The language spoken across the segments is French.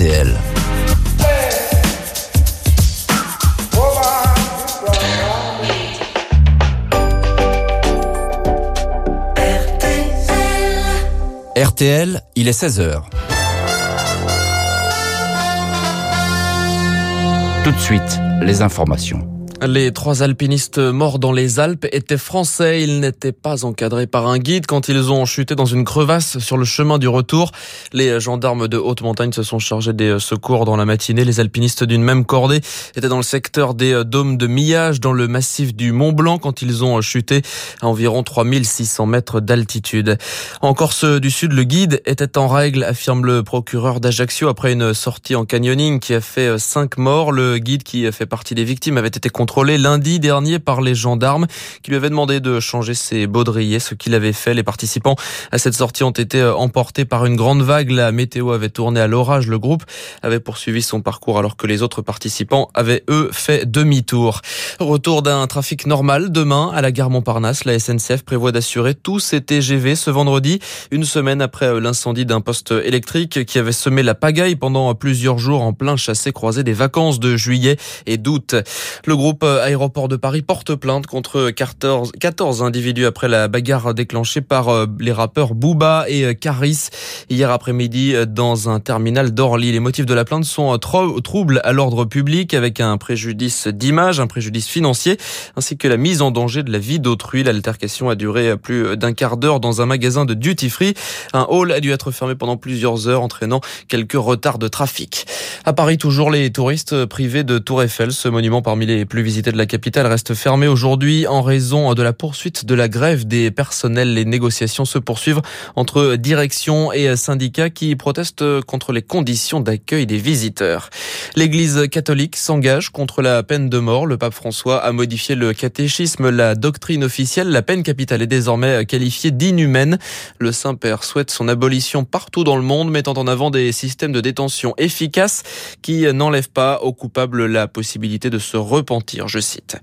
RTL. RTL, il est 16h. Tout de suite, les informations. Les trois alpinistes morts dans les Alpes étaient français. Ils n'étaient pas encadrés par un guide quand ils ont chuté dans une crevasse sur le chemin du retour. Les gendarmes de haute montagne se sont chargés des secours dans la matinée. Les alpinistes d'une même cordée étaient dans le secteur des dômes de Millage dans le massif du Mont Blanc quand ils ont chuté à environ 3600 mètres d'altitude. Encore ceux du Sud, le guide était en règle, affirme le procureur d'Ajaccio après une sortie en canyoning qui a fait cinq morts. Le guide qui fait partie des victimes avait été contrôlé lundi dernier par les gendarmes qui lui avaient demandé de changer ses baudriers, ce qu'il avait fait. Les participants à cette sortie ont été emportés par une grande vague. La météo avait tourné à l'orage. Le groupe avait poursuivi son parcours alors que les autres participants avaient, eux, fait demi-tour. Retour d'un trafic normal demain à la gare Montparnasse. La SNCF prévoit d'assurer tous ses TGV ce vendredi, une semaine après l'incendie d'un poste électrique qui avait semé la pagaille pendant plusieurs jours en plein chassé-croisé des vacances de juillet et d'août. Le groupe aéroport de Paris porte plainte contre 14, 14 individus après la bagarre déclenchée par euh, les rappeurs Booba et Caris hier après-midi dans un terminal d'Orly. Les motifs de la plainte sont troubles à l'ordre public avec un préjudice d'image, un préjudice financier ainsi que la mise en danger de la vie d'autrui. L'altercation a duré plus d'un quart d'heure dans un magasin de duty free. Un hall a dû être fermé pendant plusieurs heures entraînant quelques retards de trafic. À Paris, toujours les touristes privés de Tour Eiffel, ce monument parmi les plus visités de la capitale reste fermé aujourd'hui en raison de la poursuite de la grève des personnels. Les négociations se poursuivent entre direction et syndicats qui protestent contre les conditions d'accueil des visiteurs. L'Église catholique s'engage contre la peine de mort. Le pape François a modifié le catéchisme, la doctrine officielle. La peine capitale est désormais qualifiée d'inhumaine. Le Saint-Père souhaite son abolition partout dans le monde, mettant en avant des systèmes de détention efficaces qui n'enlèvent pas aux coupables la possibilité de se repentir, je cite.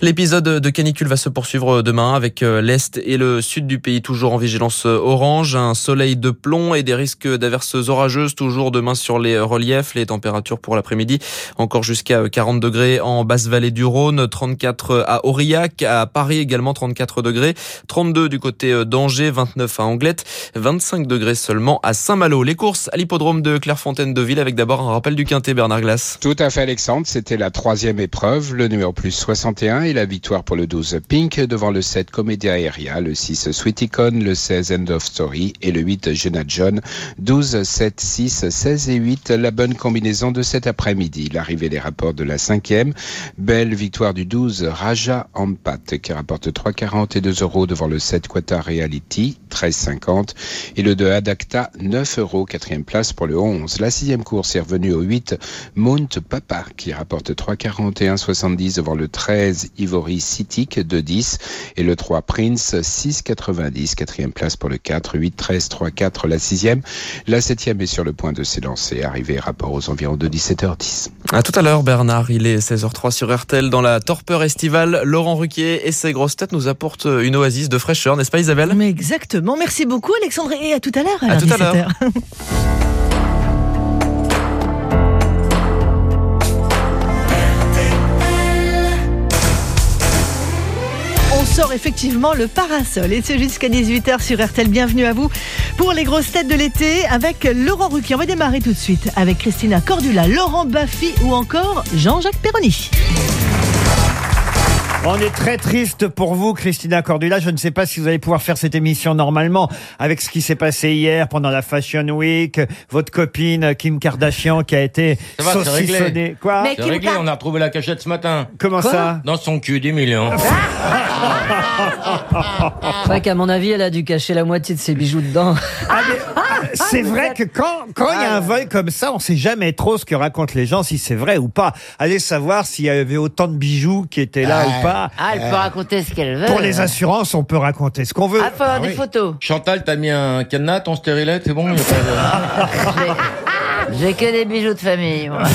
L'épisode de canicule va se poursuivre demain avec l'Est et le Sud du pays toujours en vigilance orange, un soleil de plomb et des risques d'averses orageuses toujours demain sur les reliefs. Les températures pour l'après-midi encore jusqu'à 40 degrés en basse vallée du Rhône, 34 à Aurillac, à Paris également 34 degrés, 32 du côté d'Angers, 29 à Anglette, 25 degrés seulement à Saint-Malo. Les courses à l'hippodrome de Clairefontaine de Ville avec d'abord un rappel du quintet Bernard Glace. Tout à fait Alexandre, c'était la troisième épreuve, le plus 61 et la victoire pour le 12 Pink devant le 7 Comédia Aéria, le 6 Sweet Icon, le 16 End of Story et le 8 Jenna John. 12, 7, 6, 16 et 8, la bonne combinaison de cet après-midi. L'arrivée des rapports de la cinquième. Belle victoire du 12 Raja Ampat qui rapporte 3,40 et 2 euros devant le 7 Quata Reality, 13,50 et le 2 Adacta, 9 euros, quatrième place pour le 11. La sixième course est revenue au 8 Mount Papa qui rapporte 3,41, 70 devant le 13 Ivory Citic, 2,10 et le 3 Prince, 6,90, quatrième place pour le 4, 8, 13, 3, 4, la sixième. La septième est sur le point de s'élancer, arrivée rapport aux environs de 17h10. À tout à l'heure Bernard, il est 16h03 sur RTL dans la torpeur estivale. Laurent Ruquier et ses grosses têtes nous apportent une oasis de fraîcheur, n'est-ce pas Isabelle? Mais exactement, merci beaucoup Alexandre et à tout à l'heure. À, tout à l'heure. effectivement le parasol. Et c'est jusqu'à 18h sur RTL. Bienvenue à vous pour les grosses têtes de l'été avec Laurent Ruquier. On va démarrer tout de suite avec Christina Cordula, Laurent Baffy ou encore Jean-Jacques Perroni. On est très triste pour vous, Christina Cordula. Je ne sais pas si vous allez pouvoir faire cette émission normalement avec ce qui s'est passé hier pendant la Fashion Week. Votre copine Kim Kardashian qui a été Ça va, c'est saucissonnée. réglé. Quoi Mais C'est Kim réglé, Kar- on a retrouvé la cachette ce matin. Comment ça Dans son cul, 10 millions. C'est vrai qu'à mon avis, elle a dû cacher la moitié de ses bijoux dedans. Ah, mais, ah, C'est vrai que quand quand il y a un vol comme ça, on sait jamais trop ce que racontent les gens, si c'est vrai ou pas. Allez savoir s'il y avait autant de bijoux qui étaient là ou pas. Ah, elle peut raconter ce qu'elle veut. Pour les assurances, on peut raconter ce qu'on veut. Ah, faut avoir des photos. Chantal, t'as mis un cadenas, ton stérilet, c'est bon y a pas de- J'ai que des bijoux de famille, moi.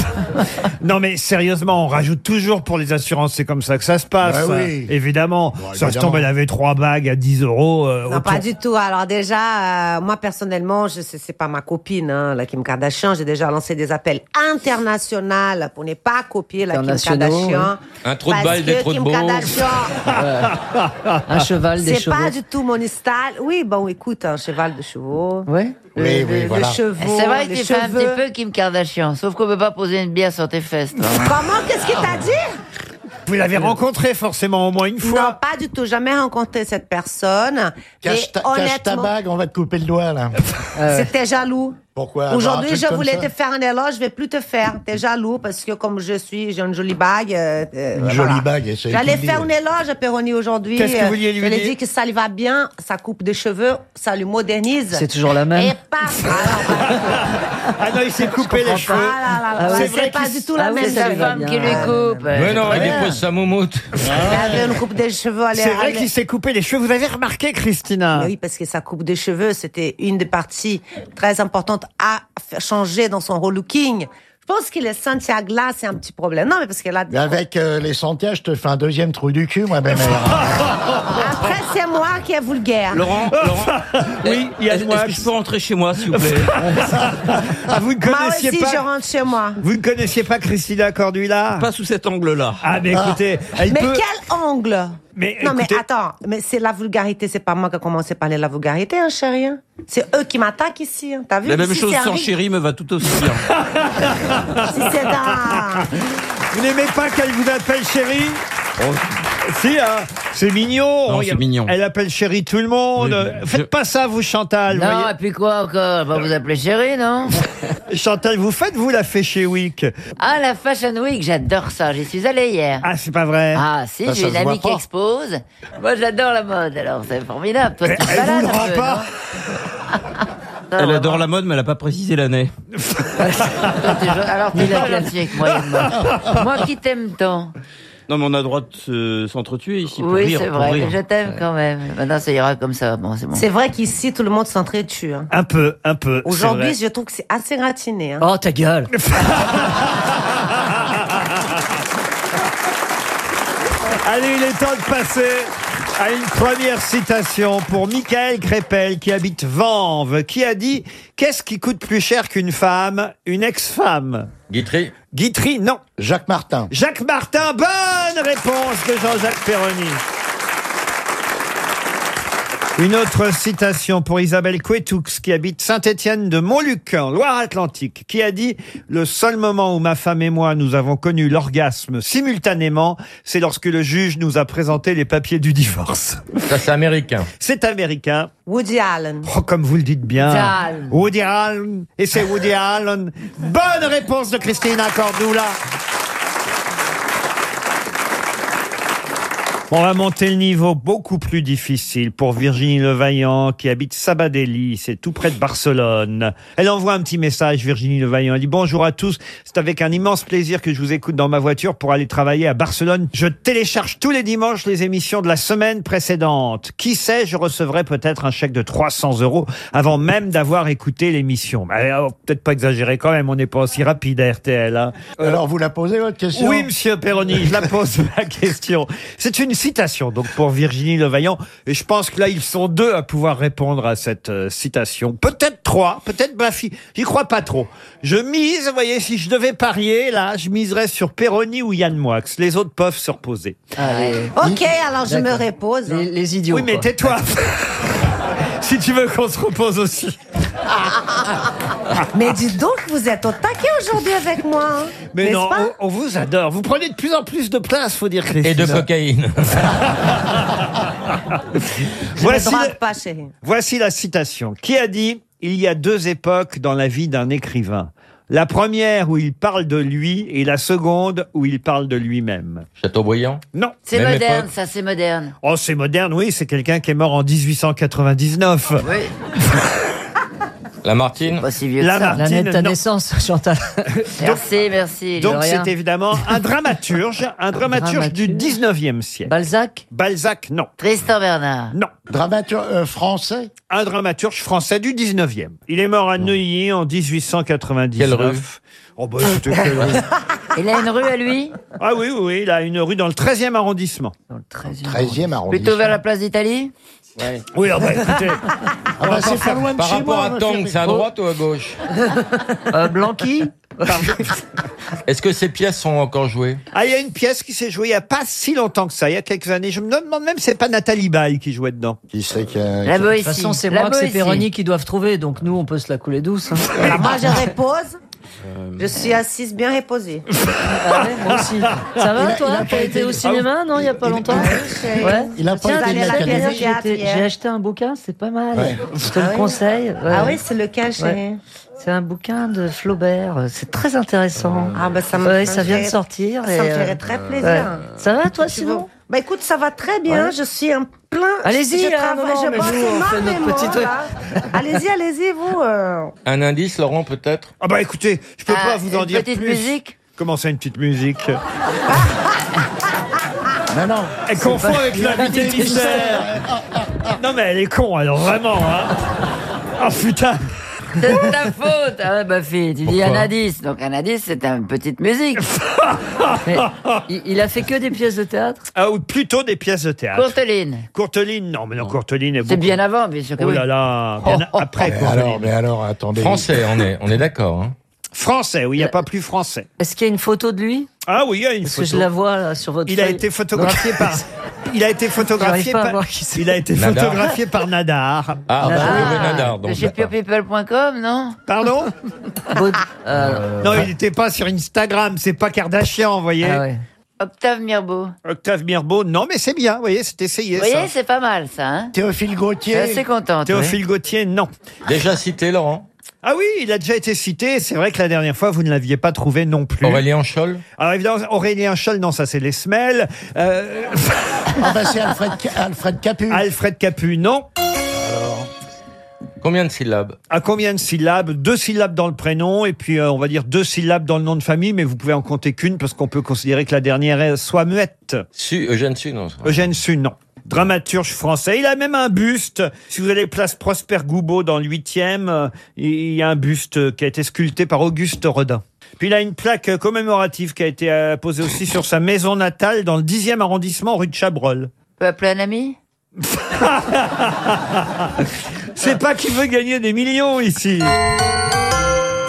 Non mais sérieusement, on rajoute toujours pour les assurances, c'est comme ça que ça se passe. Bah oui. Évidemment. ça se évidemment. tombe, elle avait trois bagues à 10 euros. euh, Non, autour- pas du tout. Alors déjà, euh, moi personnellement, je sais, c'est pas ma copine, hein, la Kim Kardashian. J'ai déjà lancé des appels internationaux pour ne pas copier la Kim Kardashian. Un trou de balle, des trous de beau. Un cheval, des c'est chevaux. pas du tout mon style. Oui, bon, écoute, un cheval de chevaux. Ouais. Oui, le- oui, le voilà. chevaux, C'est vrai que tu fais un petit peu Kim Kardashian, sauf qu'on peut pas poser une bière sur tes fesses. toi. Comment? Qu'est-ce qu'il t'a dit? Vous l'avez rencontré forcément au moins une Non, fois. pas du tout. Jamais rencontré cette personne. Cache ta, cache ta honnêtement, bague, on va te couper le doigt, là. c'était jaloux. Pourquoi Aujourd'hui, je voulais te faire un éloge, je vais plus te faire. T'es jaloux parce que comme je suis, j'ai une jolie bague. euh, euh, Une jolie bague, c'est J'allais faire dit. un éloge à Perroni aujourd'hui. Qu'est-ce que vous vouliez lui Je lui ai dire? dit que ça lui va bien, sa coupe de cheveux, ça lui modernise. C'est toujours la même Et paf Ah non, il s'est coupé les cheveux. ah là là là, Ah c'est vrai pas du tout Ah la oui, même c'est sa femme qui lui coupe. Mais non, il dépose sa moumoute. Il avait une coupe de cheveux. elle est- C'est vrai qu'il s'est coupé les cheveux. Vous avez remarqué, Christina? Oui, parce que sa coupe de cheveux, c'était une des parties très importantes à changer dans son relooking. Je pense que le Santiago-là, c'est un petit problème. Non, mais parce qu'elle a... Mais avec euh, les sentiers, je te fais un deuxième trou du cul, moi, belle. Après, c'est moi qui est vulgaire. Laurent, Laurent, Oui, il y a est-ce moi. est-ce que je peux rentrer chez moi, s'il vous plaît? Ah, vous ne Moi connaissiez aussi, pas je rentre chez moi. Vous ne connaissiez pas Christina Cordula Pas sous cet angle-là. Ah mais écoutez, elle Mais peut. quel angle? Mais Non, écoutez- mais attends, mais c'est la vulgarité, c'est pas moi qui ai commencé à parler de la vulgarité, hein, chérie. hein. C'est eux qui m'attaquent ici. hein. T'as vu La même chose sans ri- chéri me va tout aussi bien. Si c'est un... Vous n'aimez pas qu'elle vous appelle chérie? Si, hein, c'est mignon. Non, Regarde, c'est mignon. Elle appelle chérie tout le monde. Oui, mais Faites je- pas ça, vous, Chantal. Non, voyez. et puis quoi encore? Elle va vous appeler chérie, non? Chantal, vous faites, vous, la Fashion Week? Ah, la Fashion Week, j'adore ça. J'y suis allée hier. Ah, c'est pas vrai Ah, si, j'ai une amie qui expose. Moi, j'adore la mode, alors c'est formidable. Toi, tu Elle vous balades le un rend peu, pas non? Elle adore la mode, mais elle a pas précisé l'année. T'es Alors, tu l'as classique moyennement. Moi qui t'aime tant. Non, mais on a le droit de se- s'entretuer ici pour Oui, rire. c'est pour vrai, rire. je t'aime quand même. Maintenant, ça ira comme ça. Bon, c'est bon. C'est vrai qu'ici, tout le monde s'entretue. Hein. Un peu, un peu. Aujourd'hui, je trouve que c'est assez gratiné. Hein. Oh, ta gueule Allez, il est temps de passer à une première citation pour Michael Crépel qui habite Vanves, qui a dit Qu'est-ce qui coûte plus cher qu'une femme Une ex-femme? Guitry. Guitry, non. Jacques Martin. Jacques Martin, bonne réponse de Jean-Jacques Perroni. Une autre citation pour Isabelle Couetoux, qui habite Saint-Étienne de Montluc, en Loire-Atlantique, qui a dit « Le seul moment où ma femme et moi nous avons connu l'orgasme simultanément, c'est lorsque le juge nous a présenté les papiers du divorce. Ça, c'est américain. » C'est américain. Woody Allen. Oh, comme vous le dites bien. Woody Allen. Woody Allen. Et c'est Woody Allen. Bonne réponse de Christina Cordula. On va monter le niveau beaucoup plus difficile pour Virginie Levaillant qui habite Sabadell, c'est tout près de Barcelone. Elle envoie un petit message, Virginie Levaillant. Elle dit bonjour à tous. C'est avec un immense plaisir que je vous écoute dans ma voiture pour aller travailler à Barcelone. Je télécharge tous les dimanches les émissions de la semaine précédente. Qui sait, je recevrai peut-être un chèque de 300 euros avant même d'avoir écouté l'émission. Euh, Peut-être pas exagérer quand même, on n'est pas aussi rapide à RTL. Hein. Alors, vous la posez, votre question? Oui, monsieur Perroni, je la pose la question. C'est une citation, donc, pour Virginie Levaillant. Et je pense que là, ils sont deux à pouvoir répondre à cette euh, citation. Peut-être trois, peut-être ma fille. J'y crois pas trop. Je mise, vous voyez, si je devais parier, là, je miserais sur Perroni ou Yann Moix. Les autres peuvent se reposer. Allez. Ok, alors je me repose. Les, les idiots. oui, mais tais-toi. si tu veux qu'on se repose aussi. Mais dis donc, vous êtes au taquet aujourd'hui avec moi. hein. Mais N'est-ce non, pas on, on vous adore. Vous prenez de plus en plus de place, faut dire, Christine. Et de cocaïne. Je Voici ne le- drague pas, chérie. Voici la citation. Qui a dit Il y a deux époques dans la vie d'un écrivain? La première où il parle de lui et la seconde où il parle de lui-même. Chateaubriand. Non. C'est Même moderne, époque. ça, c'est moderne. Oh, c'est moderne, oui, c'est quelqu'un qui est mort en 1899. Oui. Lamartine Pas si vieux que ça. Lamartine, L'année de ta non. naissance, Chantal. Merci, merci. Donc c'est évidemment un dramaturge, un dramaturge du 19e siècle. Balzac Balzac, non. Tristan Bernard. Non. Dramaturge euh, français Un dramaturge français du 19e. Il est mort à Neuilly en 1899. Quelle rue Oh bah quelle rue Il a une rue à lui Ah oui, oui, oui, il a une rue dans le 13e arrondissement. Dans le 13e. 13e arrondissement. Plutôt vers la place d'Italie Oui, ah bah écoutez, Ah bah, c'est pas loin de Par chez rapport moi. à Tong, c'est à droite ou à gauche Euh, Blanqui Est-ce que ces pièces sont encore jouées? Ah, il y a une pièce qui s'est jouée il n'y a pas si longtemps que ça, il y a quelques années. Je me demande même si c'est pas Nathalie Baye qui jouait dedans. Qui c'est qui a- La De toute façon, c'est moi que c'est. Péroni qui doivent trouver, donc nous, on peut se la couler douce. hein. Alors, moi, je repose. Je suis assise bien reposée. Ah ouais, moi aussi. Ça va, Il a- toi il a T'as été été- au cinéma, non, il n'y a pas longtemps Ouais. Il a pas Tiens, été d'ailleurs, j'ai été- j'ai acheté un bouquin, c'est pas mal. Ouais. Je te Ah le oui conseille. ouais. Ah oui, c'est le cachet. Ouais. C'est un bouquin de Flaubert, c'est très intéressant. Ah bah ça me Ouais, ça vient de sortir. Ça et, me euh, ferait très ouais. plaisir. Ça va, toi, Tu sinon Bah écoute, ça va très bien. Ouais. Je suis en plein. Allez-y, je hein, travaille, non, je mais bosse nous, on fait notre énormément, petit truc. là. Allez-y, allez-y, vous. euh. Un indice, Laurent, peut-être? Ah bah écoutez, je peux Ah, pas vous en une dire petite plus. musique? Comment ça, une petite musique? Non, non. Elle confond avec l'invité mystère. Non mais elle est con alors vraiment. Hein. Oh putain. C'est de ta faute Ah ma fille, tu dis un Pourquoi indice. Donc un indice, c'est une petite musique. Mais il, il a fait que des pièces de théâtre? Ah ou plutôt des pièces de théâtre. Courteline. Courteline, non mais non, Courteline est C'est beaucoup. bien avant, bien sûr que Oh oui. là là, bien après Mais Courteline. alors, mais alors, attendez. Français, on est, on est d'accord. Hein. Français, oui, il n'y a pas plus français. Est-ce qu'il y a une photo de lui? Ah oui, il y a une Parce que photo. je la vois là, sur votre Il a feuille. été photographié par. Il a été photographié pas à par. voir qui c'est. Il a été Nadar. photographié par Nadar. Ah, bah, Nadar. je vais Nadar. Donc, chez d'accord. purepeople.com, non? Pardon? Baud- euh, Non, il n'était pas sur Instagram. C'est pas Kardashian, vous voyez. ah ouais. Octave Mirbeau. Octave Mirbeau, non, mais c'est bien. Vous voyez, c'est essayé Vous voyez, ça. c'est pas mal ça. Hein Théophile Je suis Gauthier. assez contente. Théophile Gauthier, non. Déjà cité, Laurent Ah oui, il a déjà été cité. C'est vrai que la dernière fois, vous ne l'aviez pas trouvé non plus. Aurélien Scholl Alors évidemment, Aurélien Scholl, non, ça c'est les semelles. Euh, Ah bah c'est Alfred, Alfred Capu. Alfred Capu, non. Combien de syllabes? À combien de syllabes? Deux syllabes dans le prénom et puis euh, on va dire deux syllabes dans le nom de famille, mais vous pouvez en compter qu'une parce qu'on peut considérer que la dernière est- soit muette. Su, Eugène Su, non. Eugène Sue, non. Dramaturge français. Il a même un buste. Si vous allez place Prosper Goubeau dans le 8e, euh, il y a un buste qui a été sculpté par Auguste Rodin. Puis il a une plaque commémorative qui a été euh, posée aussi sur sa maison natale dans le 10e arrondissement rue de Chabrol. peut appeler un ami? C'est pas qui veut gagner des millions ici.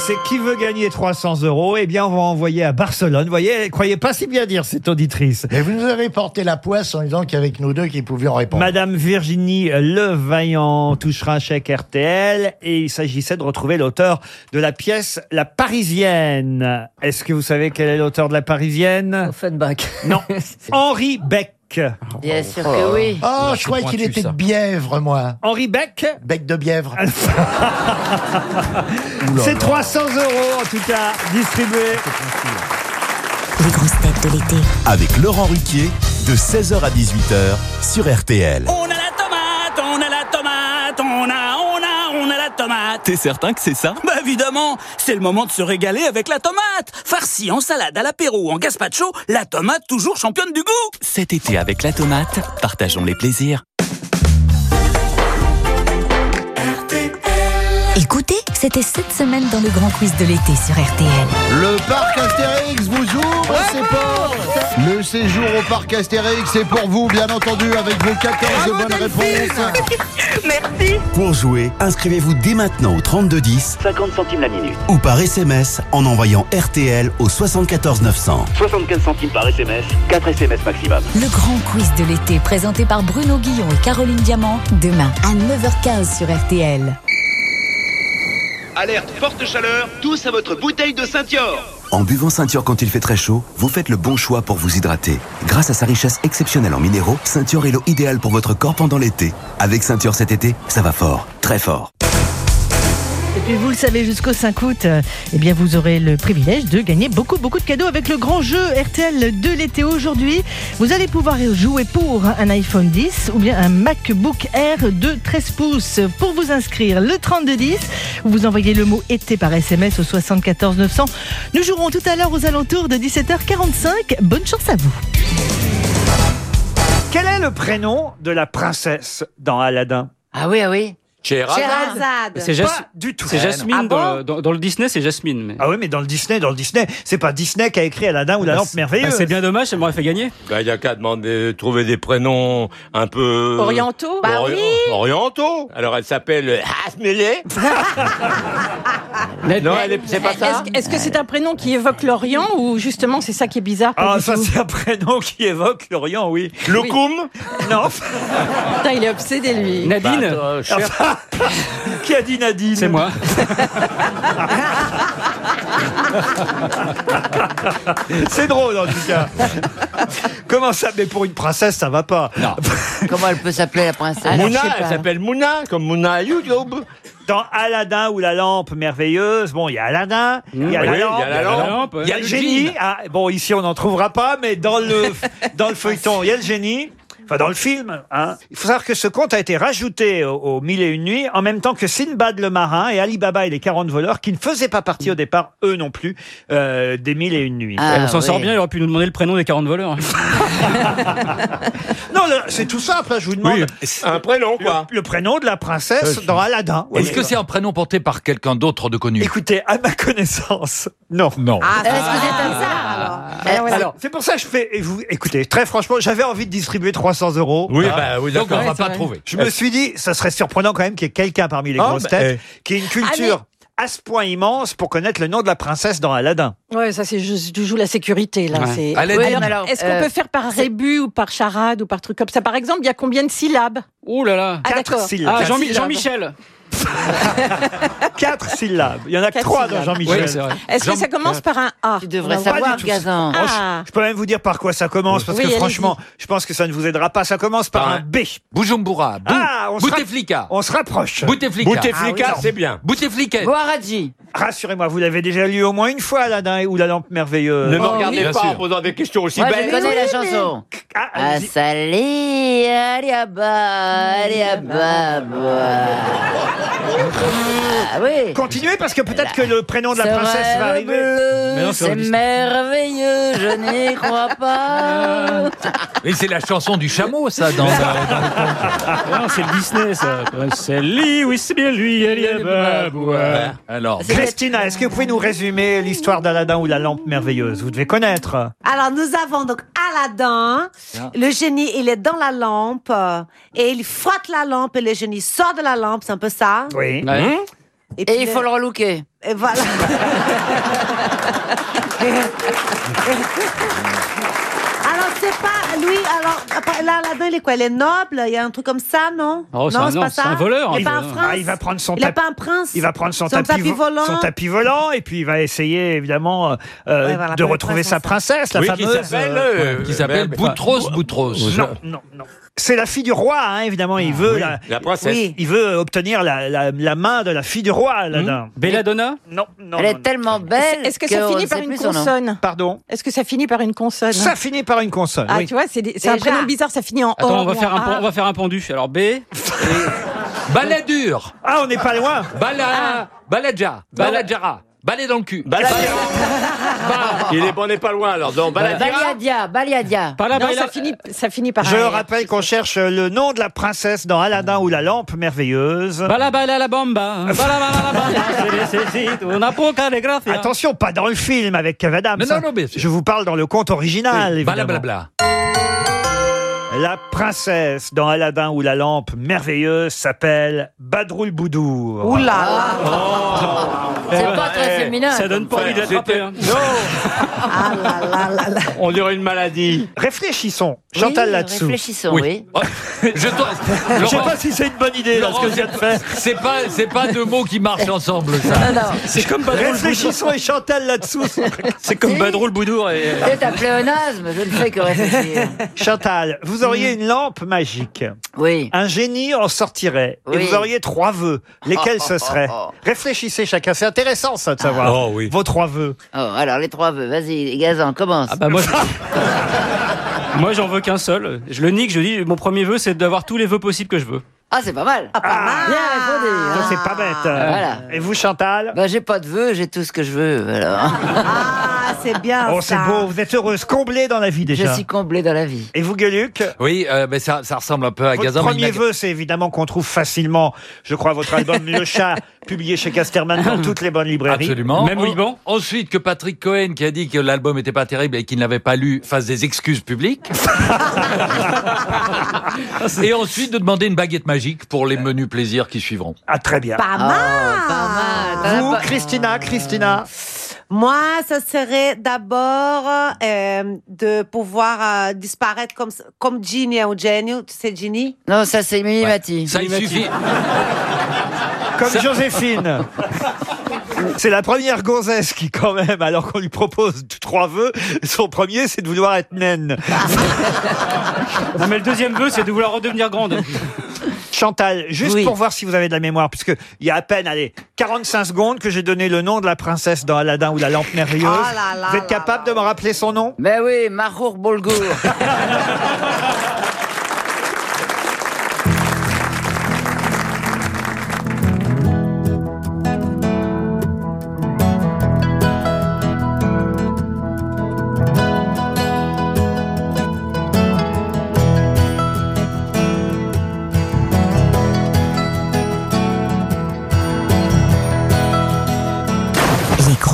C'est qui veut gagner 300 euros. Eh bien, on va envoyer à Barcelone. Vous voyez, elle croyez pas si bien dire cette auditrice. Et vous nous avez porté la poisse en disant qu'avec nous deux qui pouvions répondre. Madame Virginie Levaillant touchera un chèque RTL et il s'agissait de retrouver l'auteur de la pièce La Parisienne. Est-ce que vous savez quel est l'auteur de La Parisienne? Offenbach. Non. Henri Beck. Bien sûr que oui. Oh, je croyais qu'il était de Bièvre, moi. Henri Beck Bec de Bièvre. C'est 300 euros en tout cas distribués. Les grosses têtes de l'été. Avec Laurent Ruquier, de 16h à 18h sur RTL. On a la tomate, on a la tomate, on a, on a, on a la tomate. T'es certain que c'est ça? Bah évidemment, c'est le moment de se régaler avec la tomate. Farcie en salade, à l'apéro ou en gazpacho, la tomate toujours championne du goût. Cet été avec la tomate, partageons les plaisirs. Écoutez, c'était cette semaine dans le grand quiz de l'été sur RTL. Le parc Astérix vous ouvre ses portes. Le séjour au parc Astérix est pour vous, bien entendu, avec vos 14 bonnes réponses. Merci. Pour jouer, inscrivez-vous dès maintenant au 3210 50 centimes la minute. ou par SMS en envoyant RTL au 74 900. 75 centimes par SMS, 4 SMS maximum. Le grand quiz de l'été présenté par Bruno Guillon et Caroline Diamant, demain à 9h15 sur RTL. Alerte forte chaleur, tous à votre bouteille de Saint-Yor. En buvant Ceinture quand il fait très chaud, vous faites le bon choix pour vous hydrater. Grâce à sa richesse exceptionnelle en minéraux, Ceinture est l'eau idéale pour votre corps pendant l'été. Avec Ceinture cet été, ça va fort, très fort. Puis vous le savez, jusqu'au 5 août, euh, eh bien vous aurez le privilège de gagner beaucoup, beaucoup de cadeaux avec le grand jeu RTL de l'été aujourd'hui. Vous allez pouvoir jouer pour un iPhone 10 ou bien un MacBook Air de 13 pouces. Pour vous inscrire, le 3210, vous vous envoyez le mot été par SMS au 74 900. Nous jouerons tout à l'heure aux alentours de 17h45. Bonne chance à vous. Quel est le prénom de la princesse dans Aladdin? Ah oui, ah oui. Scheherazade. C'est Jas- Pas du tout. C'est Jasmine. Ah bon dans, le, dans- dans le Disney, c'est Jasmine. Mais... Ah oui, mais dans le Disney, dans le Disney, c'est pas Disney qui a écrit Aladdin ou la Bah, lampe c'est- merveilleuse. bah, c'est bien dommage, ça m'aurait fait gagner. Bah, il y a qu'à demander, trouver des prénoms un peu... Orientaux Bah Ori- oui. Orientaux. Alors, elle s'appelle Hasmele. non, elle est- c'est pas ça Est-ce est-ce que c'est un prénom qui évoque l'Orient ou justement c'est ça qui est bizarre Ah, ça c'est un prénom qui évoque l'Orient, oui. Loukoum Non. Putain, il est obsédé lui. Nadine Bah, attends, Enfin, qui a dit Nadine C'est moi. C'est drôle en tout cas. Comment ça Mais pour une princesse, ça va pas. Non. Comment elle peut s'appeler la princesse Mouna, elle s'appelle Mouna, comme Mouna YouTube. Dans Aladdin ou la lampe merveilleuse, bon, il y a Aladdin, il y a il y la lampe, il y a le génie. Ah, bon, ici on n'en trouvera pas, mais dans le dans le feuilleton, il y a le génie. Enfin, dans le film, hein. il faut savoir que ce conte a été rajouté au, au Mille et une nuits en même temps que Sinbad le marin et Ali Baba et les 40 voleurs qui ne faisaient pas partie au départ, eux non plus, euh, des Mille et une nuits. Ah, on s'en sort oui. bien, il aurait pu nous demander le prénom des 40 voleurs. Non, c'est tout simple, hein, je vous demande Un prénom, quoi. le, le prénom de la princesse dans Aladdin. Est-ce que c'est un prénom porté par quelqu'un d'autre de connu? Écoutez, à ma connaissance, non. Non. Ah, Est-ce que c'est un hasard alors Alors, alors, c'est pour ça que je fais. et vous, écoutez, très franchement, j'avais envie de distribuer 300 euros. Oui, Hein. bah oui, donc on va pas trouver. Je me suis dit, ça serait surprenant quand même qu'il y ait quelqu'un parmi les Ah, grosses bah, têtes qui ait une culture à ce point immense pour connaître le nom de la princesse dans Aladdin. Ouais, ça c'est juste tu joues la sécurité là. Ouais. c'est- Aladdin. Ouais, alors, Est-ce qu'on euh, peut faire par rébus ou par charade ou par truc comme ça? Par exemple, il y a combien de syllabes? Ouh là là. Ah Quatre d'accord. Ah, syllabes. Jean-Michel. Quatre syllabes. Il y en a que Quatre trois dans syllabes. Jean-Michel. Oui, c'est vrai. Est-ce que Jean- ça commence par un A Tu devrais Non, Pas savoir, du tout. Gazan. Oh, je- Ah. je, peux même vous dire par quoi ça commence, parce Oui, que allez-y. franchement, je pense que ça ne vous aidera pas. Ça commence par un un- B. Bujumbura. Bou- Ah, on se rapp- Bouteflika. On se rapproche. Bouteflika. Bouteflika, Ah oui. c'est bien. Bouteflika. Boaradji. Rassurez-moi, vous l'avez déjà lu au moins une fois, Aladdin ou la lampe merveilleuse. Ne me Oh, regardez bien pas sûr. en posant des questions aussi Moi, je belles. connais la chanson. Ah, Ah, allez-y. Ah oui. Continuez parce que peut-être que le prénom de la Ce princesse va rêve arriver. bleu, Mais non, c'est c'est au Disney. merveilleux, je n'y crois pas. Et c'est la chanson du chameau, ça, dans, dans- Ah non, c'est le Disney, ça. C'est lui, oui, c'est bien lui. Elle y a baboua. Alors, Christina, est-ce que vous pouvez nous résumer l'histoire d'Aladin ou la lampe merveilleuse? Vous devez connaître. Alors, nous avons donc Aladdin. Le génie, il est dans la lampe. euh, Et il frotte la lampe et le génie sort de la lampe. C'est un peu ça. Oui. Ouais. Et, Et il faut le relooker. Et voilà. alors, c'est pas lui. Alors, là, Aladdin, il est quoi? Il est noble? Il y a un truc comme ça, non? Oh, c'est Non, c'est pas c'est ça? un voleur, Il n'est un pas un prince. Ah, il va prendre son Il n'est tapis. pas un prince? Il va prendre son, Son tapis volant. son tapis volant, et puis il va essayer évidemment euh, euh, Ouais, voilà, de retrouver sa princesse, la Oui, qui fameuse. s'appelle, euh, euh, qui s'appelle Boutros Boutros. non, non, non. C'est la fille du roi, hein, évidemment. Il veut la, La princesse. Oui. il veut obtenir la, la, la main de la fille du roi, Aladdin. Belladonna Non, non. Elle non, est non. tellement belle. Est-ce que ça qu'on finit ne par sait une plus son nom. consonne Pardon. Est-ce que ça finit par une consonne Ça finit par une consonne. Ah, oui. tu vois, c'est des- c'est un Déjà. prénom bizarre, ça finit en O. Attends, on va, ou faire un, pon- A. on va faire un pendu. Alors B. Baladur. Ah, on n'est pas loin. Bala. Baladja. Baladjara. Balai dans le cul. Baladira. Il est, on n'est pas loin alors. Donc, Baladira. Baliadia, Baliadia. Par là, Non, par là- ça finit, ça finit par Je un R. rappelle qu'on cherche le nom de la princesse dans Aladdin ou la lampe merveilleuse. Bala bala la. Bala bala poca de gracia. Attention, pas dans le film avec Kev Adams. Non, non, non, bien sûr. Je vous parle dans le conte original, évidemment. Balablabla. La princesse dans Aladdin ou la lampe merveilleuse s'appelle Badroul Boudour. Là là. C'est pas très féminin. Ça donne pas envie de l'attraper. hein. Ah là là là là. On dirait une maladie. Réfléchissons, Chantal Oui, là-dessous. Réfléchissons, oui. Je dois- Je sais Laurent, pas si c'est une bonne idée là, ce que je viens de faire. c'est pas, c'est pas deux mots qui marchent ensemble, ça. Non, non. C'est comme Badrou le Réfléchissons et Chantal là-dessous. C'est comme Badrou le Boudour. Et... C'est un pléonasme, je ne fais que réfléchir. Chantal, vous auriez une lampe magique. Oui. Un génie en sortirait. Et Oui. vous auriez trois vœux. Lesquels ce seraient Réfléchissez chacun. C'est intéressant ça de savoir. Oh, oui. Vos trois vœux. Oh, alors les trois vœux, vas-y, Gazan, commence. Ah bah moi, je- moi j'en veux qu'un seul. Je le nique, je dis mon premier vœu c'est d'avoir tous les vœux possibles que je veux. Ah, c'est pas mal. Bien répondu. Ça, hein. c'est pas bête. Voilà. Et vous Chantal Bah, j'ai pas de vœux, j'ai tout ce que je veux. alors. Ah, c'est bien Oh, c'est ça. beau. Vous êtes heureuse, comblée dans la vie Je déjà. suis comblé dans la vie. Et vous, Gueluc Oui, euh, mais ça, ça ressemble un peu à Votre Gazan. premier vœu, c'est évidemment qu'on trouve facilement, je crois, votre album Le Chat, publié chez Casterman dans toutes les bonnes librairies. Absolument. Même au Liban Ensuite, que Patrick Cohen, qui a dit que l'album n'était pas terrible et qu'il n'avait pas lu, fasse des excuses publiques. et ensuite, de demander une baguette magique pour les menus plaisirs qui suivront. Ah, très bien. Pas mal. pas mal. Vous, Christina, Christina Moi, ce serait d'abord euh, de pouvoir euh, disparaître comme, comme Ginny ou Genio. Tu sais, Ginny? Non, ça c'est Mimi Mati. Ça, il suffit. Comme Joséphine. C'est la première gonzesse qui, quand même, alors qu'on lui propose trois vœux, son premier, c'est de vouloir être naine. Non mais le deuxième vœu c'est de vouloir redevenir grande. Chantal, juste Oui. pour voir si vous avez de la mémoire, puisque il y a à peine, allez, 45 secondes que j'ai donné le nom de la princesse dans Aladdin ou la lampe merveilleuse. Oh là là vous êtes là capable de me rappeler son nom? Ben oui, Mahour Bolgour.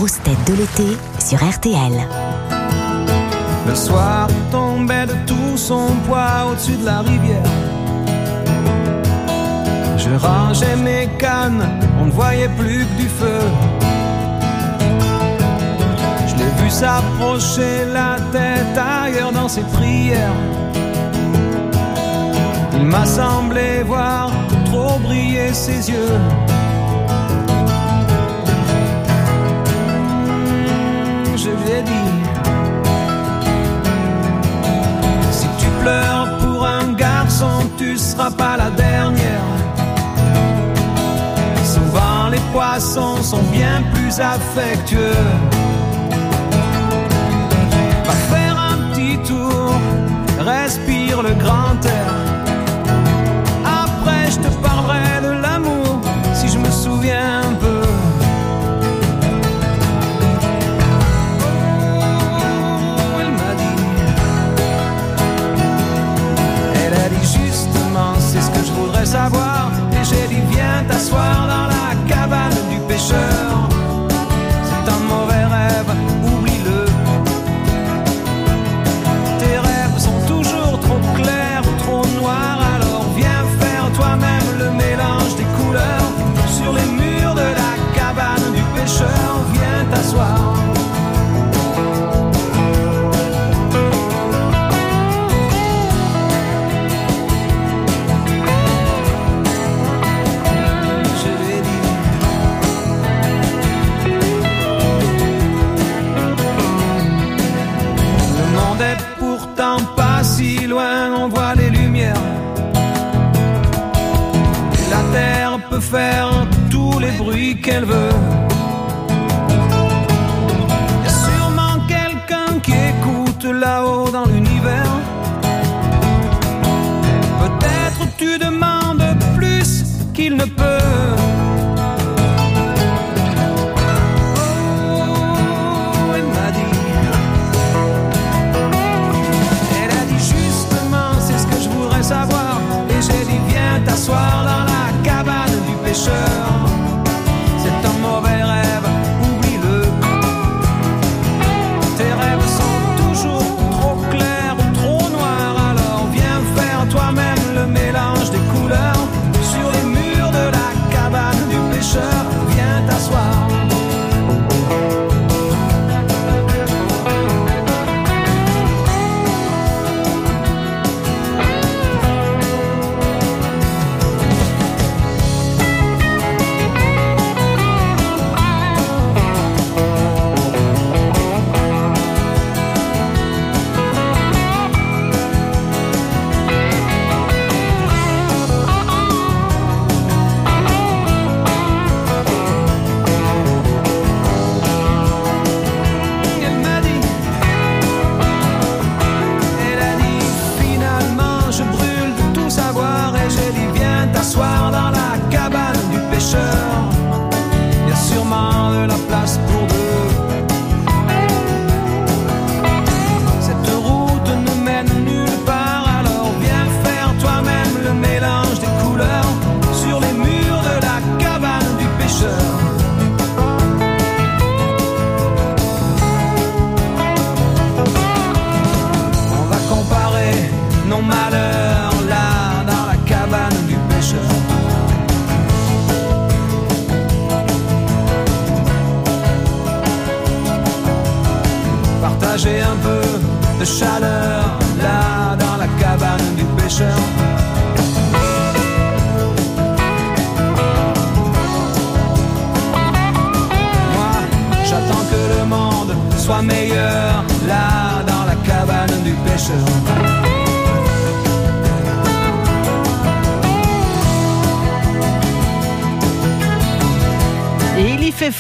grosses têtes de l'été sur RTL. Le soir tombait de tout son poids au-dessus de la rivière. Je rangeais mes cannes, on ne voyait plus que du feu. Je l'ai vu s'approcher la tête ailleurs dans ses prières. Il m'a semblé voir trop briller ses yeux. Je lui ai dit. Si tu pleures pour un garçon, tu seras pas la dernière. Souvent les poissons sont bien plus affectueux. Va faire un petit tour, respire le grand air.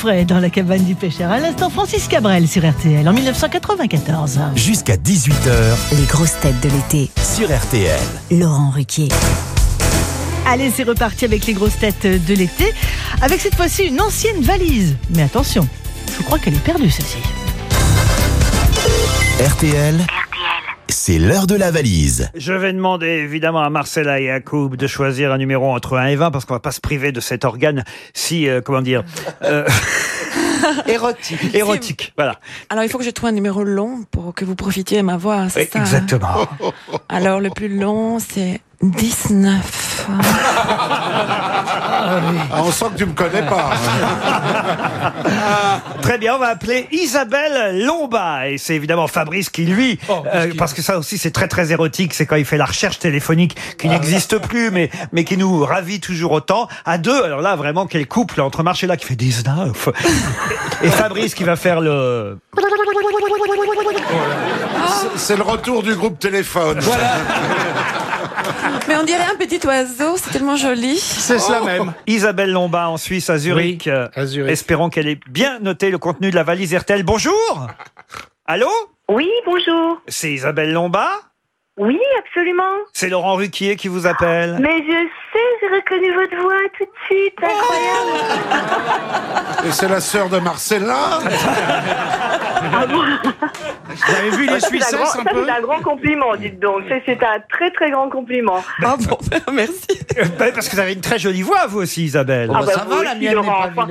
Frais dans la cabane du pêcheur. À l'instant, Francis Cabrel sur RTL en 1994. Jusqu'à 18h Les grosses têtes de l'été. sur RTL. Laurent Ruquier. Allez, c'est reparti avec les grosses têtes de l'été. Avec cette fois-ci une ancienne valise. Mais attention, je crois qu'elle est perdue celle-ci. RTL. C'est l'heure de la valise. Je vais demander évidemment à Marcella et à Yacoub de choisir un numéro entre 1 et 20 parce qu'on va pas se priver de cet organe si, euh, comment dire, euh, Érotique. érotique. Voilà. Alors, il faut que je trouve un numéro long pour que vous profitiez de ma voix, c'est Oui, ça hein exactement. Alors, le plus long, c'est 19. Ah, on sent que tu me connais pas. Très bien, on va appeler Isabelle Lomba. Et c'est évidemment Fabrice qui, lui, euh, parce que ça aussi c'est très très érotique, c'est quand il fait la recherche téléphonique qui n'existe plus, mais, mais qui nous ravit toujours autant. À deux, alors là vraiment quel couple entre Marcella qui fait 19 et Fabrice qui va faire le... C'est le retour du groupe téléphone. Mais on dirait un petit oiseau, c'est tellement joli. C'est cela même. Isabelle Lomba en Suisse, à Zurich. Euh, Espérons qu'elle ait bien noté le contenu de la valise RTL. Bonjour Allô? Oui, bonjour. C'est Isabelle Lomba Oui, absolument. C'est Laurent Ruquier qui vous appelle Mais je sais, j'ai reconnu votre voix tout de suite. Incroyable. Et c'est la sœur de Marcella. Vous avez vu Ça, les c'est un ça, peu C'est un grand compliment, dites donc. C'est- un très très grand compliment. Ah bon, merci. Parce que vous avez une très jolie voix, vous aussi, Isabelle. Ah bah, vous aussi, Laurent, enfin,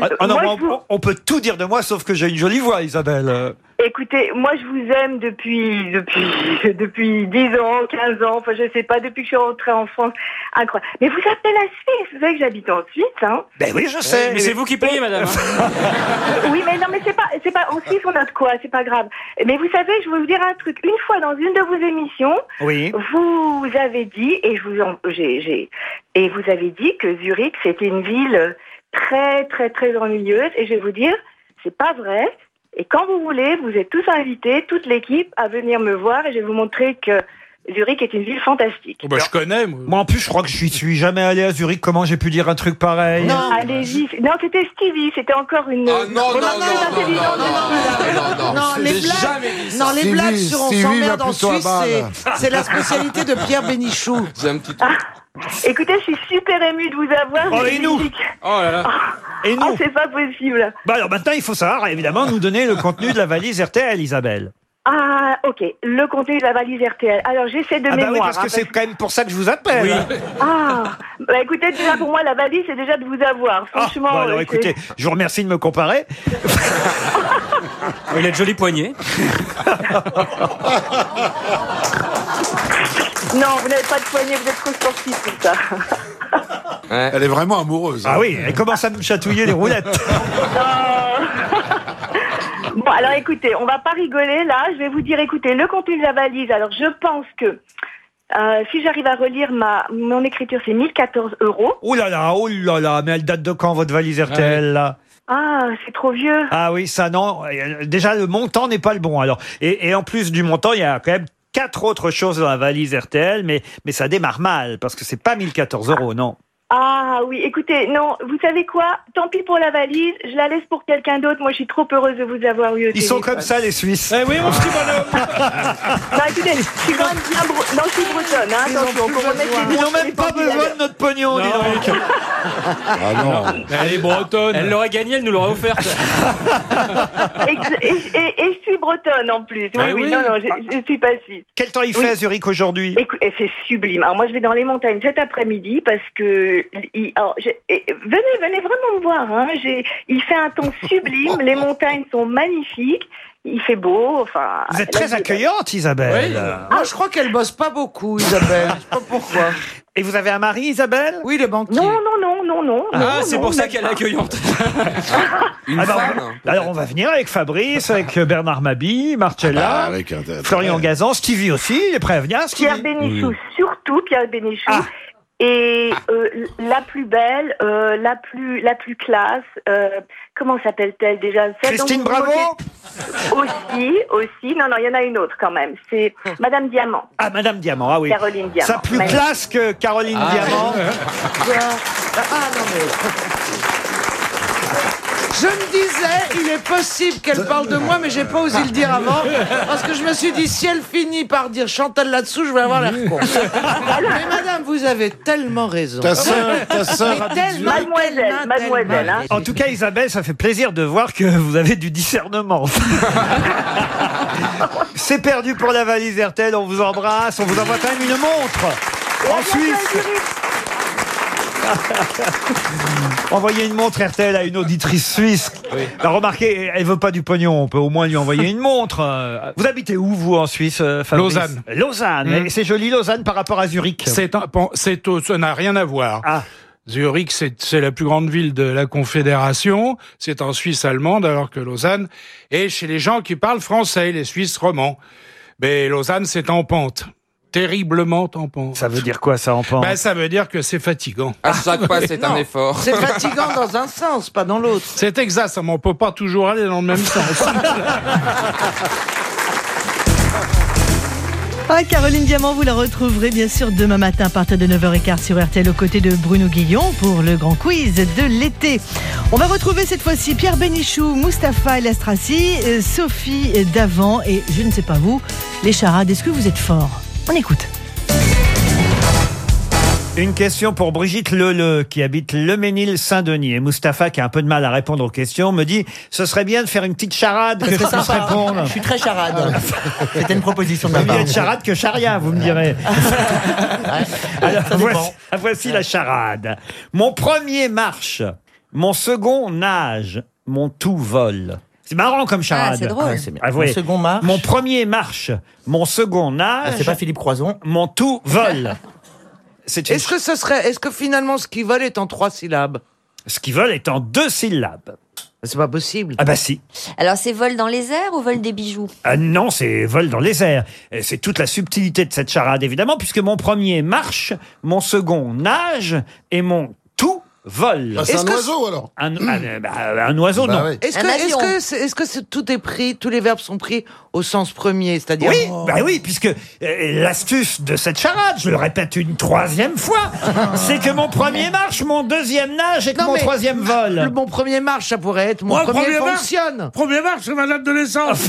Ah, ah non, moi, mais je vous- on, on peut tout dire de moi, sauf que j'ai une jolie voix, Isabelle. Écoutez, moi je vous aime depuis depuis depuis 10 ans, 15 ans, enfin je sais pas, depuis que je suis rentrée en France. Incroyable. Mais vous appelez la Suisse, vous savez que j'habite en Suisse, hein Ben oui, je sais. Mais c'est vous qui payez, madame. Oui, mais non, mais c'est pas, c'est pas, en Suisse, on a de quoi, c'est pas grave. Mais vous savez, je vais vous dire un truc. Une fois dans une de vos émissions, Oui. vous avez dit, et je vous en, j'ai, j'ai, et vous avez dit que Zurich, c'était une ville très, très, très ennuyeuse. Et je vais vous dire, c'est pas vrai. Et quand vous voulez, vous êtes tous invités, toute l'équipe, à venir me voir et je vais vous montrer que Zurich est une ville fantastique. bah, je connais, moi. en plus, je crois que je suis, suis jamais allé à Zurich. Comment j'ai pu dire un truc pareil Allez-y. Non, c'était Stevie, c'était encore une. Ah, non, non, non, non, intelligente. Non, les J'ai blagues, jamais dit ça. non, les Stevie, blagues sur on s'emmerde en Suisse. Ah. c'est- c'est la spécialité de Pierre Bénichou. Écoutez, je suis super émue de vous avoir. Oh, et nous. Oh là là. Et nous Ah, c'est pas possible. Bah alors maintenant, il faut savoir, évidemment, nous donner le contenu de la valise RTL, Isabelle. Ah, ok. Le contenu de la valise RTL. Alors, j'essaie de Ah bah mémoire. oui, parce hein, que c'est quand même pour ça que je vous appelle. Ah, bah écoutez, déjà pour moi, la valise, c'est déjà de vous avoir. Franchement. Bon, alors écoutez, je vous remercie de me comparer. Il a de jolis poignets. Non, vous n'avez pas de poignet, vous êtes trop sportif pour ça. Elle est vraiment amoureuse. hein. Ah oui, elle commence à me chatouiller les roulettes. Bon, alors écoutez, on va pas rigoler là. Je vais vous dire, écoutez, le contenu de la valise. Alors, je pense que euh, si j'arrive à relire ma mon écriture, c'est 1014 euros. Oh là là, oh là là, mais elle date de quand votre valise RTL là? Ah, c'est trop vieux. Ah oui, ça non. Déjà, le montant n'est pas le bon. Alors, et, et en plus du montant, il y a quand même quatre autres choses dans la valise RTL, mais mais ça démarre mal parce que c'est pas 1014 euros, non? Ah oui, écoutez, non, vous savez quoi? Tant pis pour la valise, je la laisse pour quelqu'un d'autre. Moi, je suis trop heureuse de vous avoir eu au Ils sont téléphone. comme ça les Suisses. Eh oui, mon petit bonhomme. Bah écoutez, je suis quand même bien bro... Non, je suis bretonne, hein, attention, remettre les Ils n'ont même pas besoin de notre pognon, dis donc. Ah non. Elle est bretonne. Elle l'aurait gagné, elle nous l'aurait offerte. Ex- Et, et- et je suis bretonne en plus. Oui, Ah oui, oui. non, non, je, je suis pas suisse. Quel temps il Oui. fait à Zurich aujourd'hui? Et c'est sublime. Alors moi, je vais dans les montagnes cet après-midi parce que il- alors, et- venez, venez vraiment me voir. Hein. J'ai- Il fait un temps sublime. les montagnes sont magnifiques. Il fait beau. Enfin. Vous êtes très accueillante, Isabelle. Moi, je crois qu'elle bosse pas beaucoup, Isabelle. Je sais pas pourquoi. Et vous avez un mari, Isabelle? Oui, le banquier. Non, non, non, non, non. Ah, non, c'est non, pour ça qu'elle est accueillante. Ah bah, alors on va venir avec Fabrice, avec Bernard Mabi, Marcella, Ah bah, avec un- Florian Gazan, Stevie aussi, il est prêt à venir. Stevie? Pierre Bénichou, surtout Pierre Bénichou. Et euh, la plus belle, euh, la plus la plus classe, euh, comment s'appelle-t-elle déjà? Christine Bravo Aussi, aussi. Non, non, il y en a une autre quand même. C'est Madame Diamant. Ah, Madame Diamant, ah oui. Caroline Diamant. Ça plus classe que Caroline Diamant. Ah non mais. Je me disais, il est possible qu'elle parle de moi, mais j'ai pas osé le dire avant, parce que je me suis dit, si elle finit par dire Chantal là-dessous, je vais avoir l'air con. mais madame, vous avez tellement raison. Ta sœur- ta sœur a Mais tellement, Mademoiselle, mademoiselle, hein. En tout cas, Isabelle, ça fait plaisir de voir que vous avez du discernement. C'est perdu pour la valise RTL, on vous embrasse, on vous envoie quand même une montre en Suisse. Envoyer une montre RTL à une auditrice suisse. Alors, remarquez, elle veut pas du pognon, on peut au moins lui envoyer une montre. Vous habitez où, vous, en Suisse, euh, Fabrice Lausanne. Lausanne. Mm. Et C'est joli, Lausanne, par rapport à Zurich. C'est bon, ça n'a rien à voir. Ah. Zurich, c'est c'est la plus grande ville de la Confédération. C'est en Suisse allemande, alors que Lausanne est chez les gens qui parlent français, les Suisses romands. Mais Lausanne, c'est en pente. Terriblement en pente. Ça veut dire quoi, ça, en pente ben, Ça veut dire que c'est fatigant. À chaque pas, c'est un effort. C'est fatigant dans un sens, pas dans l'autre. C'est exact, ça, mais on peut pas toujours aller dans le même sens. Ah, Caroline Diamant, vous la retrouverez bien sûr demain matin à partir de 9h15 sur RTL aux côtés de Bruno Guillon pour le grand quiz de l'été. On va retrouver cette fois-ci Pierre Bénichou, Mustapha El Astrassi, euh, Sophie Davant et je ne sais pas vous, les charades. Est-ce que vous êtes forts? On écoute. Une question pour Brigitte Leleu, qui habite Le Ménil-Saint-Denis. Et Mustapha, qui a un peu de mal à répondre aux questions, me dit ce serait bien de faire une petite charade que je serait puisse sympa. répondre. Je suis très charade. C'était une proposition de ma part. être charade que charia, vous me direz. Alors, voici, voici la charade. Mon premier marche, mon second nage, mon tout vole. C'est marrant comme charade. Ah, c'est drôle. Ouais, c'est bien. Avouez. Mon second marche. Mon premier marche, mon second nage. Ah, c'est pas Philippe Croison. Mon tout vole. C'est une Est-ce que ce serait, est-ce que finalement ce qu'ils veulent est en trois syllabes? Ce qu'ils veulent est en deux syllabes. C'est pas possible. Ah bah si. Alors, c'est vol dans les airs ou vol des bijoux? Ah non, c'est vol dans les airs. Et C'est toute la subtilité de cette charade, évidemment, puisque mon premier marche, mon second nage et mon tout vole. Bah, c'est Est-ce un que oiseau alors. Un, un- bah, un oiseau, Bah non. oui. Est-ce Un que, est-ce avion. que, c'est- est-ce que c'est- tout est pris, tous les verbes sont pris au sens premier, c'est-à-dire Oui, bah oui, puisque euh, l'astuce de cette charade, je le répète une troisième fois, c'est que mon premier marche, mon deuxième nage et que Non, mon mais- troisième Le- vole. mon premier marche, ça pourrait être mon Moi, premier, premier marche. fonctionne. Premier marche, c'est madame de l'essence.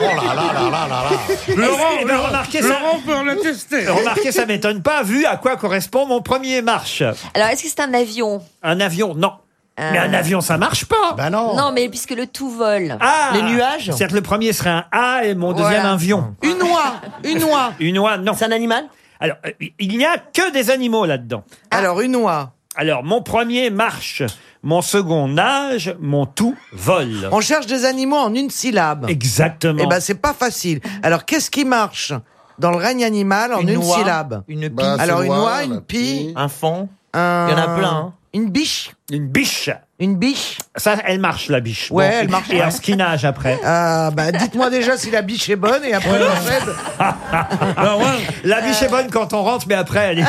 Oh là là là là là là. Laurent, Eh ben, remarquez ça. Laurent peut en attester. Remarquez, ça m'étonne pas, vu à quoi correspond mon premier marche. Alors, est-ce que c'est un avion? Un avion, non. Euh. Mais un avion, ça marche pas. Bah non. Non, mais puisque le tout vole. Ah Les nuages? C'est-à-dire que le premier serait un A et mon deuxième Voilà. un avion. Une oie, une oie. Une oie, non. C'est un animal? Alors, euh, il n'y a que des animaux là-dedans. Alors une oie. Alors, mon premier marche, mon second nage, mon tout vole. On cherche des animaux en une syllabe. Exactement. Eh ben c'est pas facile. Alors qu'est-ce qui marche? Dans le règne animal en une, oie, syllabe Une pie. Bah, c'est Alors une oie, une pie, Un fond. un... Il y en a plein, hein. Une biche, Une biche. une biche. Ça, elle marche, la biche. Ouais, elle marche, Et ouais. alors, ce qui nage après Ah bah dites-moi déjà si la biche est bonne et après on enchaîne. La biche est bonne quand on rentre, mais après, elle est...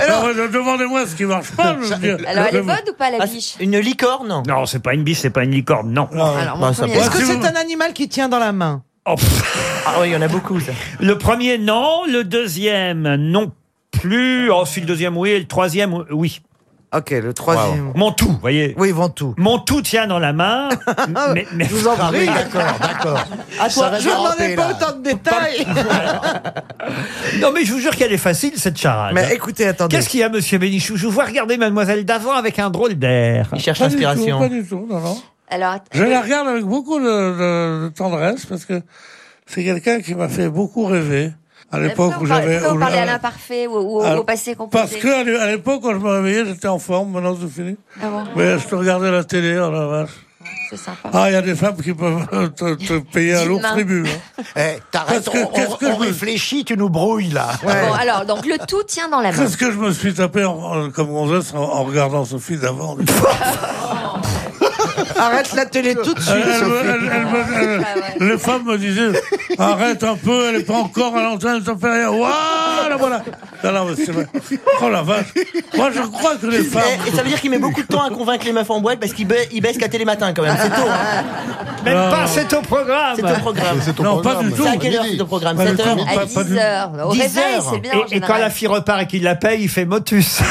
Alors, Demandez-moi ce qui marche pas, je veux dire. Alors, elle est bonne ou pas, la Ah, biche? Une licorne? Non, c'est pas une biche, c'est pas une licorne, non. Alors, bah, est-ce que c'est un animal qui tient dans la main? Oh. Ah oui, il y en a beaucoup, ça. Le premier, non. Le deuxième, non plus. Ensuite, le deuxième, oui. Et le troisième, oui. Ok, le troisième. Mon tout, vous voyez. Oui, Ventoux. Mon tout tient dans la main. mais, mais- Je vous en Ah oui, prie. d'accord, d'accord. Je ne demandais pas autant de détails. Non, mais je vous jure qu'elle est facile, cette charade. Mais écoutez, attendez. Qu'est-ce qu'il y a, monsieur Bénichou? Je vous vois regarder mademoiselle d'avant avec un drôle d'air. Il cherche l'inspiration. pas du tout, non, non. Alors, Je la regarde avec beaucoup de, de- de tendresse parce que c'est quelqu'un qui m'a fait beaucoup rêver à l'époque Pourquoi où j'avais. on parlait à l'imparfait ou, au passé composé? Parce que à l'é- à l'époque, quand je me réveillais, j'étais en forme. Maintenant, c'est fini. Ah bon? Mais je te regardais la télé, oh la vache. C'est sympa. Ah, il y a des femmes qui peuvent euh, te, te payer un lourd tribut. hein. Eh, t'arrêtes, on, qu'est-ce on- que on réfléchit, tu nous brouilles là. Bon, alors, donc le tout tient dans la main. Qu'est-ce que je me suis tapé en- en- comme gonzesse en, en regardant Sophie d'avant Arrête la télé tout de suite, Elle- elle- elle- elle- elle- Les femmes me disaient arrête un peu, elle est pas encore à l'antenne, ça fait rien. Voilà, voilà. Non, non, mais c'est vrai. Oh la vache. Moi, je crois que les femmes. Et, et ça veut dire qu'il met beaucoup de temps à convaincre les meufs en boîte parce qu'il ba- il baisse qu'à télématin quand même. C'est tôt. hein. Même Non. pas, c'est au programme. C'est au programme. C'est au Non, pas programme. du tout. C'est à quelle heure c'est au programme? Pas du 7 tout. heures Pas- À pas 10 du- heures. Au 10 réveil, heures. c'est bien en Et, et quand général. la fille repart et qu'il la paye, il fait motus.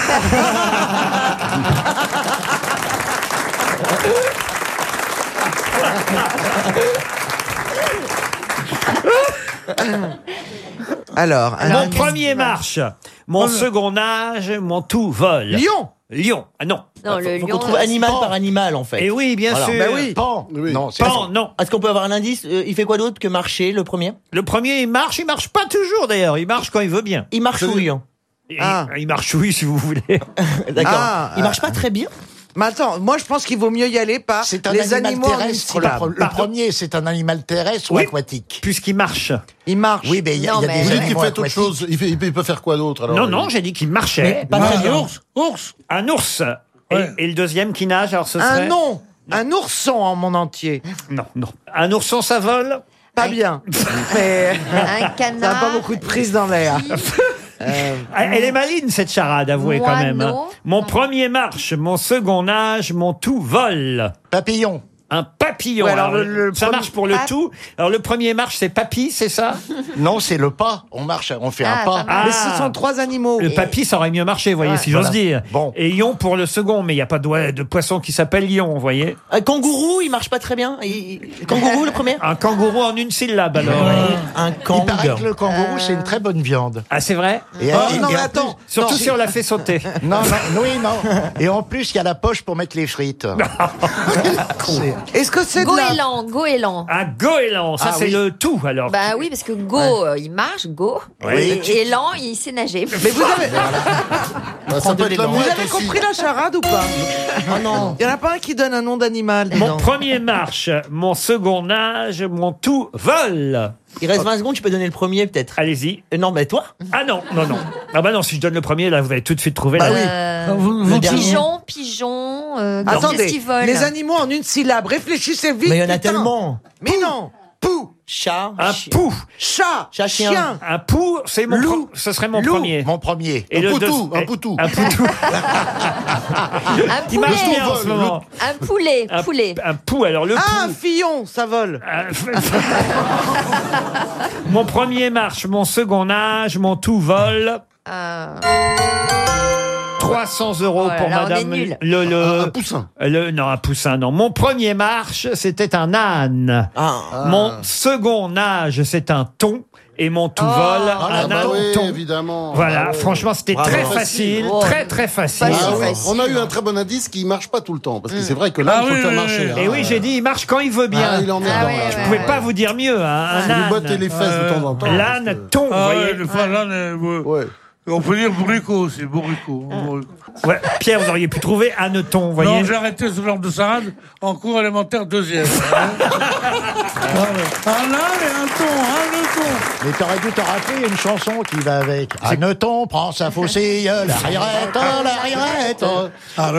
Alors, un Mon premier marche, mon second nage, mon tout vol. Lion Lion. Ah non. Non, le Faut lion. qu'on trouve animal par animal en fait. Et oui, bien Voilà. sûr. Bah oui. Pan. Oui. Non, c'est Pan, non. Est-ce qu'on peut avoir un indice Euh, Il fait quoi d'autre que marcher le premier? Le premier, il marche, il marche pas toujours d'ailleurs. Il marche quand il veut bien. Il marche oui. hein. Il, Ah. il marche oui, si vous voulez. D'accord. Ah, il marche pas très bien? Mais attends, moi je pense qu'il vaut mieux y aller par C'est un les animal animaux terrestre. Le, le premier, c'est un animal terrestre ou Oui. aquatique Puisqu'il marche. Il marche. Oui, mais il y a, Non, il y a mais- des Vous dites qu'il fait autre aquatiques. chose. Il, fait- il peut- il peut faire quoi d'autre alors Non, non, j'ai dit qu'il marchait. Pas très bien. ours, ours. Un ours. Et, Ouais. et le deuxième qui nage, alors ce Un serait... nom, un ourson en mon entier. Non, non. Un ourson, ça vole Pas Un- bien. Mais Un ça n'a canard. pas beaucoup de prise dans l'air. Euh, Elle est maligne, cette charade, avouez quand même. hein. Mon premier marche, mon second nage, mon tout vol. Papillon. Un papillon. Ouais, alors Alors, le- le ça premier- marche pour le tout. Alors le premier marche, c'est papy, c'est ça? Non, c'est le pas. On marche, on fait Ah, un pas. pas mal. Mais ce sont trois animaux. Le papy, ça aurait mieux marché, vous voyez, Ouais. si j'ose Voilà. dire. Bon. Et lion pour le second, mais il n'y a pas de, de poisson qui s'appelle lion, vous voyez. Un kangourou, il marche pas très bien. Il- il- Kangourou le premier? Un kangourou en une syllabe, alors. Un Il kang. paraît que le kangourou, c'est une très bonne viande. Ah, c'est vrai? Et, Oh, et- non, et mais en attends. plus- Surtout non, si on l'a fait sauter. Non, non, oui, non. Et en plus, il y a la poche pour mettre les frites. C'est- Est-ce que c'est de la... Goéland, goéland. Un goéland, ça Ah, c'est oui. le tout, alors. Bah oui, parce que go, euh, il marche, go. Ouais. Et élan, il sait nager. Mais vous avez, Bah, Ça peut être la vous mouette avez aussi. compris la charade ou pas? Oh non. Il y en a pas un qui donne un nom d'animal. Mon premier marche, mon second nage, mon tout vol. Il reste 20 secondes, tu peux donner le premier peut-être. Allez-y. Euh, non, mais toi Ah non, non, non. Ah bah non, si je donne le premier, là, vous allez tout de suite trouver. Bah la- oui. Euh, Vous- vous- pigeon, pigeon. Euh, qu'est-ce Attendez, qu'ils volent les animaux en une syllabe. Réfléchissez vite. Mais il y en a putain. tellement. Mais non. Pou. Chat. Un chi- pou. Chat. Chat, chien. chien. Un pou, c'est mon Loup. pro- ce serait mon Loup. premier. Mon premier. Et Un le poutou, deux- un poutou. Un poutou. Un marche poulet. bien en ce moment. Un poulet, Un, poulet. un pou, alors le Ah, un pou. fillon, ça vole. Mon premier marche, mon second nage, mon tout vol. Euh, 300 euros Oh là pour là, on madame est le, le- Un, un poussin. le- non un poussin non mon premier marche c'était un âne Ah. mon second nage c'est un thon et mon tout Oh. vol Ah, un bah âne oui, thon évidemment. voilà Bravo. franchement c'était très Facile. facile Oh. très très facile Ah si oui, facile. on a eu un très bon indice qui marche pas tout le temps. Parce que c'est vrai que là, Ah il faut oui, le faire marcher. oui. hein. et oui j'ai dit il marche quand il veut bien Ah, il est emmerdant, Ah ouais, là. ouais, je pouvais pas vous dire mieux hein, un âne les fesses de temps en temps. l'âne thon vous Ah voyez on est- ouais. On peut dire bourricot aussi, bourricot. Bourricot. Ouais, Pierre vous auriez pu trouver âne thon vous voyez Non, j'ai arrêté ce genre de sarade en cours élémentaire deuxième. Ah ouais. un âne et un thon, le thon. Mais t'aurais dû te rappeler une chanson qui va avec. Anneton prend sa faucille, la rirette, la rirette. Ah,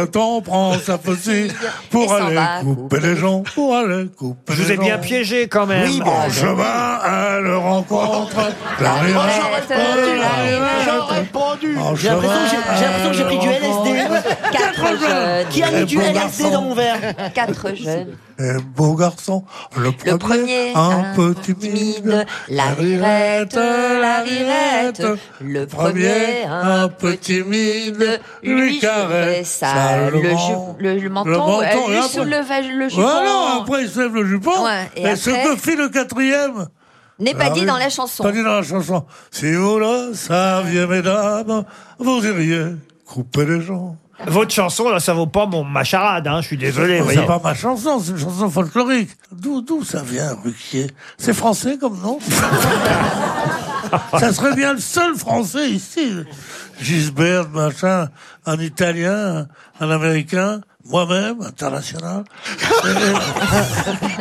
prend sa faucille pour Et aller va couper les gens, pour aller couper je vous les ai bien gens. piégé quand même Oui, bon, En chemin, elle rencontre la rirette, la rirette. J'aurais répondu. En J'ai l'impression que j'ai- chemin, j'ai l'impression que j'ai pris du LSD. Quatre jeunes. Qui a mis du LSD dans mon verre Quatre jeunes. Un beau garçon, le premier, Le premier, un, peu timide, timide, la rirette, la rirette. Le premier, un peu timide, lui caressa le, le, menton, Le menton, elle après- souleva le jupon. Voilà, après il soulève le jupon, Ouais, et et, ce après- que fit le quatrième N'est pas Ah dit oui, dans la chanson. Pas dit dans la chanson. Si vous le saviez, mesdames, vous iriez couper les gens. Votre chanson là ça vaut pas mon ma charade hein, je suis désolé vous voyez. C'est pas ma chanson, c'est une chanson folklorique. D'où, d'où ça vient, Ruquier? C'est français comme nom? Ça serait bien le seul français ici. Gisbert, machin, un italien, un américain, moi-même, international.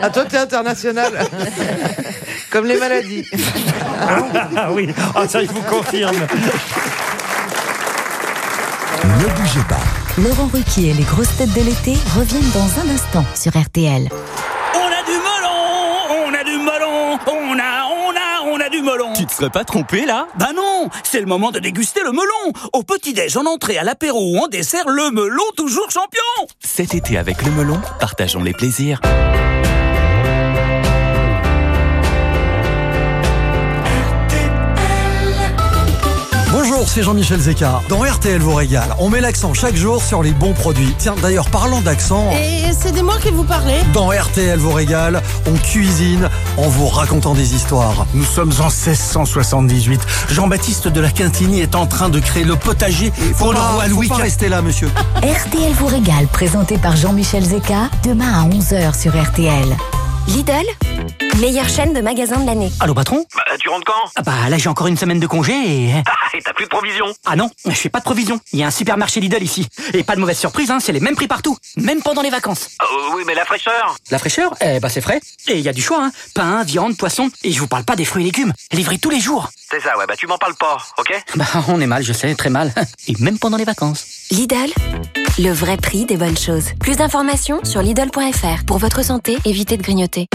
Ah, toi, t'es international. Comme les maladies. Ah oui, ah, ça je vous confirme. Ne bougez pas. Laurent Ruquier et les grosses têtes de l'été reviennent dans un instant sur RTL. On a du melon, on a du melon, on a, on a, on a du melon. Tu te serais pas trompé là? Bah non, c'est le moment de déguster le melon. Au petit-déj, en entrée, à l'apéro ou en dessert, le melon toujours champion. Cet été avec le melon, partageons les plaisirs. Bonjour, c'est Jean-Michel Zeka. Dans RTL vous régale, on met l'accent chaque jour sur les bons produits. Tiens, d'ailleurs, parlant d'accent, Et c'est de moi que vous parlez dans RTL vous régale, on cuisine en vous racontant des histoires. Nous sommes en 1678. Jean-Baptiste de la Quintigny est en train de créer le potager pour le roi faut Louis pas rester là, monsieur. RTL vous régale, présenté par Jean-Michel Zeka, demain à 11h sur RTL. Lidl, meilleure chaîne de magasins de l'année. Allô patron Bah, tu rentres quand? Ah Bah là j'ai encore une semaine de congé et... Et t'as plus de provisions Ah non, je fais pas de provision. Il y a un supermarché Lidl ici. Et pas de mauvaise surprise, hein, c'est les mêmes prix partout. Même pendant les vacances. Euh, Oui, mais la fraîcheur La fraîcheur? Eh bah c'est frais. Et il y a du choix, hein. Pain, viande, poisson. Et je vous parle pas des fruits et légumes. Livrés tous les jours. C'est ça, ouais, bah tu m'en parles pas, ok? Bah on est mal, je sais, très mal. Et même pendant les vacances. Lidl, le vrai prix des bonnes choses. Plus d'informations sur Lidl.fr. Pour votre santé, évitez de grignoter.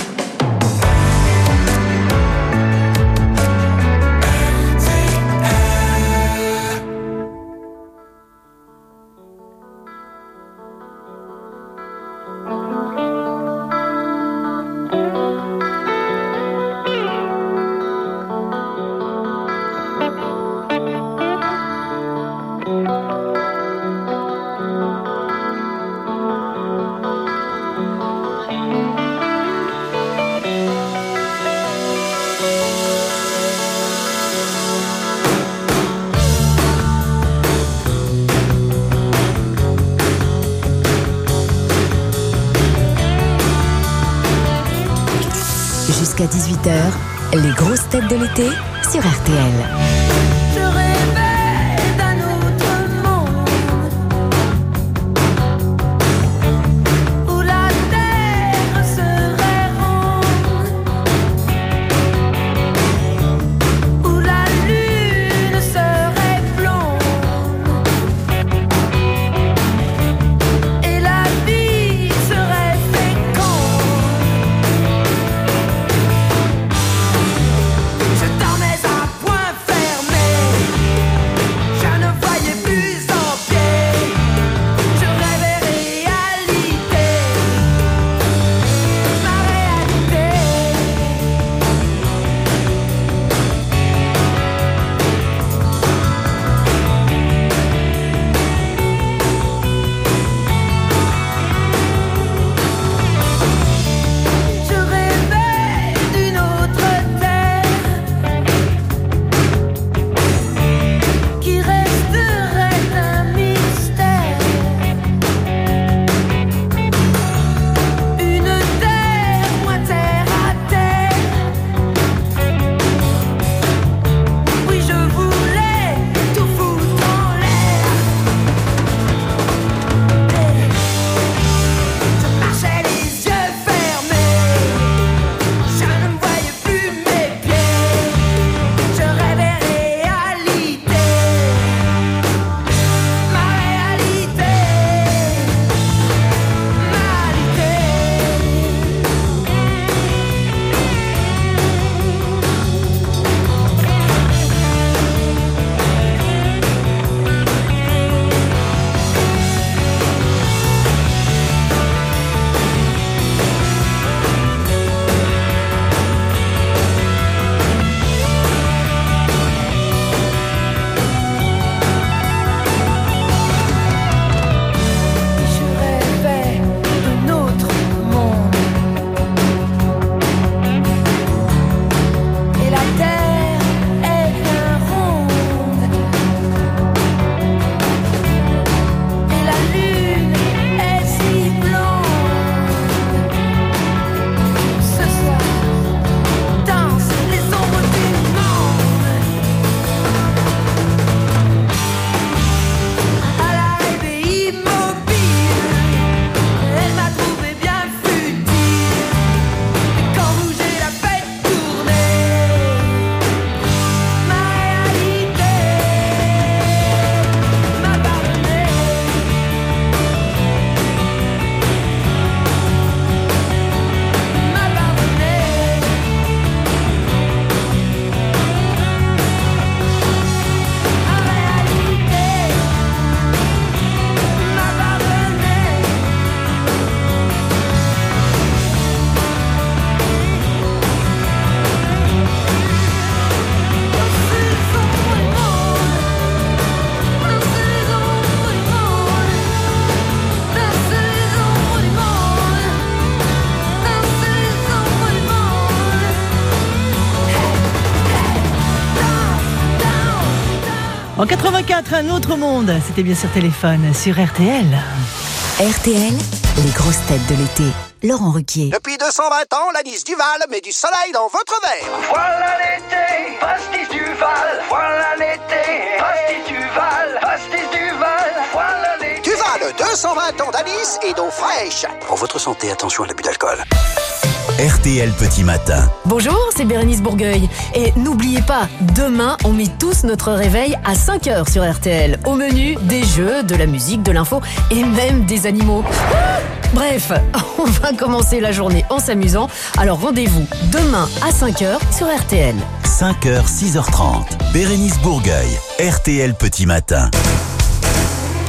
84, un autre monde. C'était bien sûr téléphone sur RTL. RTL, les grosses têtes de l'été. Laurent Ruquier. Depuis 220 ans, l'anis du Val met du soleil dans votre verre. Voilà l'été, pastis du Val. Voilà l'été, pastis du Val. Pastis du Val. Voilà l'été. Du Val, 220 ans d'anis et d'eau fraîche. Pour votre santé, attention à l'abus d'alcool. RTL Petit Matin. Bonjour, c'est Bérénice Bourgueil. Et n'oubliez pas, demain, on met tous notre réveil à 5h sur RTL. Au menu, des jeux, de la musique, de l'info et même des animaux. Ah Bref, on va commencer la journée en s'amusant. Alors rendez-vous demain à 5h sur RTL. 5h, 6h30. Bérénice Bourgueil. RTL Petit Matin.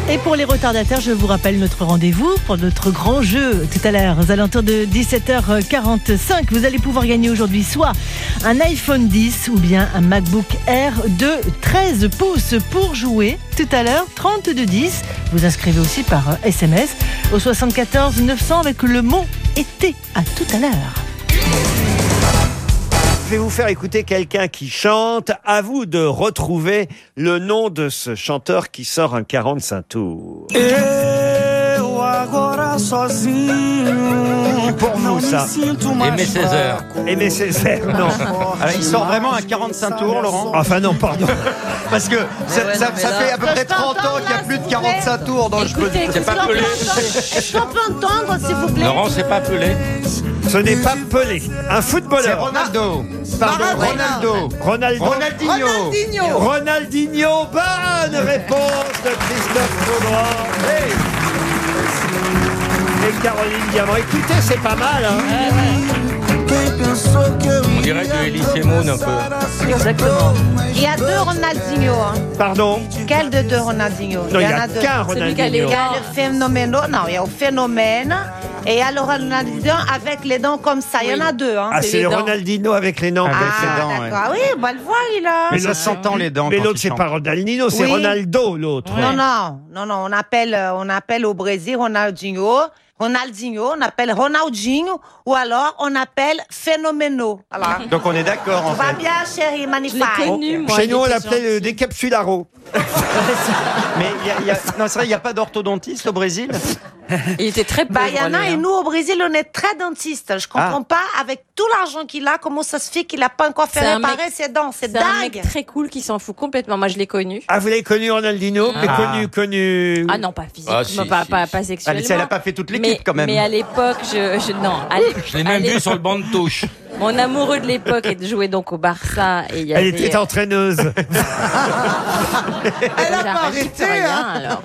Et pour les retardataires, je vous rappelle notre rendez-vous pour notre grand jeu tout à l'heure, aux alentours de 17h45. Vous allez pouvoir gagner aujourd'hui soit un iPhone 10 ou bien un MacBook Air de 13 pouces pour jouer tout à l'heure, 3210. Vous inscrivez aussi par SMS au 74 900 avec le mot été. À tout à l'heure. Vais vous faire écouter quelqu'un qui chante. À vous de retrouver le nom de ce chanteur qui sort un 45 tours. Eu agora sozinho. Pour vous, ça. Aimé Césaire. Aimé Césaire, non. Alors, il sort vraiment un 45 tours, Laurent Enfin non, pardon. Parce que ça, ça- ça fait à peu près 30 ans qu'il n'y a plus de 45 tours dans le jeu. C'est pas pelé. Est-ce qu'on peut entendre, s'il vous plaît Laurent, c'est pas pelé. Ce n'est pas Pelé. Un footballeur. C'est Ronaldo. Pardon, Ronaldo. Ronaldo. Ronaldinho. Ronaldinho. Ronaldinho. Bonne réponse de Christophe Faudra. Et Caroline Diamant. Écoutez, c'est pas mal. Hein On dirait du Elise Moon un peu. Exactement. Il y a deux Ronaldinho. hein. Pardon Quel de deux Ronaldinho? Non, il y en a deux. qu'un Celui qui a les- Ronaldinho. Il y a le phénomène. Non, il y a le phénomène. Et il y a le Ronaldinho avec les dents comme ça. Il y en a deux. Hein. Ah, c'est le Ronaldinho avec les dents. Ah, dents, ouais. d'accord. Oui, bah, le voir, il a. Mais ça s'entend les dents Mais quand l'autre, il c'est chante. pas Ronaldinho, c'est Oui. Ronaldo, l'autre. Non, non, non, non, on appelle, euh, on appelle au Brésil Ronaldinho, Ronaldinho, on appelle Ronaldinho, ou alors on appelle Phénoméno. Alors, Donc on est d'accord en va fait. bien, chérie, magnifique. Chez nous, on l'appelait le décapsularo. Mais il y a- il y a- non, c'est vrai, il n'y a pas d'orthodontiste au Brésil? Il était très Bah, il y en a, et nous au Brésil, on est très dentiste. Je comprends Ah. pas, avec tout l'argent qu'il a, comment ça se fait qu'il a pas encore fait C'est un réparer mec- ses dents. C'est C'est un mec très cool qui s'en fout complètement. Moi, je l'ai connu. Ah, vous l'avez connu, Ronaldinho Mais Ah. connu, connu. Ah non, pas physiquement, Ah, si, pas, si, pas, si. pas Ah, sexuellement. elle a pas fait toute l'équipe mais, quand même. Mais à l'époque, je, je non. à Je l'ai même vu sur le banc de touche. Mon amoureux de l'époque joué donc au Barça et il y avait. Elle était entraîneuse. Elle a pas arrêté, hein. alors.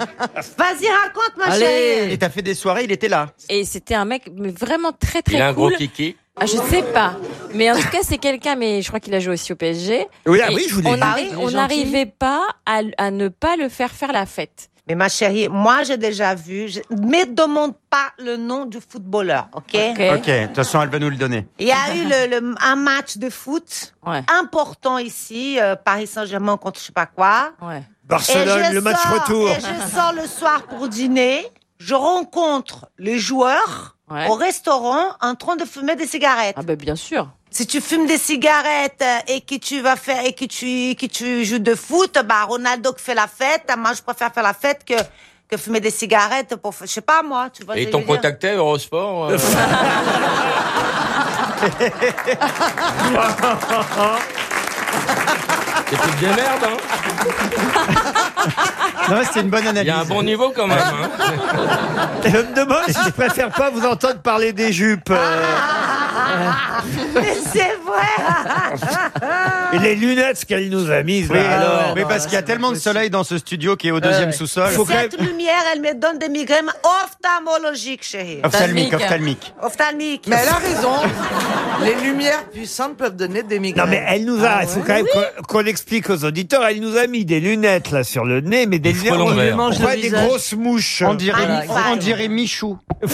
Vas-y, raconte, ma Allez chérie. Et t'as fait des soirées, il était là. Et c'était un mec mais vraiment très très Il a un cool. gros kiki. Ah, je sais pas. Mais en tout cas, c'est quelqu'un, mais je crois qu'il a joué aussi au PSG. Oui, ah oui, je vous l'ai On Il n'arrivait pas à, à ne pas le faire faire la fête. Mais ma chérie, moi j'ai déjà vu, je... mais demande pas le nom du footballeur, ok, Ok. De toute façon, elle va nous le donner. Il y a eu le, le- un match de foot Ouais. important ici, euh, Paris Saint-Germain contre je sais pas quoi. Ouais. Barcelone, le match retour. Et je sors le soir pour dîner, je rencontre les joueurs Ouais. au restaurant en train de fumer des cigarettes. Ah ben bien sûr. Si tu fumes des cigarettes euh, et que tu vas faire et que tu que tu joues de foot, bah Ronaldo qui fait la fête, moi je préfère faire la fête que que fumer des cigarettes pour je sais pas moi, tu vois. Et ton dire contacté Eurosport euh, C'est une bien merde, hein? Non, c'était une bonne Il analyse. y a un bon niveau quand même. Hein je me demande si je préfère pas vous entendre parler des jupes. euh, Mais c'est vrai. et les lunettes qu'elle nous a mises. Oui, là, alors. mais parce qu'il y a tellement de soleil dans ce studio qui est au deuxième sous-sol. Faut quand même- Cette lumière, elle me donne des migraines ophtalmologiques, chérie. Ophtalmique, ophtalmique. Ophtalmiques. Mais elle a raison. Les lumières puissantes peuvent donner des migraines. Non mais elle nous a, il faut quand même qu'on- qu'on explique aux auditeurs, elle nous a mis des lunettes là sur le nez, mais des lunettes, on, on Mange le des visage. grosses mouches. On dirait, on dirait Michou.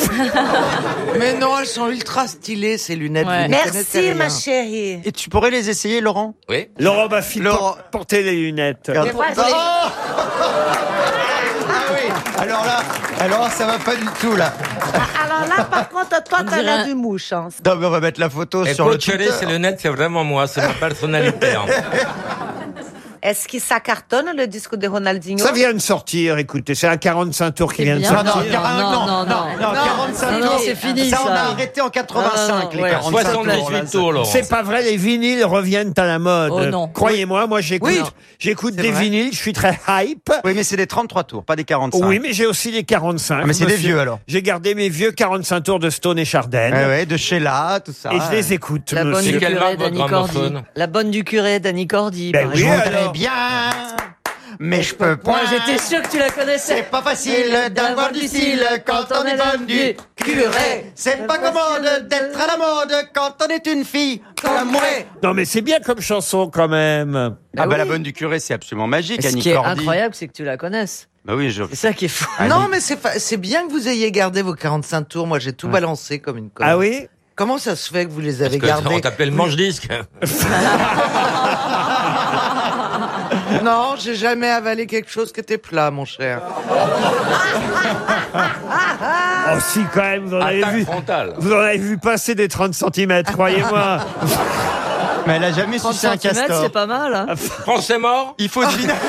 Mais non, elles sont ultra stylées, ces lunettes. Ouais. vous n'y connaissez Merci, rien. ma chérie. Et tu pourrais les essayer, Laurent? Oui. Laurent Baffy, Laurent- por- portez les lunettes. Je Oh ah oui, alors là, alors là, ça va pas du tout là. Ah, Alors là, par contre, toi, t'as l'air du mouche. hein. Non, mais on va mettre la photo Et sur le Twitter. c'est le net, c'est vraiment moi, c'est ma personnalité. hein. Est-ce que ça cartonne le disque de Ronaldinho Ça vient de sortir, écoutez, c'est un 45 tours qui C'est vient de sortir. Non, non, Ah, non, non, non, non, non, non. 45 Non, tours. c'est fini, Ça, on a arrêté en 85, les 45 tours. C'est pas vrai, les vinyles reviennent à la mode. Oh non. Croyez-moi, moi j'écoute, Oui. j'écoute des vrai. vinyles, je suis très hype. Oui, mais c'est des 33 tours, pas des 45. Oui, mais j'ai aussi les 45. Ah, mais c'est des vieux, alors. J'ai gardé mes vieux 45 tours de Stone et Chardin. Ouais, ouais, de Sheila, tout ça. Et je les écoute. La bonne du curé d'Annie Cordy. La bonne du curé d'Annie Cordy. Ben oui. Bien, mais je peux point. j'étais sûr que tu la connaissais. C'est pas facile d'avoir du style quand on est bonne du curé. C'est pas commode d'être à la mode quand on est une fille comme moi. Non, mais c'est bien comme chanson quand même. Ah bah la bonne du curé, c'est absolument magique, Et ce Annie qui est Cordy. incroyable, c'est que tu la connaisses. Bah oui, je... C'est ça qui est fou. Non, mais c'est fa- c'est bien que vous ayez gardé vos 45 tours. Moi, j'ai tout balancé comme une conne. Ah oui Comment ça se fait que vous les avez Parce que gardés on t'appelait le manche-disque. Non, j'ai jamais avalé quelque chose qui était plat, mon cher. Oh si, quand même, vous en avez Attaque vu. frontale. Vous en avez vu passer des 30 cm, croyez-moi. Mais elle a jamais 30 sucé un cm, castor. c'est pas mal. Hein. Français mort Il faut deviner.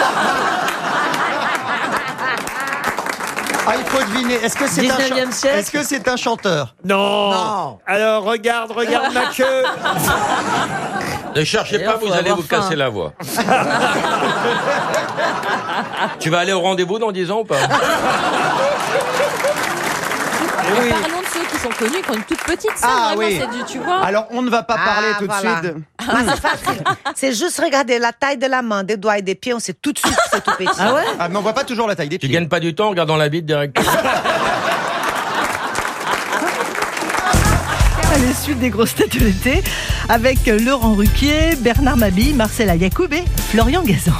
Ah, il faut deviner. Est-ce que c'est un, 19e chan- siècle Est-ce que c'est un chanteur? Non. Non. Alors regarde, regarde ma queue. Ne cherchez pas, vous allez vous faim. casser la voix. tu vas aller au rendez-vous dans 10 ans ou pas? Parlons de ceux qui sont connus, qui ont une toute petite. Ah vraiment, oui. c'est du, tu vois. Alors, on ne va pas parler Ah, tout voilà. de suite. Ah, c'est facile. C'est juste regarder la taille de la main, des doigts et des pieds, on sait tout de suite que c'est tout petit. Ah ouais? Ah, mais on voit pas toujours la taille des Tu pieds. gagnes pas du temps en regardant la bite directement. suite des grosses têtes de l'été avec Laurent Ruquier, Bernard Mabille, Marcela Yacoub et Florian Gazan.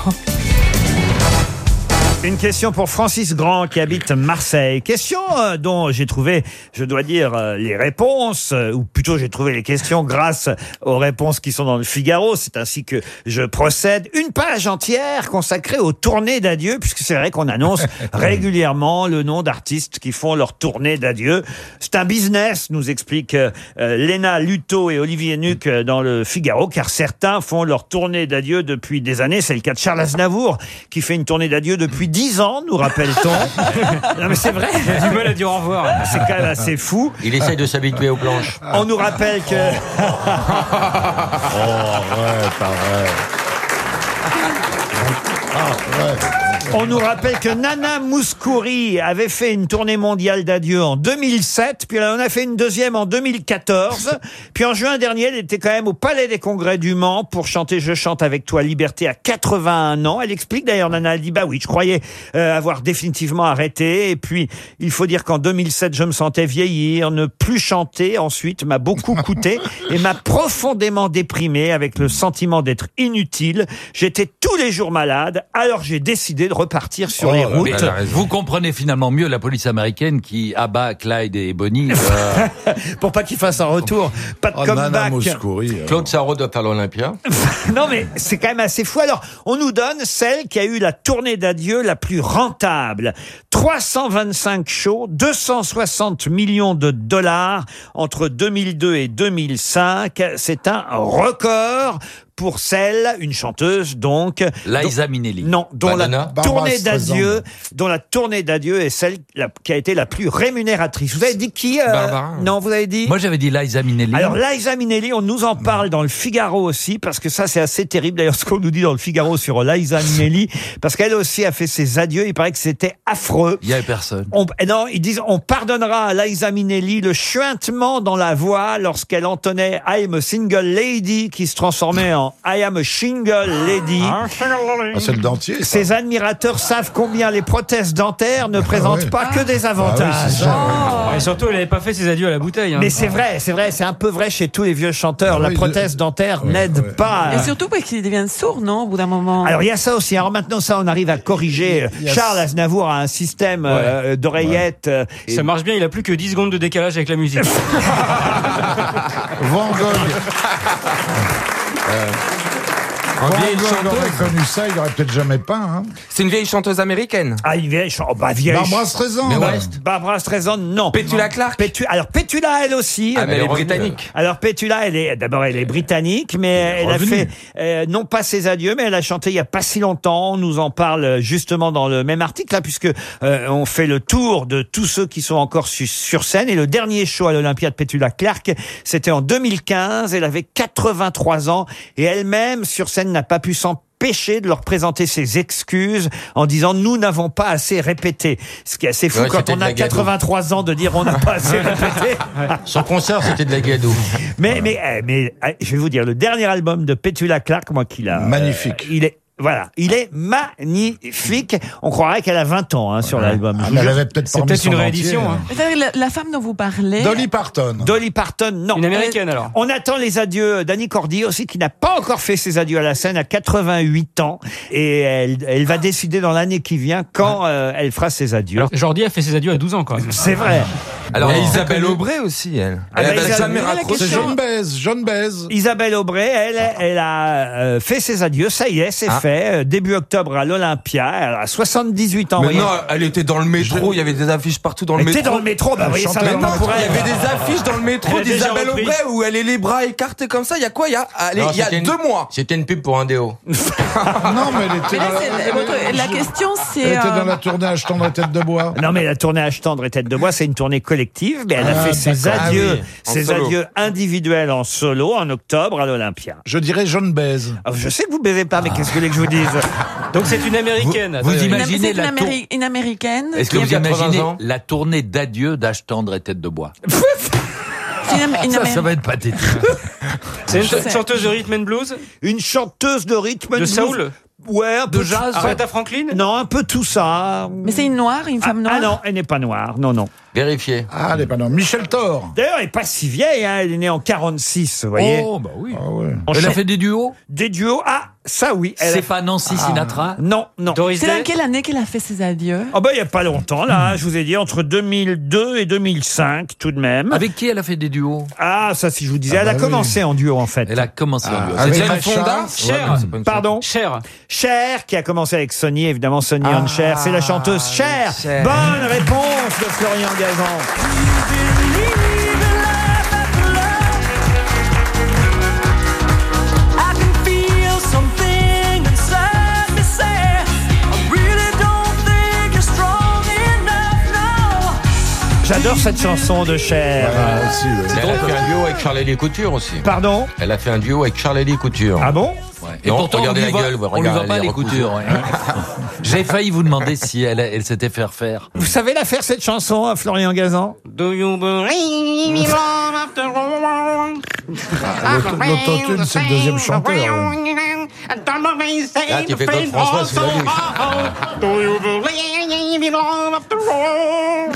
Une question pour Francis Grand qui habite Marseille. Question euh, dont j'ai trouvé, je dois dire, euh, les réponses, euh, ou plutôt j'ai trouvé les questions grâce aux réponses qui sont dans le Figaro. C'est ainsi que je procède. Une page entière consacrée aux tournées d'adieu, puisque c'est vrai qu'on annonce régulièrement le nom d'artistes qui font leur tournée d'adieu. C'est un business, nous explique Léna Luto et Olivier Nuc dans le Figaro, car certains font leur tournée d'adieu depuis des années. C'est le cas de Charles Aznavour, qui fait une tournée d'adieu depuis 10 ans, nous rappelle-t-on. non mais c'est vrai. J'ai du mal à dire au revoir. C'est quand même assez fou. Il essaye de s'habituer aux planches. On nous rappelle que... On nous rappelle que Nana Mouskouri avait fait une tournée mondiale d'adieu en 2007, puis elle en a fait une deuxième en 2014, puis en juin dernier, elle était quand même au Palais des Congrès du Mans pour chanter Je chante avec toi Liberté à 81 ans. Elle explique d'ailleurs, Nana, elle dit, bah oui, je croyais euh, avoir définitivement arrêté, et puis il faut dire qu'en 2007, je me sentais vieillir, ne plus chanter ensuite m'a beaucoup coûté et m'a profondément déprimé avec le sentiment d'être inutile. J'étais tous les jours malade, alors j'ai décidé de repartir sur les routes. Vous comprenez finalement mieux la police américaine qui abat Clyde et Bonnie. euh, pour pas qu'il fasse un retour. Pas de Oh, comeback. Mouskouri, Claude Sarraud doit faire l'Olympia. non mais c'est quand même assez fou. Alors, on nous donne celle qui a eu la tournée d'adieu la plus rentable. 325 shows, 260 millions de dollars entre 2002 et 2005. C'est un record pour celle, une chanteuse donc. Liza dont- Minnelli. Non, dont la tournée d'adieu, dont la tournée d'adieu est celle la- qui a été la plus rémunératrice. Vous avez dit qui euh, Barbara. Non, vous avez dit Moi j'avais dit Liza Minnelli. alors Liza Minnelli, on nous en parle dans le Figaro aussi, parce que ça c'est assez terrible d'ailleurs ce qu'on nous dit dans le Figaro sur Liza Minnelli, parce qu'elle aussi a fait ses adieux, il paraît que c'était affreux. Il y avait personne. On, eh non, ils disent on pardonnera à Liza Minnelli le chuintement dans la voix lorsqu'elle entonnait I am a single lady qui se transformait en I am a single lady. Ah, c'est le dentier. ça. Ses admirateurs savent combien les prothèses dentaires ne présentent ouais. pas que des Ah oui, c'est avantages. ça. Oh. Et surtout, elle n'avait pas fait ses adieux à la bouteille. hein. Mais c'est vrai, c'est vrai, c'est un peu vrai chez tous les vieux chanteurs. Ah la oui, prothèse dentaire n'aide pas. Et surtout parce qu'ils deviennent sourds, non, au bout d'un moment. Alors il y a ça aussi. Alors maintenant ça, on arrive à corriger. Il y a- Charles Aznavour a un système euh, d'oreillettes. euh, et- Ça marche bien, il a plus que 10 secondes de décalage avec la musique. Van Gogh. Uh, Bon, vieille il aurait chanteuse. connu ça, il aurait peut-être jamais peint. Hein. C'est une vieille chanteuse américaine. Ah, une vieille chanteuse. bah, vieille. Barbara Streisand. Mais ouais. Barbara Streisand, non. Petula Clark. Pétu- Alors Pétula, elle aussi. Ah, mais elle est Euh, britannique. Alors Pétula, elle est d'abord elle est britannique, mais elle a fait euh, non pas ses adieux, mais elle a chanté il y a pas si longtemps. On nous en parle justement dans le même article là, puisque euh, on fait le tour de tous ceux qui sont encore su- sur scène. Et le dernier show à l'Olympia de Pétula Clark, c'était en 2015. Elle avait 83 ans et elle-même sur scène n'a pas pu s'empêcher de leur présenter ses excuses en disant nous n'avons pas assez répété. Ce qui est assez fou Ouais, quand on a la gadoue. 83 ans de dire on n'a pas assez répété. Son concert, c'était de la gadoue. Mais, mais, eh, mais, eh, je vais vous dire, le dernier album de Petula Clark, moi qu'il a. Magnifique. euh, il est. Voilà, il est magnifique. On croirait qu'elle a 20 ans hein, sur l'album. Ah, Je mais vous elle jure. avait peut-être son une réédition, hein. hein. C'est-à-dire, La, la femme dont vous parlez. Dolly Parton. Dolly Parton, non. Une américaine alors. On attend les adieux d'Annie Cordy aussi, qui n'a pas encore fait ses adieux à la scène à 88 ans. Et elle, elle va décider dans l'année qui vient quand euh, elle fera ses adieux. Alors, Jordi a fait ses adieux à 12 ans quand même. C'est vrai. Alors. Isabelle Aubray aussi, elle. Ah Elle jamais la raccroché. John Baez. John Baez. Isabelle Aubray, elle, elle a euh, fait ses adieux. Ça y est, c'est Ah. fait. Euh, Début octobre à l'Olympia. Elle a 78 ans. Mais voyez. non, elle était dans le métro, il y avait des affiches partout dans le Elle était métro. dans le métro, bah, vous voyez, ça chantait dans le pour Il y elle. avait des affiches dans le métro Elle a déjà d'Isabelle repris. Aubray où elle est les bras écartés comme ça. Il y a quoi Il y a, allez, Non, il y a c'était une- deux mois. C'était une pub pour un déo. Non, mais elle était, Mais là, dans, c'est- votre- la question, elle c'est. était euh, dans la tournée à tendre tête de bois. Non, mais la tournée H tendre et tête de bois, c'est une tournée collective, mais elle a Ah, fait ses d'accord. adieux, Ah oui, en ses solo. adieux individuels en solo en octobre à l'Olympia. Je dirais John Baez. Alors, je sais que vous baisez pas, mais qu'est-ce que vous voulez que je vous dise? Donc c'est une américaine. Vous une- imaginez c'est une, la tour- Améri- une américaine. Est-ce que qui vous a- 80 imaginez ans la tournée d'adieu d'âge tendre et tête de bois? C'est une, une ça, ça va être pathétique. C'est une chanteuse de rhythm and blues, Une chanteuse de rythme de blues. soul, Ouais, un peu de jazz. Aretha Franklin. Non, un peu tout ça. Mais c'est une noire, une femme noire. Ah non, elle n'est pas noire. Non, non. Vérifiez. Ah, elle est pas non. Michel Thor. D'ailleurs, elle n'est pas si vieille. Hein. Elle est née en 46, vous voyez. Oh, bah oui. Ah ouais. En Elle a fait des duos? Des duos. Ah, ça oui. Elle a- C'est pas Nancy Sinatra Non, non. Doris C'est dans Day. quelle année qu'elle a fait ses adieux Oh bah il y a pas longtemps là, je vous ai dit entre 2002 et 2005 tout de même. Avec qui elle a fait des duos? Ah ça si je vous disais, Ah elle a bah commencé en duo en fait. Elle a commencé en Ah, duo. avec C'est Jane Jane Fonda? Cher. Pardon? Cher. Cher qui a commencé avec Sonny évidemment Sonny on Cher, c'est la chanteuse Cher. Cher. Bonne réponse de Florian Gazan. J'adore cette chanson de Cher. Ouais, aussi, ouais. Elle a fait un duo avec Charlie Couture aussi. Pardon Elle a fait un duo avec Charlie Couture. Ah bon Et Non, pourtant, regardez on lui la voit- gueule, on lui regardez voit pas les les coutures. ouais. J'ai failli vous demander si elle, elle s'était fait refaire. Vous savez la faire cette chanson, hein, Florian Gazan Do you believe love after all? L'auto- L'autotune, c'est le deuxième chanteur. ouais. Là, tu fais Claude François sous la douche. Do you believe in love after all?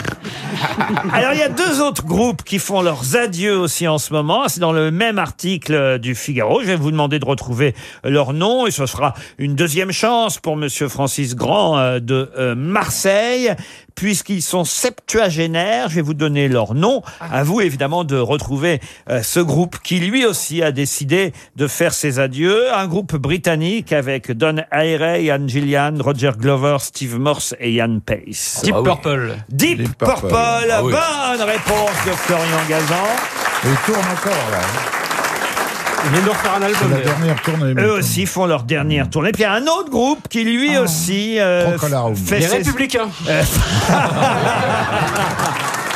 Alors il y a deux autres groupes qui font leurs adieux aussi en ce moment. C'est dans le même article euh, du Figaro. Je vais vous demander de retrouver leur nom et ce sera une deuxième chance pour Monsieur Francis Grand euh, de euh, Marseille. Puisqu'ils sont septuagénaires, je vais vous donner leur nom. À vous évidemment de retrouver euh, ce groupe qui lui aussi a décidé de faire ses adieux. Un groupe britannique avec Don Airey, Ian Gillian, Roger Glover, Steve Morse et Ian Pace. Deep Ah oui. Purple. Deep, Deep Purple, Purple. Ah oui. bonne réponse de Florian Gazan. Il tourne encore, là. Ils viennent de refaire un album. la dernière tournée. Eux aussi font leur dernière tournée. Puis il y a un autre groupe qui lui aussi euh, Procolarum. fait Les ses- Républicains.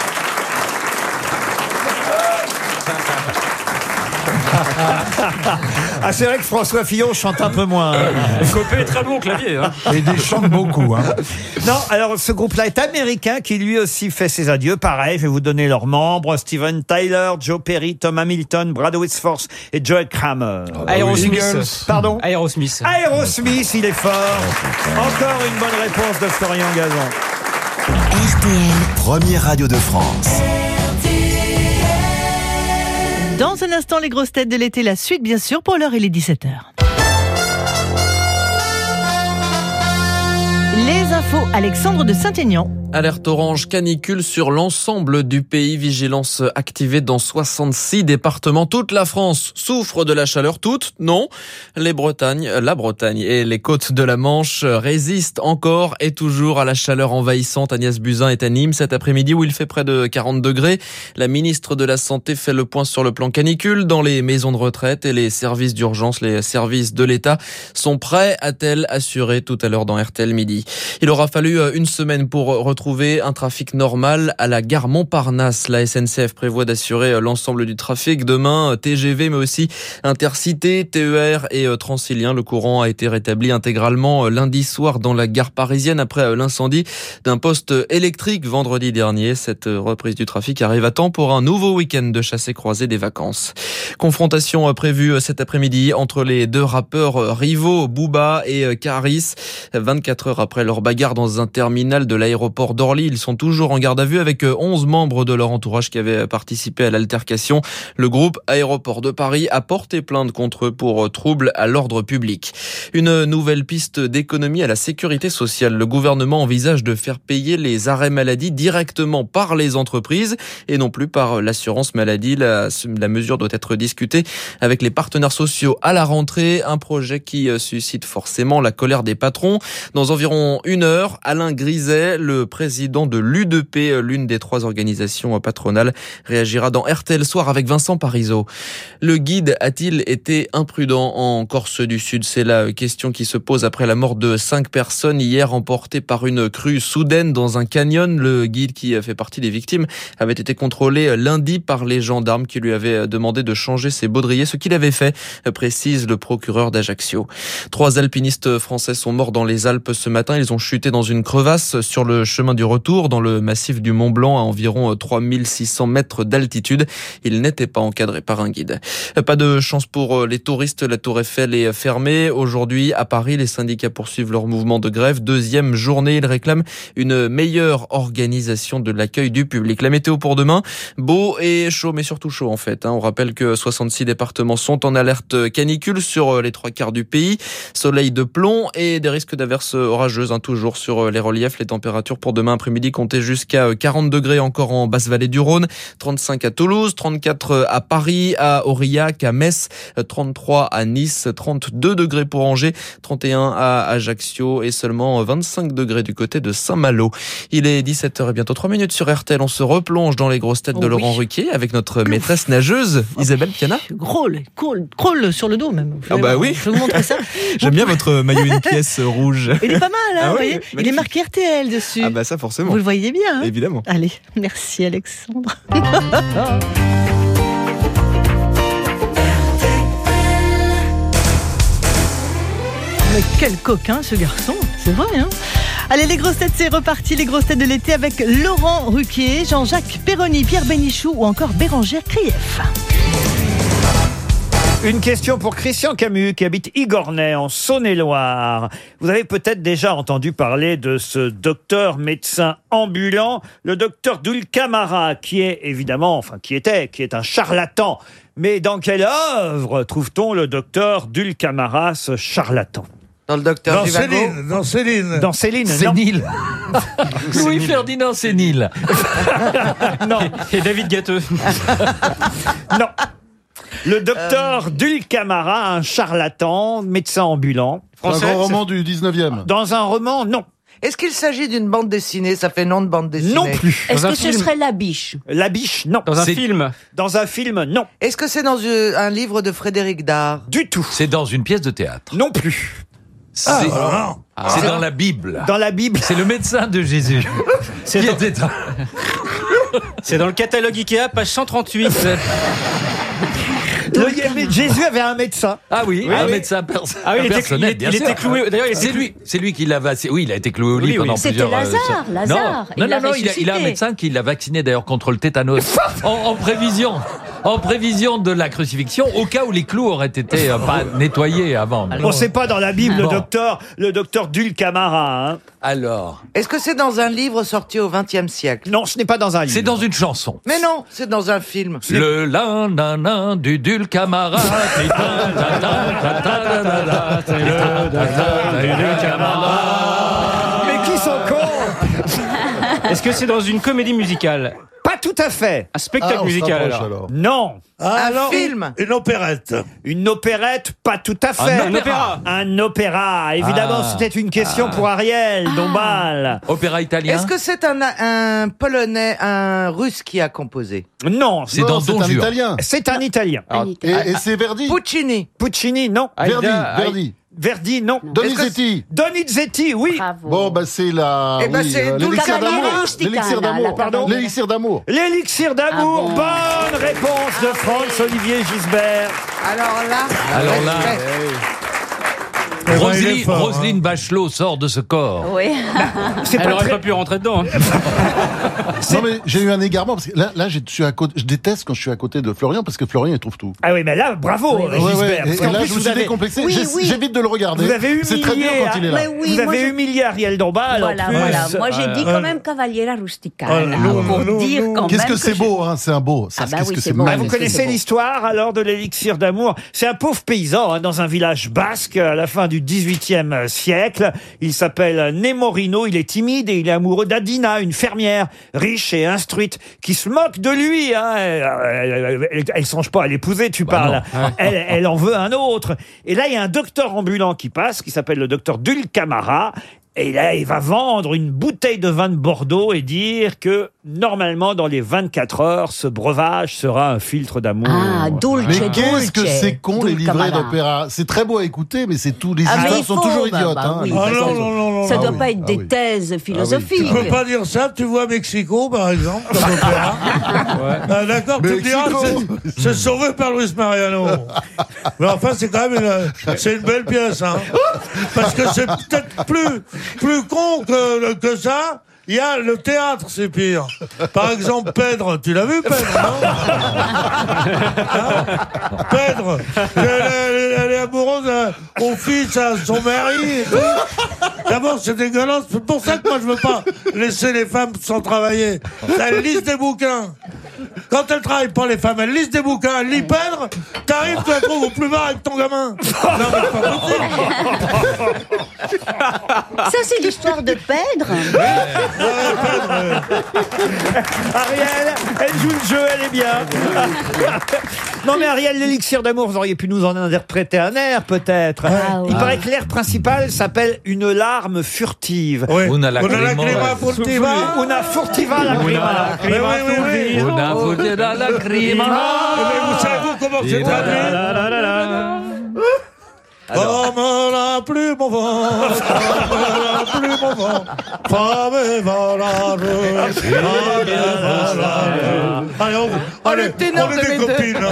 ah, c'est vrai que François Fillon chante un peu moins. hein. Copé est très bon au clavier. Hein. Et il chante beaucoup. Hein. Non, alors ce groupe-là est américain qui lui aussi fait ses adieux. Pareil, je vais vous donner leurs membres. Steven Tyler, Joe Perry, Tom Hamilton, Brad Whitforce et Joe Kramer. Aerosmith. Eagles. Pardon Aerosmith. Aerosmith, il est fort. Encore une bonne réponse de Florian Gazan. RTL. Première radio de France. Dans un instant, les grosses têtes de l'été, la suite, bien sûr, pour l'heure, il est 17h. Les infos, Alexandre de Saint-Aignan. Alerte orange canicule sur l'ensemble du pays. Vigilance activée dans 66 départements. Toute la France souffre de la chaleur. Toute Non. Les Bretagnes, la Bretagne et les côtes de la Manche résistent encore et toujours à la chaleur envahissante. Agnès Buzyn est à Nîmes cet après-midi où il fait près de 40 degrés. La ministre de la Santé fait le point sur le plan canicule dans les maisons de retraite et les services d'urgence. Les services de l'État sont prêts, a-t-elle assuré tout à l'heure dans RTL Midi. Il aura fallu euh, une semaine pour retrouver un trafic normal à la gare Montparnasse. La SNCF prévoit d'assurer euh, l'ensemble du trafic demain, euh, TGV mais aussi Intercité, TER et euh, Transilien. Le courant a été rétabli intégralement lundi soir dans la gare parisienne après l'incendie d'un poste électrique vendredi dernier. Cette reprise du trafic arrive à temps pour un nouveau week-end de chassé croisé des vacances. Confrontation prévue cet après-midi entre les deux rappeurs rivaux, Booba et Caris. 24 heures après leur bagarre dans un terminal de l'aéroport d'Orly, ils sont toujours en garde à vue avec 11 membres de leur entourage qui avaient participé à l'altercation. Le groupe Aéroport de Paris a porté plainte contre eux pour trouble à l'ordre public. Une nouvelle piste d'économie à la sécurité sociale. Le gouvernement envisage de faire payer les arrêts maladie directement par les entreprises et non plus par l'assurance maladie. La, la mesure doit être discutée avec les partenaires sociaux à la rentrée. Un projet qui suscite forcément la colère des patrons. Dans environ une heure, Alain Griset, le président de l'UDP, l'une des trois organisations patronales, réagira dans RTL Soir avec Vincent Parisot. Le guide a-t-il été imprudent en Corse du Sud? C'est la question qui se pose après la mort de cinq personnes hier emportées par une crue soudaine dans un canyon. Le guide qui fait partie des victimes avait été contrôlé lundi par les gendarmes qui lui avaient demandé de changer ses baudriers, ce qu'il avait fait, précise le procureur d'Ajaccio. Trois alpinistes français sont morts dans les Alpes ce matin. Ils ont chuté dans une crevasse sur le chemin du retour dans le massif du Mont Blanc à environ 3600 mètres d'altitude. Ils n'étaient pas encadrés par un guide. Pas de chance pour les touristes. La tour Eiffel est fermée. Aujourd'hui, à Paris, les syndicats poursuivent leur mouvement de grève. Deuxième journée, ils réclament une meilleure organisation de l'accueil du public. La météo pour demain, beau et chaud, mais surtout chaud en fait. hein. On rappelle que 66 départements sont en alerte canicule sur les trois quarts du pays. Soleil de plomb et des risques d'averses orageuses hein, toujours sur les reliefs. Les températures pour demain après-midi comptaient jusqu'à 40 degrés encore en basse vallée du Rhône, 35 à Toulouse, 34 à Paris, à Aurillac, à Metz, 33 à Nice, 32 degrés pour Angers, 31 à Ajaccio et seulement 25 degrés du côté de Saint-Malo. Il est 17h et bientôt 3 minutes sur RTL. On se replonge dans les grosses têtes de Oh Laurent. Ruquier avec notre maîtresse nageuse Isabelle Piana. Crawl, crawl, crawl sur le dos même. Ah bah oui. Je vais vous montrer ça. J'aime bien votre maillot une pièce rouge. Il est pas mal, hein, Ah vous oui, voyez Il est marqué RTL dessus. Ah bah ça forcément. Vous le voyez bien. hein Évidemment. Allez, merci Alexandre. Mais quel coquin ce garçon, c'est vrai hein Allez les grosses têtes, c'est reparti, les grosses têtes de l'été avec Laurent Ruquier, Jean-Jacques Perroni, Pierre Bénichou ou encore Bérangère Krief. Une question pour Christian Camus qui habite Igornay en Saône-et-Loire. Vous avez peut-être déjà entendu parler de ce docteur médecin ambulant, le docteur Dulcamara, qui est évidemment, enfin qui était, qui est un charlatan. Mais dans quelle œuvre trouve-t-on le docteur Dulcamara, ce charlatan? Dans le docteur Dans Céline, dans Céline. Dans Céline, non. Sénile. Louis Ferdinand Sénile. non. Et David Gâteux. non. Le docteur Dulcamara, un charlatan, médecin ambulant. C'est un grand roman du 19e. Dans un roman, non. Est-ce qu'il s'agit d'une bande dessinée? Ça fait nom de bande dessinée. Non plus. Est-ce que ce serait la biche? La biche, non. Dans un C'est- film Dans un film, non. Est-ce que c'est dans euh, un livre de Frédéric Dard? Du tout. C'est dans une pièce de théâtre. Non plus. C'est Ah, Ah, c'est dans la Bible. Dans la Bible. C'est le médecin de Jésus. C'est Qui dans- était un- C'est dans le catalogue Ikea, page 138. Le- Jésus avait un médecin. Ah oui, Oui, un oui. médecin pers- Ah oui, il était- personnel, il- bien il sûr. était cloué- d'ailleurs, il était C'est lui, c'est lui qui l'a vacciné. Oui, il a été cloué au lit Oui, oui. pendant C'était plusieurs. euh, Lazare, non, Lazare. non, Il l'a non, non, il a, il a un ressuscité. médecin qui l'a vacciné d'ailleurs contre le tétanos en, en prévision, en prévision de la crucifixion, au cas où les clous auraient été euh, pas nettoyés avant. On sait pas dans la Bible le Bon. docteur, le docteur Dulcamara. Hein. Alors, Est-ce que c'est dans un livre sorti au XXe siècle Non, ce n'est pas dans un livre. c'est dans une chanson. Mais non, c'est dans un film. Le lin nan nan du Dulcamara. Mais qui sont cons Est-ce que c'est dans une comédie musicale tout à fait. Un spectacle Ah, on musical alors. alors. Non. Un alors, film Une opérette. Une opérette, pas tout à fait. Un opéra. Un opéra. Évidemment, Ah. c'était une question pour Ariel Dombal. Opéra italien Est-ce que c'est un, un polonais, un russe qui a composé? Non. C'est Non, dans c'est Don un Juan. italien. C'est un Italien. Et, et c'est Verdi? Puccini. Puccini, non. Verdi, Aïda- Verdi. Verdi, non. Donizetti. Donizetti, oui. Bravo. Bon, bah c'est la. Eh ben, oui, c'est euh, l'élixir d'amour. L'élixir d'amour. Pardon L'élixir d'amour. L'élixir d'amour. Ah bon Bonne réponse de Franz-Olivier Gisbert. Alors là. Alors là, Eh ben, Roselyne, hein. Roselyne Bachelot sort de ce corps. Oui. C'est Elle pas aurait très- pas pu rentrer dedans. hein. Non mais j'ai eu un égarement parce que là, là je suis à côté. Je déteste quand je suis à côté de Florian parce que Florian il trouve tout. Ah oui, mais là, bravo, Ouais, Gisbert. ouais. parce Et, qu'en et là plus, je vous suis avez- décomplexé. Oui, oui. J'évite de le regarder. Vous avez humilié, C'est très bien quand il est là. Oui, vous avez je- humilié Ariel Dombal. Voilà, en plus. voilà. Moi, j'ai dit quand même Cavaliera Rusticana. Oh, pour dire Qu'est-ce que c'est beau, hein, c'est un beau. Ah bah oui, c'est vous connaissez l'histoire alors de l'élixir d'amour? C'est un pauvre paysan hein, dans un village basque à la fin du XVIIIe siècle. Il s'appelle Nemorino. Il est timide et il est amoureux d'Adina, une fermière riche et instruite qui se moque de lui. Hein. Elle, elle- songe pas à l'épouser, tu parles. Elle, elle en veut un autre. Et là, il y a un docteur ambulant qui passe, qui s'appelle le docteur Dulcamara. Et là, il va vendre une bouteille de vin de Bordeaux et dire que normalement, dans les 24 heures, ce breuvage sera un filtre d'amour. Ah, dolce, Mais qu'est-ce que c'est con les dulce livrets d'opéra? C'est très beau à écouter, mais c'est tous les Ah, histoires sont faut, toujours bah, idiotes. bah hein. oui, sont- Ça Ah doit oui, pas être ah des oui. thèses philosophiques. Tu peux pas dire ça, tu vois Mexico par exemple, comme opéra. Ah, D'accord, tu me diras, Mexico. c'est- c'est sauvé par Luis Mariano. Mais enfin, c'est quand même une, c'est une belle pièce, hein. Parce que c'est peut-être plus, plus con que, que ça. Il y a le théâtre, c'est pire. Par exemple, Pedre, tu l'as vu, Pedre, non Hein Pedre, elle, est- elle est amoureuse euh, au fils, à son mari. et tout. D'abord, c'est dégueulasse. C'est pour ça que moi, je veux pas laisser les femmes sans travailler. Elles lisent des bouquins. Quand elles travaillent pas, les femmes, elles lisent des bouquins, elles lisent Pedre. T'arrives, tu la trouves au plus bas avec ton gamin. Non, mais c'est pas possible. Ça, c'est l'histoire de Pedre. Ariel, elle joue le jeu, elle est bien. non mais Ariel, l'élixir d'amour, vous auriez pu nous en interpréter un air peut-être. Ah. Il paraît que l'air principal s'appelle une larme furtive. Oui. Una Una lacrima lacrima furtiva. Una furtiva lacrima. Mais. Una furtiva Eh lacrima. ben, vous savez comment c'est traduit Comme la plume au vent, comme la plume au vent, femme et valage, femme et valage. Allez, on, allez, le ténor on est de des copines.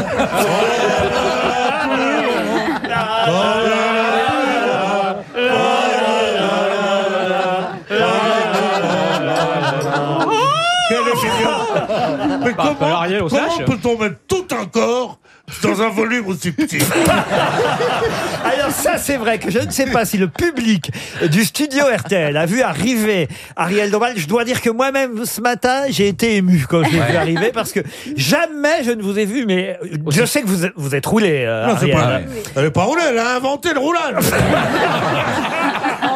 Mais comment, Ariel, peut-on mettre tout un corps dans un volume aussi petit Alors ça c'est vrai que je ne sais pas si le public du studio RTL a vu arriver Ariel Dombal. Je dois dire que moi-même ce matin j'ai été ému quand je l'ai vu arriver parce que jamais je ne vous ai vu mais je sais que vous êtes- vous êtes roulé euh, Non, c'est Ariel. pas, elle est pas roulée, elle a inventé le roulage.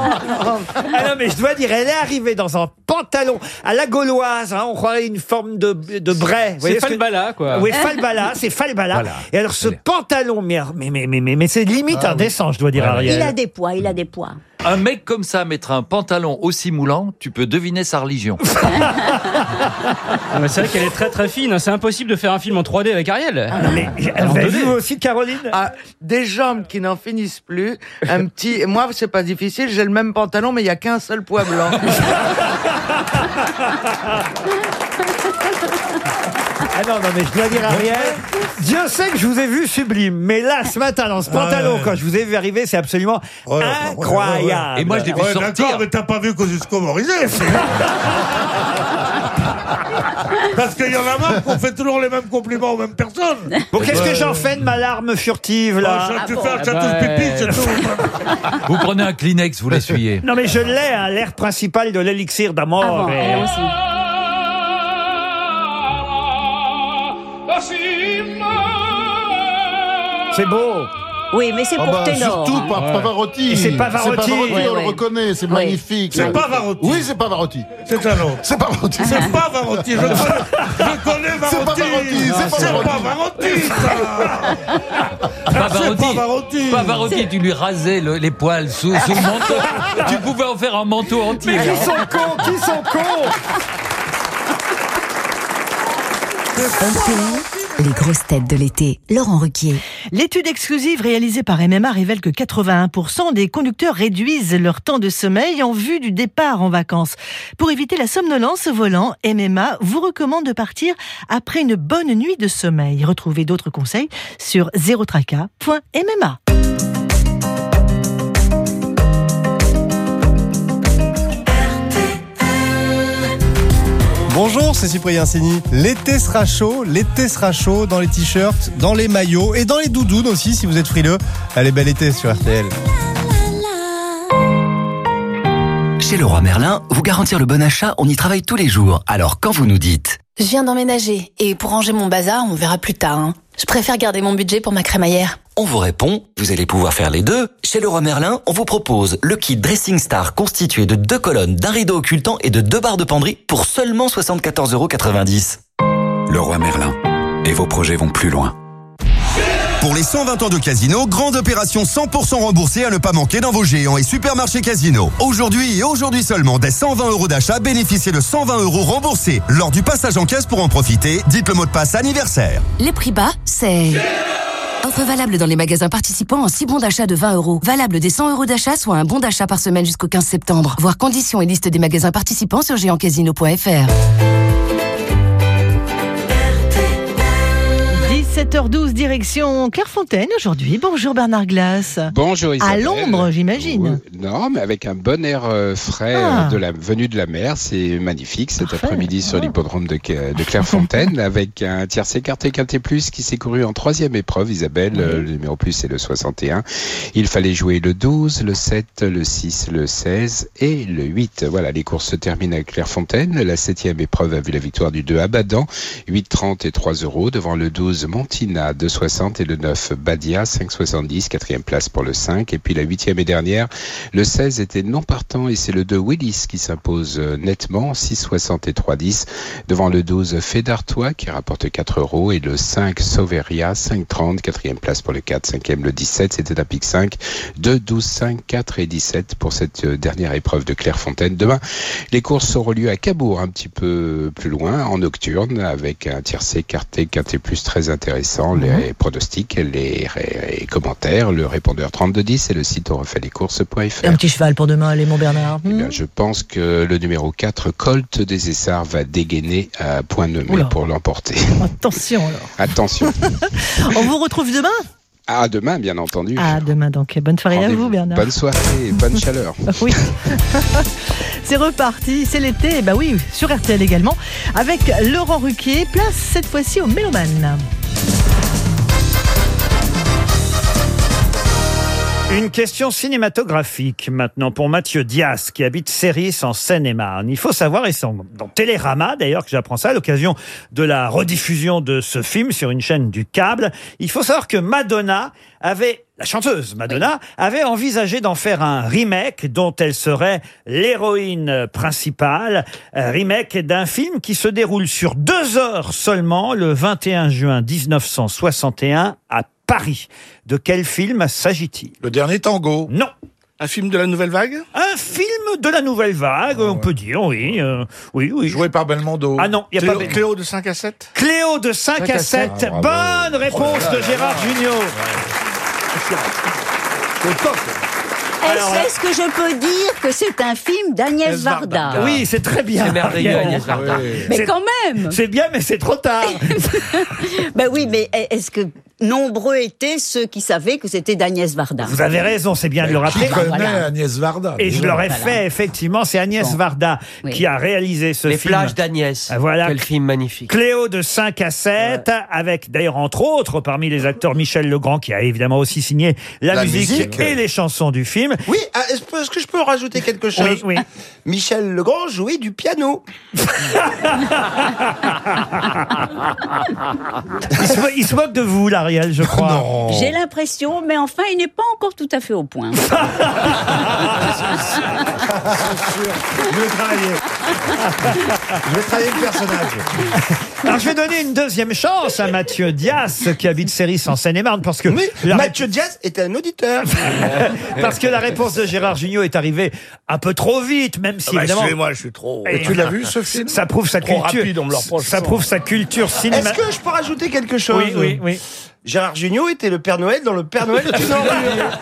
Ah non, mais je dois dire, elle est arrivée dans un pantalon à la gauloise. hein, on croirait une forme de, de bray. Vous voyez C'est ce que- Falbala, quoi. Oui, falbala, c'est falbala. Voilà. Et alors, ce pantalon, mais, mais, mais, mais, mais, mais c'est limite Ah indécent, je dois dire, Ouais, Ariel. Il a des poids, il a des poids. Un mec comme ça mettre un pantalon aussi moulant, tu peux deviner sa religion. Ah, C'est vrai qu'elle est très très fine. C'est impossible de faire un film en 3D avec Ariel. Non, mais en vous avez 2D. vu aussi, Caroline Ah, des jambes qui n'en finissent plus. Un petit. et Moi, c'est pas difficile. J'ai le même pantalon, mais il y a qu'un seul poids blanc. Ah non, non, mais je dois dire, Ariel, Dieu sait que je vous ai vu sublime, mais là, ce matin, dans ce pantalon, ouais. quand je vous ai vu arriver, c'est absolument Ouais, ouais, incroyable. Et moi, je l'ai vu Ouais, sortir. d'accord, mais t'as pas vu Kosciusko Morizet Parce qu'il y en a marre qu'on fait toujours les mêmes compliments aux mêmes personnes. Bon, qu'est-ce que j'en fais de ma larme furtive, là Ah, tu fais un Ah chatouche bah, pipi, c'est tout. Vous prenez un Kleenex, vous l'essuyez. Non, mais je l'ai, hein, l'air principal de l'élixir d'amour. Ah bon, Et- elle aussi. C'est beau. Oui, mais c'est Ah pour bah, ténor. Surtout pas Pavarotti. C'est Pavarotti. C'est Pavarotti, Ouais, on le reconnaît, c'est Ouais. magnifique. C'est Pavarotti. Oui, c'est Pavarotti. C'est un autre. C'est Pavarotti. C'est pas Varotti. Je connais, je connais C'est pas Varotti. Varotti, c'est pas C'est Varotti. pas Varotti, ça. Pavarotti, C'est Pavarotti. Pavarotti, tu lui rasais le- les poils sous, sous le manteau. tu pouvais en faire un manteau entier. Mais qui sont cons Qui sont cons les grosses têtes de l'été. Laurent Ruquier. L'étude exclusive réalisée par MMA révèle que 81% des conducteurs réduisent leur temps de sommeil en vue du départ en vacances. Pour éviter la somnolence au volant, MMA vous recommande de partir après une bonne nuit de sommeil. Retrouvez d'autres conseils sur zerotraca.mma. Bonjour, c'est Cyprien Sini. L'été sera chaud, l'été sera chaud dans les t-shirts, dans les maillots et dans les doudounes aussi si vous êtes frileux. Allez, bel été sur RTL. Chez Leroy Merlin, vous garantir le bon achat, on y travaille tous les jours. Alors quand vous nous dites? Je viens d'emménager et pour ranger mon bazar, on verra plus tard. hein. Je préfère garder mon budget pour ma crémaillère. On vous répond, vous allez pouvoir faire les deux. Chez Leroy Merlin, on vous propose le kit Dressing Star constitué de deux colonnes, d'un rideau occultant et de deux barres de penderie pour seulement 74,90€. Leroy Merlin. Et vos projets vont plus loin. Pour les 120 ans de Casino, grande opération 100% remboursée à ne pas manquer dans vos géants et supermarchés Casino. Aujourd'hui et aujourd'hui seulement, des 120 euros d'achat, bénéficiez de 120 euros remboursés. Lors du passage en caisse pour en profiter, dites le mot de passe anniversaire. Les prix bas, c'est... Offre valable dans les magasins participants en 6 bons d'achat de 20 euros. Valable des 100 euros d'achat, soit un bon d'achat par semaine jusqu'au 15 septembre. Voir conditions et liste des magasins participants sur géantcasino.fr. 17h12, direction Clairefontaine aujourd'hui. Bonjour Bernard Glass. Bonjour À Isabelle. Londres, j'imagine. Oui. Non, mais avec un bon air euh, frais Ah. euh, de la venue de la mer, c'est magnifique cet après-midi sur l'hippodrome de, de Clairefontaine avec un tiercé quarté quinté plus qui s'est couru en troisième épreuve. Isabelle, euh, le numéro plus c'est le 61. Il fallait jouer le 12, le 7, le 6, le 16 et le 8. Voilà, les courses se terminent à Clairefontaine. La septième épreuve a vu la victoire du 2 Abadan, 8,30 et 3 euros devant le 12 Montina, 2,60 et le 9 Badia, 5,70, quatrième place pour le 5. Et puis la huitième et dernière, le 16 était non partant et c'est le 2 Willis qui s'impose euh, nettement, 6,60 et 3,10 devant le 12 Fédartois qui rapporte 4 euros et le 5 Sauveria, 5,30, quatrième place pour le 4, cinquième le 17, c'était un pic 5, 2, 12, 5, 4 et 17 pour cette euh, dernière épreuve de Clairefontaine. Demain, les courses auront lieu à Cabourg, un petit peu plus loin, en nocturne, avec un tiercé quarté, quinté plus très intéressant, les pronostics, les, les commentaires, le répondeur 3210 et le site on refait les courses.fr. Un petit cheval pour demain, allez mon Bernard. Eh bien, je pense que le numéro 4, Colt des Essarts, va dégainer à point nommé Oula. pour l'emporter. Attention alors. Attention. On vous retrouve demain À demain, bien entendu. À demain donc. Bonne soirée à vous Bernard. Bonne soirée et bonne chaleur. Oui. c'est reparti, c'est l'été, et bah oui, sur RTL également, avec Laurent Ruquier, place cette fois-ci au Méloman. Une question cinématographique maintenant pour Mathieu Dias qui habite Céris en Seine-et-Marne. Il faut savoir, et c'est dans Télérama d'ailleurs que j'apprends ça à l'occasion de la rediffusion de ce film sur une chaîne du câble, il faut savoir que Madonna avait, la chanteuse Madonna, avait envisagé d'en faire un remake dont elle serait l'héroïne principale, un remake d'un film qui se déroule sur deux heures seulement le 21 juin 1961 à Paris. De quel film s'agit-il? Le dernier tango. Non. Un film de la nouvelle vague? Un film de la nouvelle vague, on peut dire, oui. euh, oui, oui. Joué par Belmondo. Ah non, il n'y a Cléo- pas Cléo de 5 à 7 Cléo de 5, 5 à à 7. 7. Ah, bravo. Bonne réponse Oh là de là. Gérard Junior. Est-ce est-ce que je peux dire que c'est un film d'Agnès Varda? Oui, c'est très bien. C'est merveilleux, Ariel. Agnès Varda. Mais C'est- quand même C'est bien, mais c'est trop tard. Ben oui, mais est-ce que nombreux étaient ceux qui savaient que c'était d'Agnès Varda Vous avez raison, c'est bien de le rappeler. Ah, voilà. Agnès Varda. Et je l'aurais Voilà. fait, effectivement, c'est Agnès Bon. Varda Oui. qui a réalisé ce Les film. plages d'Agnès. Ah, Voilà. Quel film magnifique. Cléo de 5 à 7, avec d'ailleurs entre autres parmi les acteurs Michel Legrand qui a évidemment aussi signé la, La musique, musique. et les chansons du film. Oui, ah, est-ce que- je peux rajouter quelque chose Oui, oui. Michel Legrand jouait du piano. Il se, il se moque de vous là, Ariel, je crois. J'ai l'impression, mais enfin, il n'est pas encore tout à fait au point. Je vais travailler. Je vais travailler le personnage. Alors, je vais donner une deuxième chance à Mathieu Dias, qui habite Céris en Seine-et-Marne, parce que. la Mathieu Diaz est un auditeur. Parce que la réponse de Gérard Jugnot est arrivée un peu trop vite, même si Ah bah, évidemment. excusez-moi, je suis trop- Et Tu l'as vu, ce film Ça prouve sa Trop culture. rapide, on me le reproche ça souvent. prouve sa culture cinéma. Est-ce que je peux rajouter quelque chose Oui, oui, oui. Gérard Jugnot était le Père Noël dans le Père Noël ordure.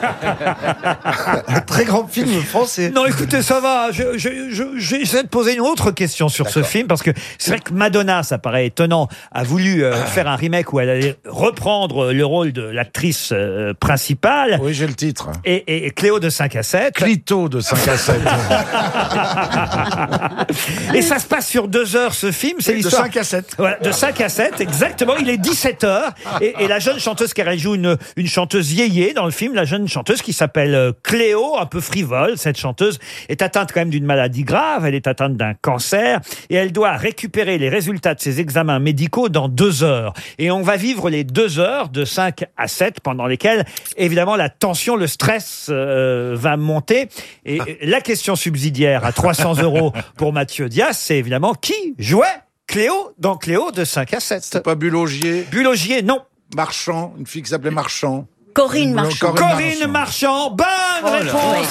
Un très grand film français. Non, écoutez, ça va. Je, je, je- j'essaie de poser une autre question sur ce film parce que c'est vrai que Madonna, ça paraît étonnant, a voulu euh, faire un remake où elle allait reprendre le rôle de l'actrice euh, principale. Oui, j'ai le titre. Et, et Cléo de 5 à 7. Clito de 5 à 7. Et ça se passe sur deux heures, ce film. C'est de l'histoire. 5 à 7. Voilà, de 5 à 7, exactement. Il est 17 heures. Et, et la jeune chanteuse, car elle joue une, une chanteuse vieillée dans le film, la jeune chanteuse qui s'appelle euh, Cléo, un peu frivole. Cette chanteuse est atteinte quand même d'une maladie grave. Elle est atteinte d'un cancer. Et elle doit récupérer les résultats de ses examens médicaux dans deux heures. Et on va vivre les deux heures de 5 à 7 pendant lesquelles, évidemment, la tension, le stress euh, va monter. Et la question subsidiaire à 300 euros pour Mathieu Diaz, c'est évidemment qui jouait Cléo dans Cléo de 5 à 7. C'est pas Bulogier? Bulogier, non. Marchand, une fille qui s'appelait Marchand. Corinne Marchand. Corinne Marchand, bonne Oh là. réponse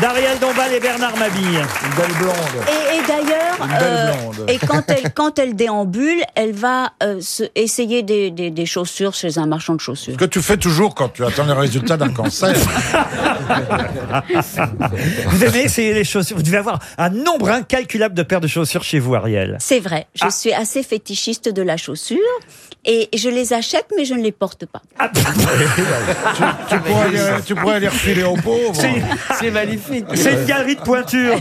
d'Ariel Dombal et Bernard Mabille. Une belle blonde. Et, et d'ailleurs, euh, et quand elle, quand elle déambule, elle va euh, se- essayer des, des, des chaussures chez un marchand de chaussures. Ce que tu fais toujours quand tu attends les résultats d'un cancer. Vous aimez essayer les chaussures Vous devez avoir un nombre incalculable de paires de chaussures chez vous, Ariel. C'est vrai, Ah. je suis assez fétichiste de la chaussure et je les achète mais je ne les porte pas. tu, pourrais les, tu pourrais les refiler aux pauvres. C'est- magnifique. C'est une galerie de pointure.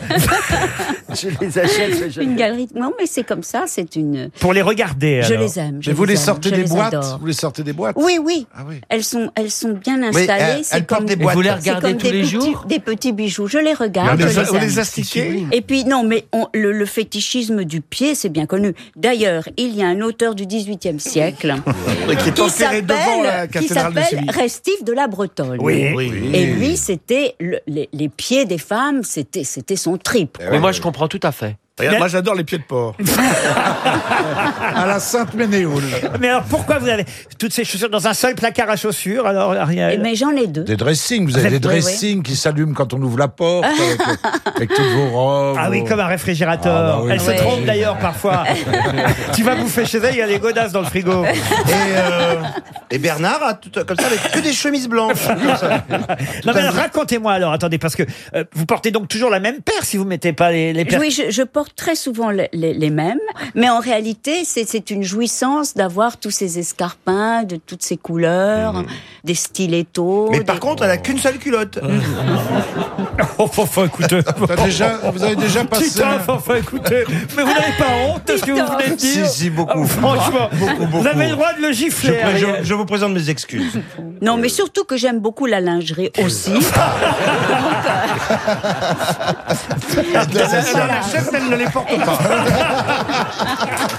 je les achète. Une galerie. Non mais c'est comme ça, c'est une. Pour les regarder. Je alors. les aime. je Mais vous les sortez je des les boîtes? adore. Vous les sortez des boîtes? Oui, oui. Ah oui. Elles sont, elles sont bien Oui, installées. elles- c'est elles portent comme des boîtes. Et vous les regardez comme tous des les petits- jours? Des petits bijoux. Je les regarde. Vous je les- vous les astiquez Et puis non, mais on- le, le fétichisme du pied, c'est bien connu. D'ailleurs, il y a un auteur du XVIIIe siècle qui est enterré devant la s'appelle qui cathédrale de s'appelle Séville. Restif de la Bretonne. Oui. Oui. Et lui, c'était le- les, les pieds des femmes, c'était c'était son trip. Mais moi, je comprends tout à fait. Regarde, moi j'adore les pieds de porc. à la Sainte Ménéhoule. Mais alors pourquoi vous avez toutes ces chaussures dans un seul placard à chaussures alors Ariel Mais j'en ai deux. Des dressings, vous avez des dressings qui s'allument quand on ouvre la porte, avec, avec toutes vos robes. Ah oui, vos- comme un réfrigérateur. Ah bah oui. Elle se trompe d'ailleurs parfois. tu vas bouffer chez elle, il y a les godasses dans le frigo. Et, euh, et Bernard a tout, comme ça avec que des chemises blanches. Non mais alors, racontez-moi alors, attendez, parce que euh, vous portez donc toujours la même paire si vous mettez pas les, les paires. Oui, je, je porte très souvent les, les- les mêmes, mais en réalité, c'est une jouissance d'avoir tous ces escarpins de toutes ces couleurs, des stilettos. Mais des- par contre, elle a qu'une seule culotte. Oh, enfin, écoutez. Déjà- vous avez déjà passé Putain, enfin, écoutez. Mais vous n'avez pas honte de ce que vous venez de dire Si, si, beaucoup. Ah, Franchement, Beaucoup, beaucoup. vous avez le droit de le Je, gifler. je- vous présente mes excuses. Non, mais surtout que j'aime beaucoup la lingerie aussi. Mais elle ne les porte pas.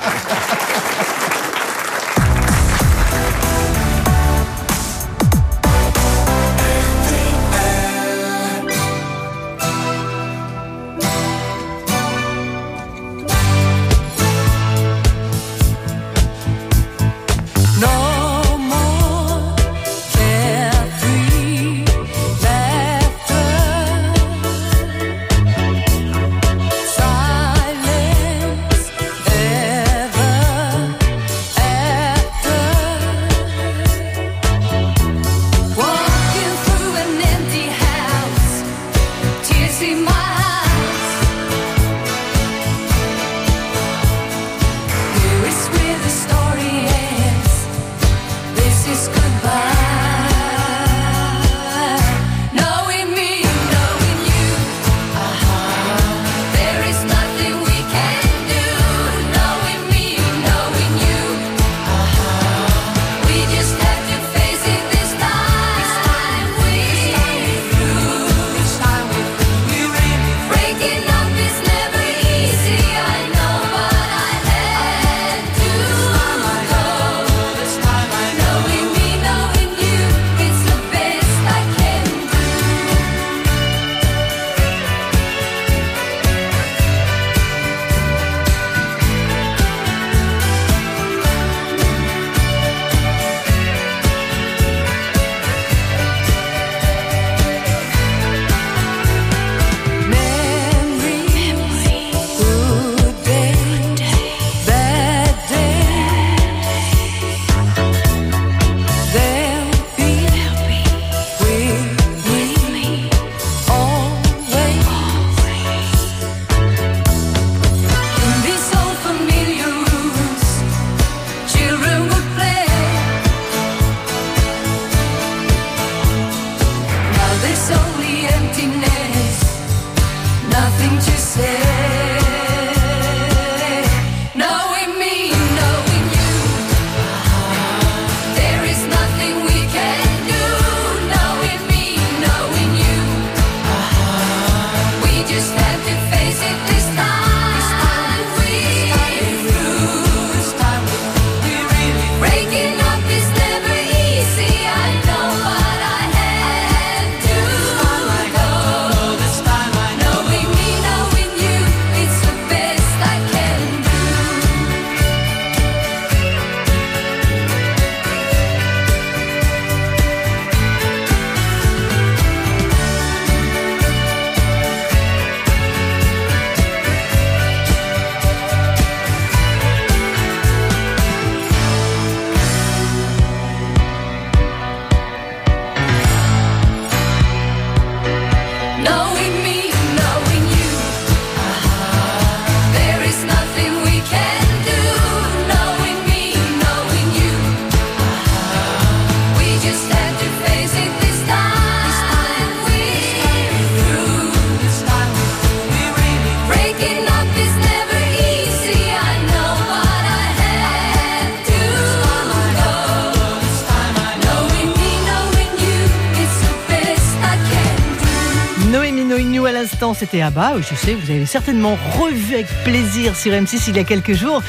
c'était Abba. Oui, Je sais, vous avez certainement revu avec plaisir sur M6 il y a quelques jours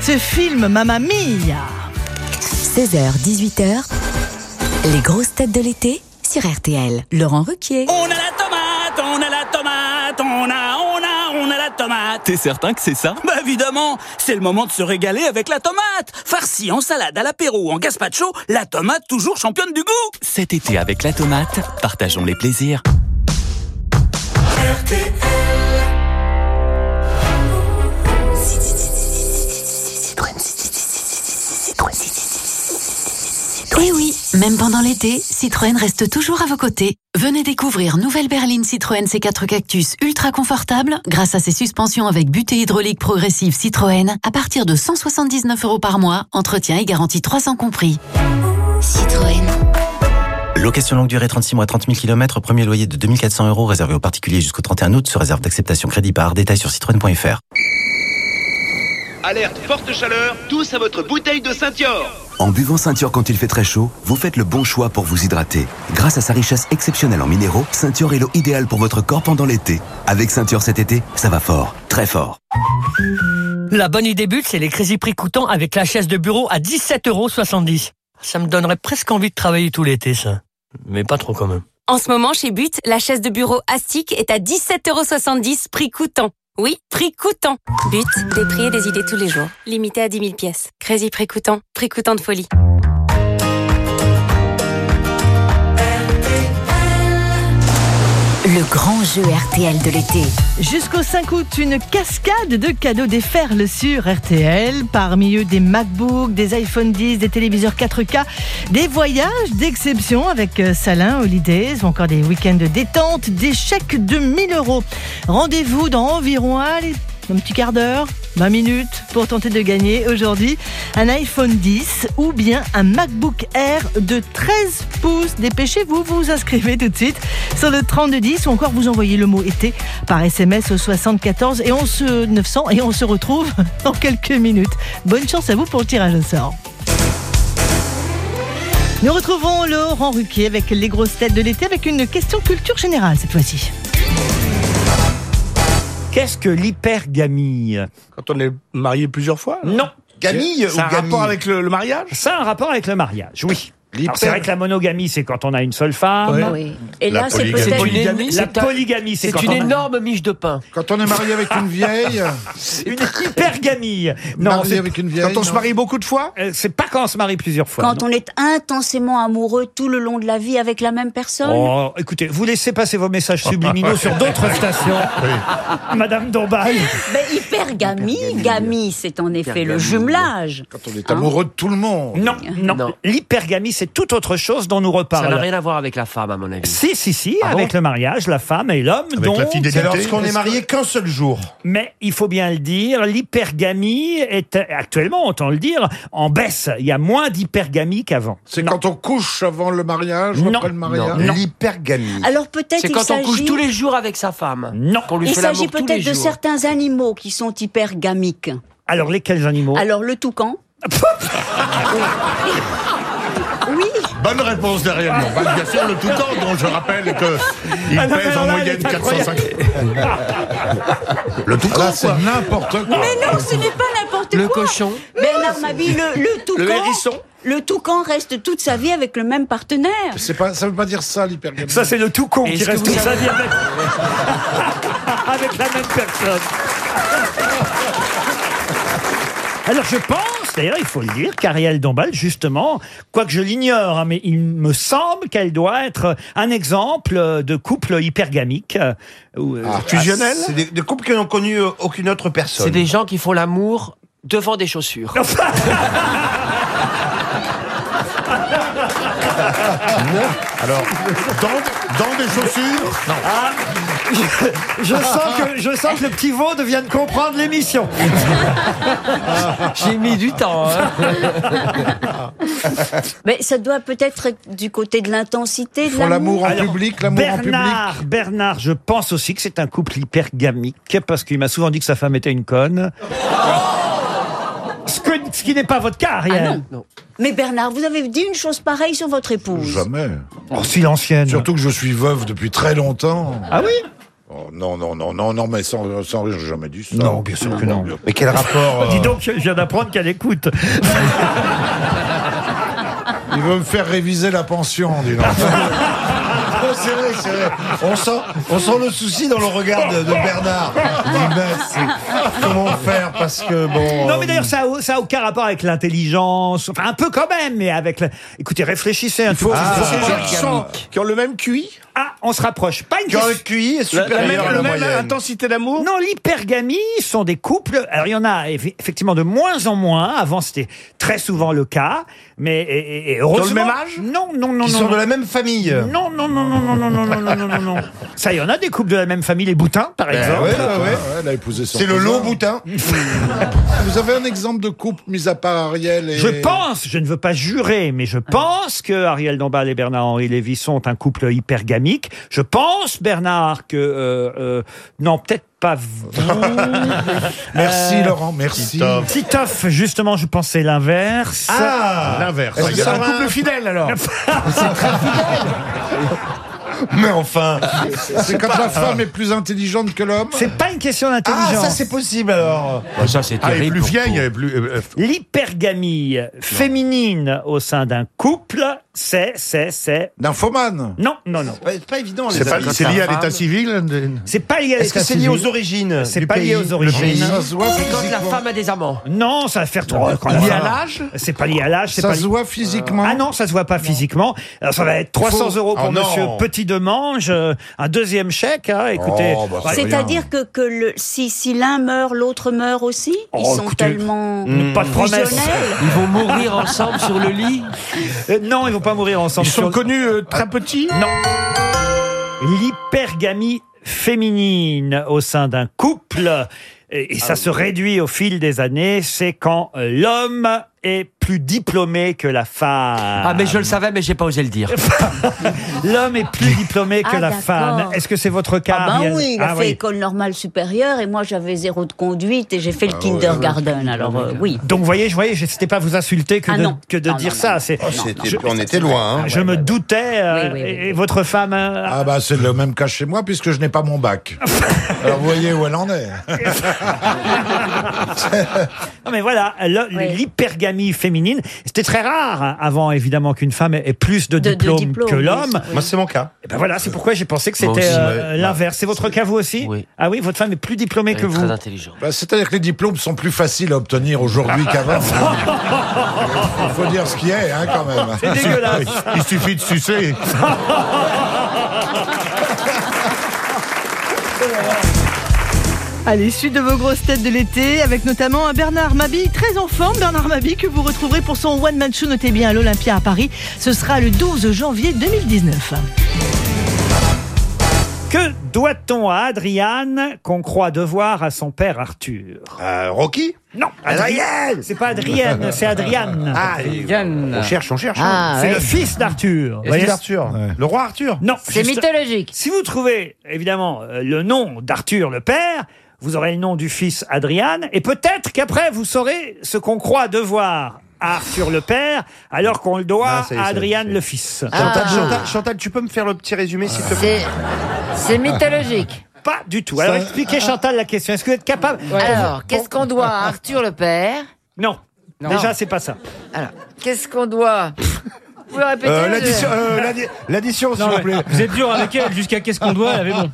ce film Mamma Mia. 16h, 18h, les grosses têtes de l'été sur RTL. Laurent Ruquier. On a la tomate, on a la tomate, on a, on a, on a la tomate. T'es certain que c'est ça? Bah évidemment, c'est le moment de se régaler avec la tomate. Farcie en salade, à l'apéro ou en gazpacho, la tomate toujours championne du goût. Cet été avec la tomate, partageons les plaisirs. Et Eh oui, même pendant l'été, Citroën reste toujours à vos côtés. Venez découvrir nouvelle berline Citroën C4 Cactus ultra confortable grâce à ses suspensions avec butée hydraulique progressive Citroën à partir de 179 euros par mois, entretien et garantie 300 compris. Citroën. Location longue durée 36 mois 30 000 km, premier loyer de 2400 euros réservé aux particuliers jusqu'au 31 août, sous réserve d'acceptation crédit par détail sur citroën.fr. Alerte forte chaleur, tous à votre bouteille de Saint-Yor. En buvant Ceinture quand il fait très chaud, vous faites le bon choix pour vous hydrater. Grâce à sa richesse exceptionnelle en minéraux, Ceinture est l'eau idéale pour votre corps pendant l'été. Avec Ceinture cet été, ça va fort, très fort. La bonne idée but, c'est les Crazy Prix coûtants avec la chaise de bureau à 17,70 euros. Ça me donnerait presque envie de travailler tout l'été, ça. Mais pas trop quand même. En ce moment, chez But, la chaise de bureau Astic est à 17,70€, prix coûtant. Oui, prix coûtant. But, des prix et des idées tous les jours. Limité à 10 000 pièces. Crazy prix coûtant. Prix coûtant de folie. Le grand jeu RTL de l'été. Jusqu'au 5 août, une cascade de cadeaux déferle sur RTL. Parmi eux, des MacBooks, des iPhone 10, des téléviseurs 4K, des voyages d'exception avec euh, Salin Holidays, ou encore des week-ends de détente, des chèques de 1000 euros. Rendez-vous dans environ allez, un petit quart d'heure, 20 minutes pour tenter de gagner aujourd'hui un iPhone 10 ou bien un MacBook Air de 13 pouces. Dépêchez-vous, vous vous inscrivez tout de suite sur le 3210 ou encore vous envoyez le mot été par SMS au 74 et on se 900 et on se retrouve dans quelques minutes. Bonne chance à vous pour le tirage au sort. Nous retrouvons Laurent Ruquier avec les grosses têtes de l'été avec une question culture générale cette fois-ci. Qu'est-ce que l'hypergamie Quand on est marié plusieurs fois Non. Gamille Ça a ou un rapport avec le, le mariage Ça a un rapport avec le mariage, oui. Alors, c'est vrai que la monogamie, c'est quand on a une seule femme. Ouais. Oui. Et là, c'est peut-être. La C'est un- polygamie, c'est c'est quand une on a- énorme miche de pain. Quand on est marié avec une vieille. Une hypergamie. Non, Marié c'est avec une vieille, Quand on se non. marie beaucoup de fois C'est pas quand on se marie plusieurs fois. Quand non. on est intensément amoureux tout le long de la vie avec la même personne. Oh, écoutez, vous laissez passer vos messages subliminaux sur d'autres stations. Madame Dombal. Mais hypergamie, gamie, c'est en effet le jumelage. Quand on est amoureux de tout le monde. Non, non. L'hypergamie, c'est tout autre chose dont nous reparle. Ça n'a rien à voir avec la femme, à mon avis. Si, si, si, Ah avec bon le mariage, la femme et l'homme. Avec donc, la fidélité. C'est lorsqu'on est marié qu'un seul jour. Mais il faut bien le dire, l'hypergamie est actuellement, autant le dire, en baisse. Il y a moins d'hypergamie qu'avant. C'est quand on couche avant le mariage ou Non. après le mariage Non. L'hypergamie. Alors peut-être C'est il quand on couche s'agit- tous les jours avec sa femme. Non. Qu'on lui Il fait s'agit l'amour tous les peut-être de jours. certains animaux qui sont hypergamiques. Alors, lesquels animaux? Alors le toucan. oui. Bonne réponse derrière moi. Bah, bien sûr, le toucan, dont je rappelle que il Ah pèse en moyenne il est incroyable. 450. le toucan, Là, c'est quoi. n'importe quoi. Mais non, ce n'est pas n'importe quoi. Le cochon. Bernard Mabille, le, le toucan. Le hérisson. Le toucan reste toute sa vie avec le même partenaire. C'est pas, ça veut pas dire ça, l'hypergamie. Ça, c'est le tout con qui reste toute sa vie avec... avec la même personne. Alors je pense, d'ailleurs il faut le dire, qu'Ariel Dombal, justement, quoique je l'ignore, hein, mais il me semble qu'elle doit être un exemple de couple hypergamique. euh, ou, euh, fusionnel C'est des, des couples qui n'ont connu euh, aucune autre personne. C'est des gens qui font l'amour devant des chaussures. Alors, dans, dans des chaussures? Non. Je, je sens que, je sens que le petit Vaud vient de comprendre l'émission. J'ai mis du temps. hein. Mais ça doit peut-être être du côté de l'intensité de l'amour. Alors, public, l'amour en Bernard, Bernard, je pense aussi que c'est un couple hypergamique parce qu'il m'a souvent dit que sa femme était une conne. Que- ce qui n'est pas votre cas, Ariel. Ah non. Mais Bernard, vous avez dit une chose pareille sur votre épouse. Jamais. Oh, si l'ancienne. Surtout que je suis veuve depuis très longtemps. Ah oui Oh, non, non, non, non, non, mais sans, sans rire, j'ai jamais dit ça. Non, bien sûr que non. Mais quel rapport Dis euh, donc, je viens d'apprendre qu'elle écoute. Il veut me faire réviser la pension, dis donc. C'est vrai, c'est vrai. On sent, on sent le souci dans le regard de, de Bernard. Il dit, c'est- comment faire Parce que bon. Non, mais d'ailleurs, ça a, ça a aucun rapport avec l'intelligence. Enfin, un peu quand même, mais avec. la- Écoutez, réfléchissez un faut- peu. Ah, C'est des gens qui sont- qui ont le même QI Ah, on se rapproche. Pas une Qui ont un question- QI est supérieur à la moyenne. intensité d'amour Non, l'hypergamie sont des couples. Alors, il y en a eff- effectivement de moins en moins. Avant, c'était très souvent le cas. Mais et, et- et heureusement. le même âge Non, non, non, non. sont non. de la même famille Non, non, non, non, non, non, non, non, non, non, non, non. Ça, il y en a des couples de la même famille, les boutins, par Ben exemple. ouais, ouais, ouais. Elle a épousé son C'est le cousin. lot boutin. Vous avez un exemple de couple, mis à part Ariel et... Je pense, je ne veux pas jurer, mais je pense que Ariel Dombal et Bernard-Henri Lévy sont un couple hypergamique. Je pense, Bernard, que... euh, euh, non, peut-être pas vous. Merci, Euh, Laurent, merci. Titoff, justement, je pensais l'inverse. Ah L'inverse. Est-ce que c'est un couple fidèle, alors Mais enfin. C'est quand la femme est plus intelligente que l'homme C'est pas une question Ah, d'intelligence. ça c'est possible alors. ça, c'est Ah, elle est terrible. plus vieille, elle est plus... L'hypergamie féminine au sein d'un couple, c'est, c'est, c'est... Nymphomane Non, non, non. C'est pas évident. C'est pas- c'est lié à l'état civil C'est pas lié à Est-ce que c'est lié aux origines C'est pas lié aux origines. C'est quand la femme a des amants. Non, ça va faire trop. Lié à l'âge C'est pas lié à l'âge. c'est Ça pas se voit physiquement Ah non, ça se voit pas physiquement. Alors ça va être 300 faut- euros pour Oh non. Monsieur Petit Demange, euh, un deuxième chèque. hein, écoutez, Oh, bah, c'est C'est-à-dire que, que le, si, si l'un meurt, l'autre meurt aussi? Ils Oh, sont écoutez, tellement pas de promesse. Ils vont mourir ensemble sur le lit Euh, non, ils vont pas mourir ensemble. Ils sont sur- connus euh, très petits? Non. L'hypergamie féminine au sein d'un couple, et, et ça se réduit au fil des années, c'est quand l'homme est plus diplômé que la femme. Ah, mais je le savais, mais j'ai pas osé le dire. L'homme est plus diplômé que Ah, la femme. Est-ce que c'est votre cas Ah ben oui, il a Ah fait école normale supérieure et moi j'avais zéro de conduite et j'ai fait le kindergarten. Alors euh, oui. Donc, vous voyez, je voyais, je- c'était pas vous insulter que Ah de, non. que de Non, dire non, ça. non. C'est, Oh, on était loin. Hein. je me doutais. euh, Oui, oui, oui, et votre femme. euh, Ah bah c'est le même cas chez moi puisque je n'ai pas mon bac. Alors vous voyez où elle en est. Non, mais voilà, le- Féminine, c'était très rare hein, avant, évidemment, qu'une femme ait plus de, De- de diplômes diplômes, que oui, l'homme. oui. Moi c'est mon cas. Et ben voilà, c'est pourquoi j'ai pensé que Moi c'était aussi, euh, ouais. l'inverse. C'est votre cas, vous aussi Oui. Ah oui, votre femme est plus diplômée Elle que vous. très intelligent. Bah, C'est-à-dire que les diplômes sont plus faciles à obtenir aujourd'hui qu'avant. Il faut dire ce qui est, hein, quand même. C'est dégueulasse. Il suffit de sucer. Allez, suite de vos grosses têtes de l'été, avec notamment un Bernard Mabille, très en forme, Bernard Mabille, que vous retrouverez pour son One Man Show, notez bien, à l'Olympia à Paris. Ce sera le 12 janvier 2019. Que doit-on à Adriane qu'on croit devoir à son père Arthur Euh, Rocky? Non, Adrienne C'est pas Adrienne, c'est Adriane. Ah, Yann. on cherche, on cherche. Ah, c'est ouais. le fils d'Arthur. Vous voyez Arthur. Le roi Arthur. Non, C'est mythologique. Si vous trouvez, évidemment, euh, le nom d'Arthur le père, vous aurez le nom du fils Adriane, et peut-être qu'après, vous saurez ce qu'on croit devoir à Arthur le père, alors qu'on le doit Ah, à y est. le fils. Ah. Chantal, Chantal, Chantal, tu peux me faire le petit résumé s'il te plaît? C'est c'est mythologique. Pas du tout. Alors expliquez Chantal la question. Est-ce que vous êtes capable Alors, qu'est-ce qu'on doit à Arthur le père? Non. Déjà, c'est pas ça. Alors, qu'est-ce qu'on doit Vous le répétez Euh, l'addition, euh, l'addi- L'addition, s'il vous plaît. vous êtes dur avec elle, jusqu'à qu'est-ce qu'on doit, elle avait bon.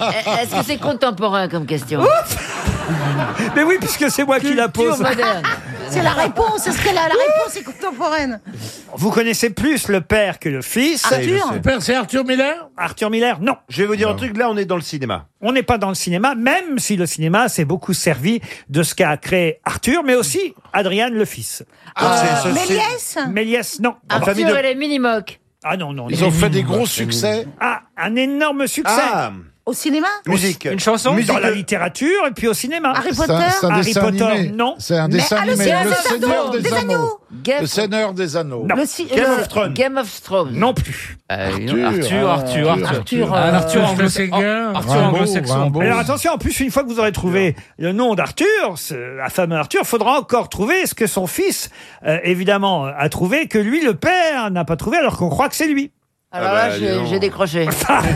Eh, Est-ce que c'est contemporain comme question Mais oui, puisque c'est moi qui la pose. moderne. C'est la réponse, est-ce qu'elle a la réponse est contemporaine Vous connaissez plus le père que le fils. Arthur Le père, c'est Arthur Miller? Arthur Miller, non. Je vais vous dire un truc, là on est dans le cinéma. On n'est pas dans le cinéma, même si le cinéma s'est beaucoup servi de ce qu'a créé Arthur, mais aussi Adriane le fils. Ah, c'est- c'est- Méliès Méliès, non. famille Arthur de- et les Minimocs. Ah non, non. Ils non. ont fait des gros succès. Ah, un énorme succès. Ah, Au cinéma musique. Une chanson Dans la littérature et puis au cinéma. Harry un, Potter c'est un Harry dessin Potter, animé. non. C'est un Mais- dessin ah, le animé. Seigneur Le des Seigneur Anneaux, des des Anneaux. Anneaux. Game, Le Seigneur des Anneaux. Non. Le Game le- of Thrones. Game of Thrones. Non plus. Euh, Arthur, Arthur, Arthur, Arthur. Arthur, Ah, euh, Arthur anglo- anglo-saxon. Rimbaud. Alors attention, en plus, une fois que vous aurez trouvé le nom d'Arthur, la fameux Arthur, faudra encore trouver ce que son fils, euh, évidemment, a trouvé, que lui, le père, n'a pas trouvé, alors qu'on croit que c'est lui. Alors Ah bah, là, dis j'ai donc. j'ai décroché.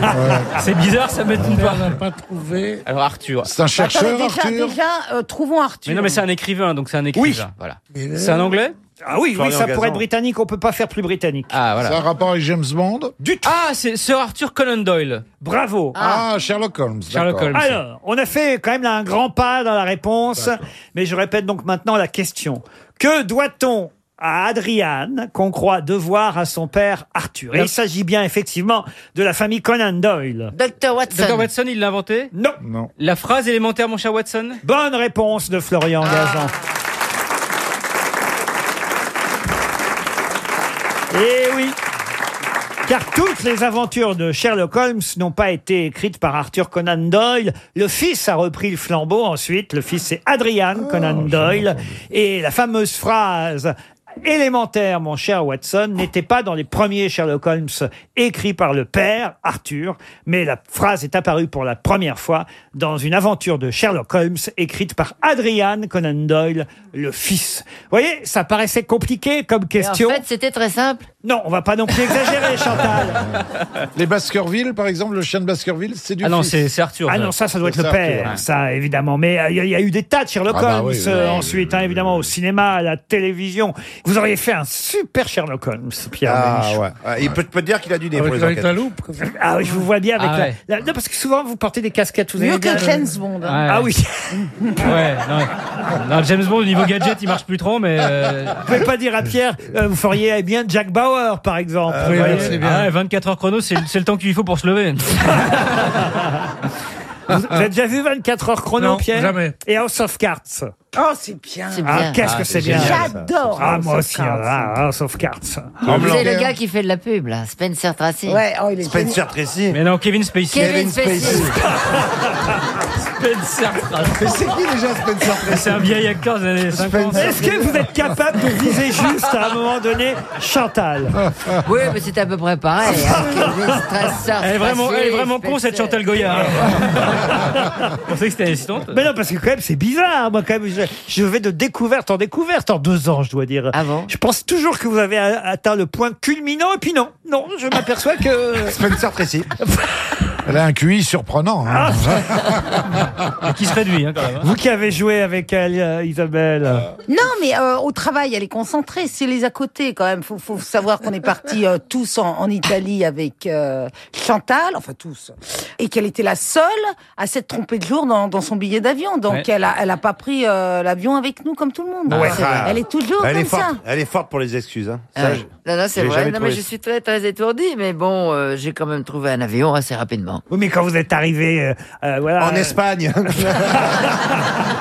C'est bizarre, ça m'étonne On pas. n'a pas trouvé. Alors Arthur. C'est un chercheur, Attendez, déjà, Arthur déjà euh, trouvons Arthur. Mais non, mais c'est un écrivain, donc c'est un écrivain. Voilà. Il est- C'est un anglais Ah oui, oui, Florian ça pourrait être britannique, on peut pas faire plus britannique. Ah, Ça a voilà. un rapport avec James Bond Du tout. Ah, c'est Sir Arthur Conan Doyle. Bravo. Ah, Sherlock Holmes. Sherlock d'accord. Holmes. Alors, on a fait quand même là un grand pas dans la réponse, mais je répète donc maintenant la question. Que doit-on à Adriane qu'on croit devoir à son père Arthur Et il s'agit bien effectivement de la famille Conan Doyle. Dr. Watson. Dr. Watson, il l'a inventé? Non. Non. La phrase élémentaire, mon cher Watson? Bonne réponse de Florian Gazan. Eh oui car toutes les aventures de Sherlock Holmes n'ont pas été écrites par Arthur Conan Doyle. Le fils a repris le flambeau ensuite. Le fils, c'est Adrian Conan Doyle. Et la fameuse phrase élémentaire, mon cher Watson, n'était pas dans les premiers Sherlock Holmes écrits par le père, Arthur, mais la phrase est apparue pour la première fois dans une aventure de Sherlock Holmes écrite par Adrian Conan Doyle, le fils. Vous voyez, ça paraissait compliqué comme Et En question. fait, c'était très simple. Non, on va pas non plus exagérer, Chantal. Les Baskerville, par exemple, le chien de Baskerville, c'est du Ah non, c'est c'est Arthur. Ah non, ça, ça doit être le Arthur, père, ouais. ça, évidemment. Mais euh, il y, a- il y a eu des tas de Sherlock Ah bah Holmes oui, oui, euh, oui. ensuite, hein, évidemment, au cinéma, à la télévision. Vous auriez fait un super Sherlock Holmes, Pierre Ah Bénichou. ouais. Ah, Il peut te dire qu'il a du nez pour Avec, les avec la enquêtes. loupe. comme ça. Ah oui, je vous vois bien avec Ah la- ouais. la, Non, parce que souvent, vous portez des casquettes. Vous Mieux avez bien que James Bond. hein. Ouais. Ah oui. Ouais, non. non, James Bond, au niveau gadget, il marche plus trop, mais. euh, Vous pouvez pas dire à Pierre, euh, vous feriez bien Jack Bauer, par exemple. vous Vous voyez, voyez c'est bien. ah ouais, 24 heures chrono, c'est c'est le temps qu'il faut pour se lever. Vous vous avez déjà vu 24 heures chrono, Non, Pierre? jamais. Et House of Cards? Oh, c'est bien. C'est Ah, bien. qu'est-ce que c'est bien. J'adore. Ah, moi aussi, Cards. ah, Cards. Vous blanc. êtes le gars qui fait de la pub, là. Spencer Tracy. Ouais, oh, il est. Spencer Tracy. Mais non, Kevin Spacey. Kevin Spacey. Spencer Tracy. Mais c'est qui déjà Spencer Tracy C'est un vieil acteur des années 50. Est-ce que vous êtes capable de viser juste à un moment donné Chantal? Oui, mais c'était à peu près pareil. hein. Kevin Elle est vraiment, elle est vraiment con cette Chantal Goya. hein. Vous pensez que c'était assistante Mais non, parce que quand même, c'est bizarre. Moi, quand même, je, je vais de découverte en découverte en deux ans, je dois dire. Ah bon Je pense toujours que vous avez atteint le point culminant, et puis non, non, je m'aperçois que. Spencer Tracy. Elle a un QI surprenant. hein. Et qui se réduit hein, quand même. hein. Vous qui avez joué avec elle, euh, Isabelle. Non, mais euh, au travail, elle est concentrée. C'est les à côté, quand même. Faut, faut savoir qu'on est partis euh, tous en, en Italie avec euh, Chantal, enfin tous, et qu'elle était la seule à s'être trompée de jour dans, dans son billet d'avion. Donc, Ouais. elle a, elle a pas pris euh, l'avion avec nous comme tout le monde. Ouais, ah. elle est toujours Elle est comme ça. forte. Elle est forte pour les excuses. Hein. Ça, Ah, je- Non, non, c'est vrai. Non, mais je suis très, très étourdi, mais bon, euh, j'ai quand même trouvé un avion assez rapidement. Oui, mais quand vous êtes arrivé, euh, euh, voilà. En Espagne.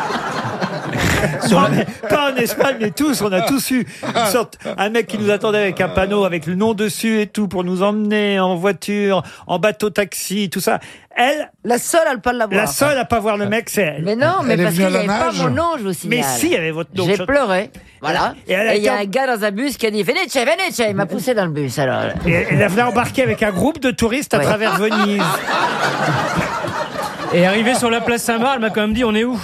Non, mais pas en Espagne, mais tous, on a tous eu une sorte, un mec qui nous attendait avec un panneau avec le nom dessus et tout pour nous emmener en voiture, en bateau taxi, tout ça. Elle, La seule à ne pas l'avoir. la seule à pas voir le mec, c'est elle. Mais non, mais Elle est parce venue qu'il à n'y la avait pas nage mon nom, je vous signale. Mais si, il y avait votre nom. J'ai pleuré. Voilà. Et Et elle a il y a un gars dans un bus qui a dit Venez, Venez, il m'a poussé dans le bus. Alors, Et elle a embarqué avec un groupe de touristes à Ouais. travers Venise. Et arrivé sur la place Saint-Marc, elle m'a quand même dit on est où?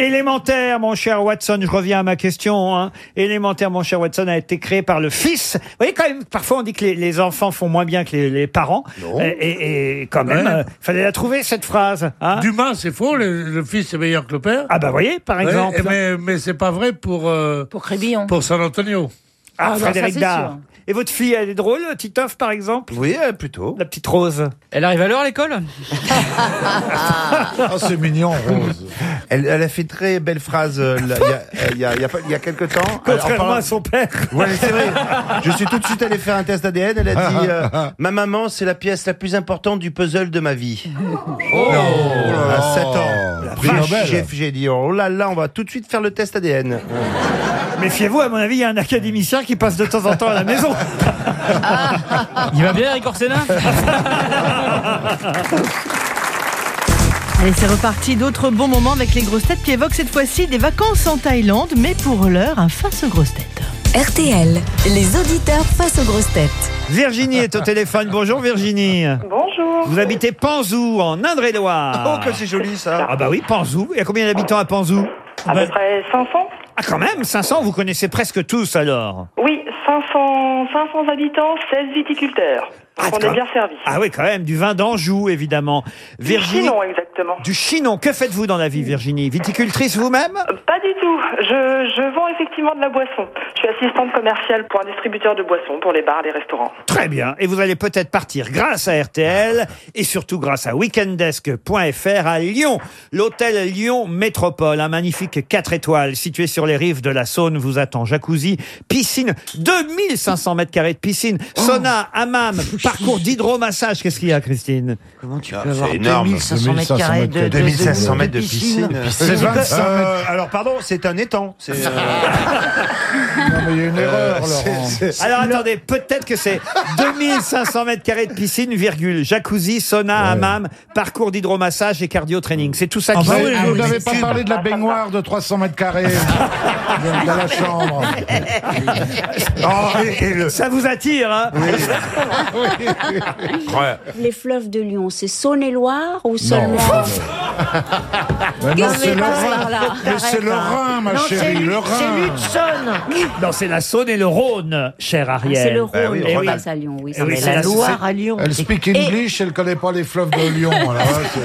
Élémentaire, mon cher Watson, je reviens à ma question. Hein. Élémentaire, mon cher Watson, a été créé par le fils. Vous voyez, quand même, parfois on dit que les, les enfants font moins bien que les, les parents. Non. Et, et- et quand même, Ouais. euh, fallait la trouver, cette phrase. Hein. Dumas, c'est faux. Le, le fils est meilleur que le père. Ah bah voyez, par Ouais, exemple. mais mais c'est pas vrai pour euh, Pour Crébillon. pour San Antonio. Ah, Ah, non, Frédéric ça, c'est Dard. sûr. Et votre fille, elle est drôle, Titoff, par exemple Oui, euh, plutôt. La petite Rose. Elle arrive à l'heure à l'école? Oh, c'est mignon, Rose. Elle, elle a fait une très belle phrase euh, là, il y a- euh, il y, a, il y a pas- il y a quelques temps. En Contrairement parlant- à son père. Ouais, c'est vrai. Je suis tout de suite allé faire un test ADN. Elle a dit euh, Ma maman, c'est la pièce la plus importante du puzzle de ma vie. Oh, à 7 ans. Prix J'ai- Nobel. J'ai j'ai dit Oh là là, on va tout de suite faire le test ADN. Méfiez-vous, à mon avis, il y a un académicien qui passe de temps en temps à la maison. Il va bien, Eric Orsena Allez, c'est reparti. D'autres bons moments avec les grosses têtes qui évoquent cette fois-ci des vacances en Thaïlande, mais pour l'heure, un face aux grosses têtes. RTL, les auditeurs face aux grosses têtes. Virginie est au téléphone. Bonjour Virginie. Bonjour. Vous habitez Panzou, en Indre-et-Loire. Oh, que c'est joli ça. Ah bah oui, Panzou. Il y a combien d'habitants à Panzou? À peu près 500 Ah quand même, 500, vous connaissez presque tous alors. Oui, 500 500, 500 habitants, 16 viticulteurs. Donc on est bien servi. Ah oui, quand même, du vin d'Anjou, évidemment. Virginie. Chinon, exactement. Du chinon. Que faites-vous dans la vie, Virginie? Viticultrice vous-même? Pas du tout. Je, je vends effectivement de la boisson. Je suis assistante commerciale pour un distributeur de boissons pour les bars, les restaurants. Très bien. Et vous allez peut-être partir grâce à RTL et surtout grâce à weekendesk.fr à Lyon. L'hôtel Lyon Métropole, un magnifique 4 étoiles situé sur les rives de la Saône, vous attend. Jacuzzi, piscine, 2500 mètres carrés de piscine, sauna, hammam, parcours d'hydromassage. Qu'est-ce qu'il y a, Christine? Comment tu peux avoir énorme. 2500 mètres carrés de- de- 2500 mètres de piscine. C'est 25 Euh, alors pardon, c'est un étang. C'est, euh, Non, mais il y a une erreur, Laurent. Alors attendez, peut-être que c'est 2500 mètres carrés de piscine, virgule, jacuzzi, sauna, hammam, parcours d'hydromassage et cardio training. C'est tout ça Ah qui bah se- oui, vous n'avez pas parlé de la baignoire de 300 mètres carrés de dans la chambre. Oh, et- et le- Ça vous attire, hein Les fleuves de Lyon, c'est Saône-et-Loire ou seulement Mais non, Qu'est-ce c'est qui le passe Rhin. par là Mais c'est le Rhin, ma chérie, le Rhin. c'est Lutson. Non, c'est la Saône et le Rhône, cher Ah, Ariel. c'est le Rhône Eh oui, passe à Lyon, oui. Eh oui, c'est c'est- Elle speak English, elle connaît pas les fleuves de Lyon. alors là, c'est-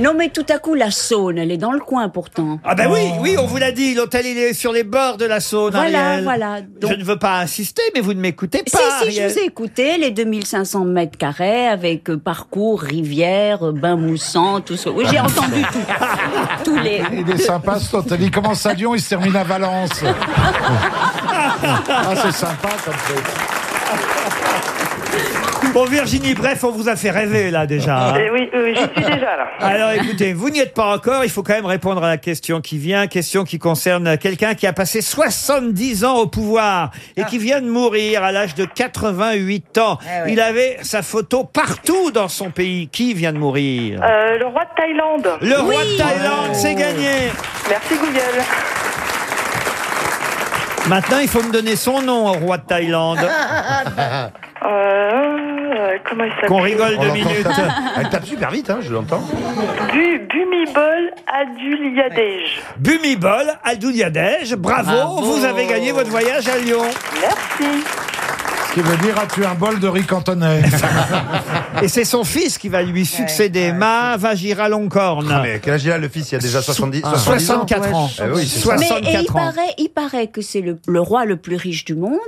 Non, mais tout à coup, la Saône, elle est dans le coin pourtant. Ah ben oui, oui, on vous l'a dit, l'hôtel il est sur les bords de la Saône, Voilà, Ariel. voilà. Je ne veux pas insister, mais vous ne m'écoutez Si, pas, si, je Ariel. vous ai écouté, les 2500 mètres carrés avec euh, parcours, rivière, euh, bain moussant, tout ça. Oui, j'ai entendu tout. Tous les... Il est sympa ce hôtel. Il commence à Lyon, il se termine à Valence. ah, c'est sympa comme truc. Bon, Virginie, bref, on vous a fait rêver là déjà. hein. Eh oui, oui, j'y suis déjà là. Alors écoutez, vous n'y êtes pas encore, il faut quand même répondre à la question qui vient, question qui concerne quelqu'un qui a passé 70 ans au pouvoir et qui vient de mourir à l'âge de 88 ans. Eh oui. Il avait sa photo partout dans son pays. Qui vient de mourir? Euh, le roi de Thaïlande. Le roi de Thaïlande, c'est gagné Merci Google. Maintenant, il faut me donner son nom au roi de Thaïlande. Euh, comment il s'appelle Qu'on rigole deux minutes. Elle tape super vite, hein, je l'entends. Bu, Bumibol Aduliadej. Bumibol Aldouliadej, bravo, Bravo. vous avez gagné votre voyage à Lyon. Merci. Ce qui veut dire, as-tu un bol de riz cantonais Et c'est son fils qui va lui succéder, Ma Vajiralongkorn. Ah, mais quel âge il a le fils? Il y a déjà 70, Ah, 70 ans? 64 ans. Eh oui. Mais et il 64 ans. paraît, il paraît que c'est le, le roi le plus riche du monde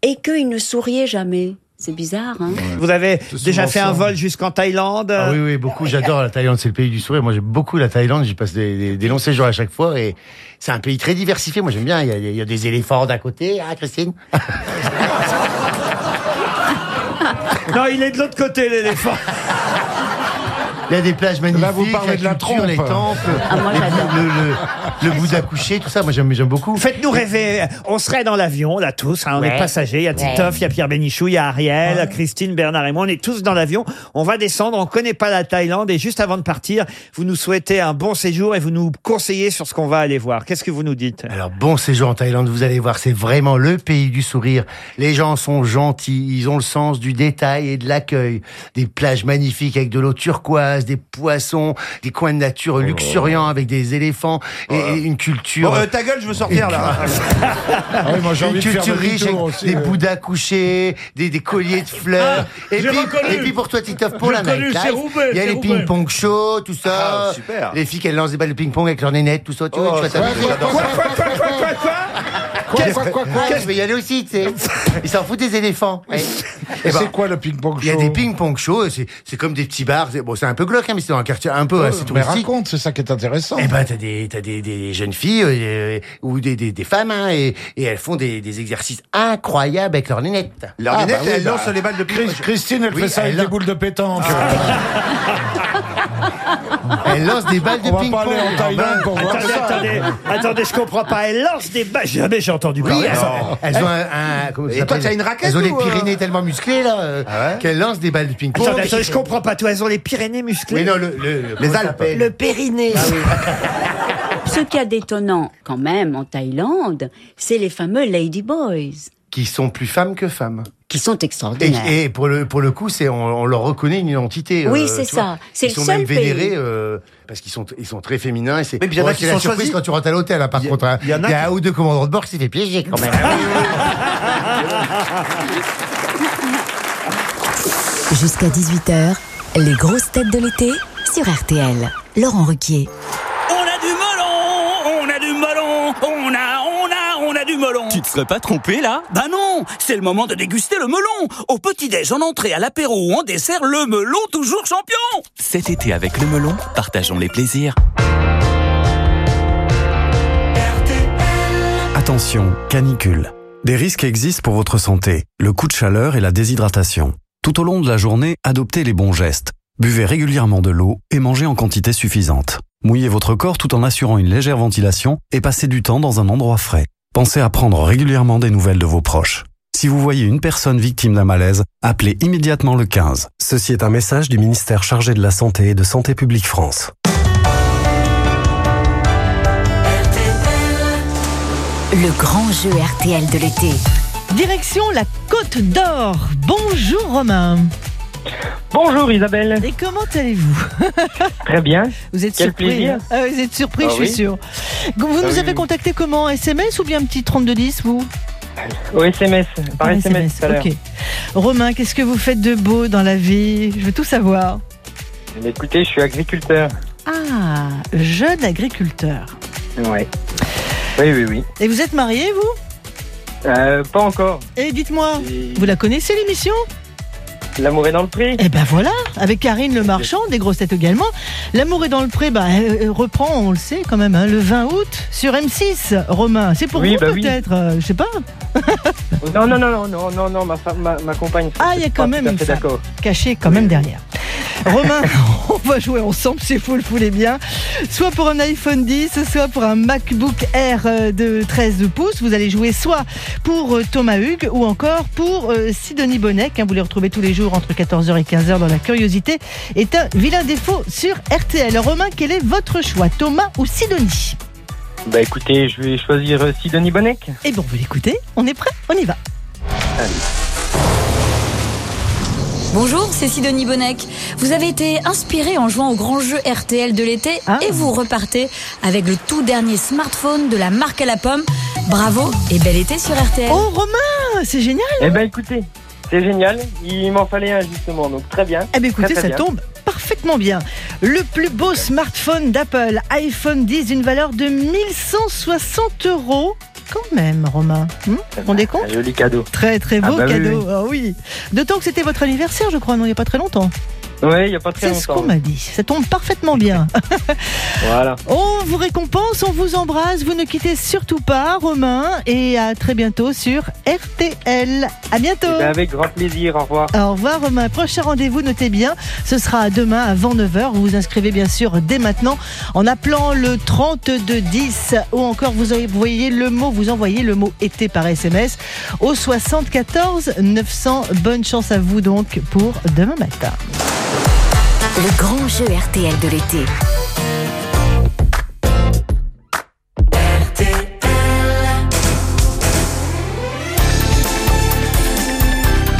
et qu'il ne souriait jamais. C'est bizarre, hein Vous avez déjà fait un vol jusqu'en Thaïlande Euh, Ah oui, oui, beaucoup. J'adore la Thaïlande, c'est le pays du sourire. Moi, j'aime beaucoup la Thaïlande. J'y passe des, des- des longs séjours à chaque fois et c'est un pays très diversifié. Moi, j'aime bien. Il y, a, il y a des éléphants d'un côté, ah, Christine Non, il est de l'autre côté, l'éléphant. Il y a des plages magnifiques. Là, vous parlez de la culture, trompe. les temples, Ah, moi, les le, le, le Bouddha couché, tout ça. Moi, j'aime, beaucoup. Faites-nous rêver. On serait dans l'avion, là, tous. hein, on Ouais. est passagers. Il y a Titoff, il y a Pierre Bénichou, il y a Ariel, Christine, Bernard et moi. On est tous dans l'avion. On va descendre. On connaît pas la Thaïlande. Et juste avant de partir, vous nous souhaitez un bon séjour et vous nous conseillez sur ce qu'on va aller voir. Qu'est-ce que vous nous dites? Alors, bon séjour en Thaïlande, vous allez voir, c'est vraiment le pays du sourire. Les gens sont gentils, ils ont le sens du détail et de l'accueil. Des plages magnifiques avec de l'eau turquoise, des poissons, des coins de nature luxuriants avec des éléphants et, et une culture... Bon, euh, ta gueule, je veux sortir là. Ah oui, moi, j'ai une culture riche avec aussi, des euh. bouddhas couchés, des, des colliers de fleurs. Ah, et, puis, et puis pour toi, Titoff, pour la nightlife, il y a les Roubaix. ping-pong shows, tout ça. Ah, super. Les filles qui elles lancent des balles de ping-pong avec leurs nénettes, tout ça. Tu Oh, vois, tu ça, vois. Quoi, quoi, quoi, quoi, je vais y aller aussi, tu sais. Ils s'en foutent des éléphants. Ouais. Et Eh ben, c'est quoi le ping-pong Il y a show des ping-pong shows, c'est c'est comme des petits bars. c'est- Bon, c'est un peu glauque, hein, mais c'est dans un quartier un peu assez Mais touristique. raconte, c'est ça qui est intéressant. Eh ben, t'as des, t'as des, des jeunes filles euh, ou des, des, des femmes, hein, et, et elles font des, des exercices incroyables avec leurs lunettes. Leur Ah, lunette, bah elle bah. lance les balles de ping Chris- Christine, elle Oui, fait ça avec elle des boules de pétanque. Elles lancent des balles de On va pas ping-pong. aller en Thaïlande pour voir Attendez, ça. attendez, attendez, je comprends pas. Elle lance des balles. Jamais j'ai entendu Oui, parler. elles, ont- elles ont un, un- comment ça Et toi, t'as une raquette Elles ont les ou, euh Pyrénées tellement musclées là, euh, Ah ouais qu'elles lancent des balles de ping-pong. Attendez, attendez, je comprends pas. Toi, elles ont les Pyrénées musclées. Mais non, le, le- le- Les Alpes. Le périnée. Ce qu'il y a d'étonnant quand même en Thaïlande, c'est les fameux Lady Boys. Qui sont plus femmes que femmes. Qui sont Et, extraordinaires. et pour le pour le coup, c'est on, on leur reconnaît une identité. Oui, euh, c'est ça. C'est Ils le sont seul même vénérés pays. euh, parce qu'ils sont ils sont très féminins. Et c'est Mais il y en a Bon, qui c'est la sont surprise choisis. quand tu rentres à l'hôtel. hein, par Il y contre, hein. il y en a il y a qui- un ou deux commandants de bord qui s'est fait piéger quand même. Jusqu'à 18h, les grosses têtes de l'été sur RTL. Laurent Ruquier. Te serais pas trompé là Bah non, c'est le moment de déguster le melon. Au petit-déj, en entrée, à l'apéro ou en dessert, le melon toujours champion. Cet été avec le melon, partageons les plaisirs. Attention, canicule. Des risques existent pour votre santé, le coup de chaleur et la déshydratation. Tout au long de la journée, adoptez les bons gestes. Buvez régulièrement de l'eau et mangez en quantité suffisante. Mouillez votre corps tout en assurant une légère ventilation et passez du temps dans un endroit frais. Pensez à prendre régulièrement des nouvelles de vos proches. Si vous voyez une personne victime d'un malaise, appelez immédiatement le 15. Ceci est un message du ministère chargé de la Santé et de Santé publique France. Le grand jeu RTL de l'été. Direction la Côte d'Or. Bonjour Romain. Bonjour Isabelle. Et comment allez-vous Très bien. Vous êtes Quel surpris plaisir. hein Ah, Vous êtes surpris, Ah je suis oui. sûr. Vous nous Ah oui, avez oui. contacté comment SMS ou bien un petit 3210 vous Au SMS, par SMS, tout à. Romain, qu'est-ce que vous faites de beau dans la vie? Je veux tout savoir. Mais Écoutez, je suis agriculteur. Ah, jeune agriculteur. Ouais. Oui, oui, oui. Et vous êtes marié, vous? Euh, pas encore. Et dites-moi, vous la connaissez l'émission? L'amour est dans le prix. Eh ben voilà, avec Karine Le Marchand, des grosses têtes également. L'amour est dans le pré, bah, euh, euh, reprend, on le sait quand même, hein, le 20 août sur M6. Romain, c'est pour Oui, vous bah oui. peut-être, euh, je sais pas. Non, non, non, non, non, non, non, ma, femme- ma, ma compagne. Ah, il y a quand même une femme cachée quand même derrière. Romain, on va jouer ensemble, c'est fou, le foulez bien. Soit pour un iPhone 10, soit pour un MacBook Air euh, de 13 pouces. Vous allez jouer soit pour Thomas Hugues ou encore pour Sidonie Bonnec. hein. vous les retrouvez tous les jours entre 14h et 15h dans La Curiosité est un vilain défaut sur RTL. Romain, quel est votre choix Thomas ou Sidonie? Bah écoutez, je vais choisir euh, Sidonie Bonnec. Eh bien, on veut l'écouter. On est prêt On y va. Bonjour, c'est Sidonie Bonnec. Vous avez été inspiré en jouant au grand jeu RTL de l'été et vous repartez avec le tout dernier smartphone de la marque à la pomme. Bravo et bel été sur RTL. Oh Romain, c'est génial. Eh ben écoutez, c'est génial. Il m'en fallait un justement, donc très bien. Eh bien écoutez, Très, très ça bien. tombe parfaitement bien. Le plus beau smartphone d'Apple, iPhone 10, d'une valeur de 1160 euros. Quand même, Romain. Hmm vous rendez compte Un joli cadeau. Très très Ah beau bah oui, cadeau. oui. Ah oui. D'autant que c'était votre anniversaire, je crois, non, il n'y a pas très longtemps. Ouais, il y a pas très C'est ce qu'on longtemps. m'a dit. Ça tombe parfaitement bien. Voilà. On vous récompense, on vous embrasse. Vous ne quittez surtout pas, Romain. Et à très bientôt sur RTL. À bientôt. Eh ben, avec grand plaisir. Au revoir. Au revoir Romain. Prochain rendez-vous, notez bien, ce sera demain avant 9h. Vous vous inscrivez bien sûr dès maintenant en appelant le 3210 ou encore vous voyez le mot, vous envoyez le mot été par SMS au 74 900. Bonne chance à vous donc pour demain matin. Le grand jeu RTL de l'été.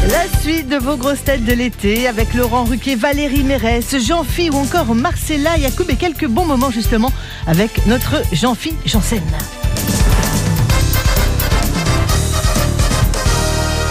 La suite de vos grosses têtes de l'été avec Laurent Ruquier, Valérie Mérès, Jean-Phi ou encore Marcella Yacoub et quelques bons moments justement avec notre Jean-Phi Janssen.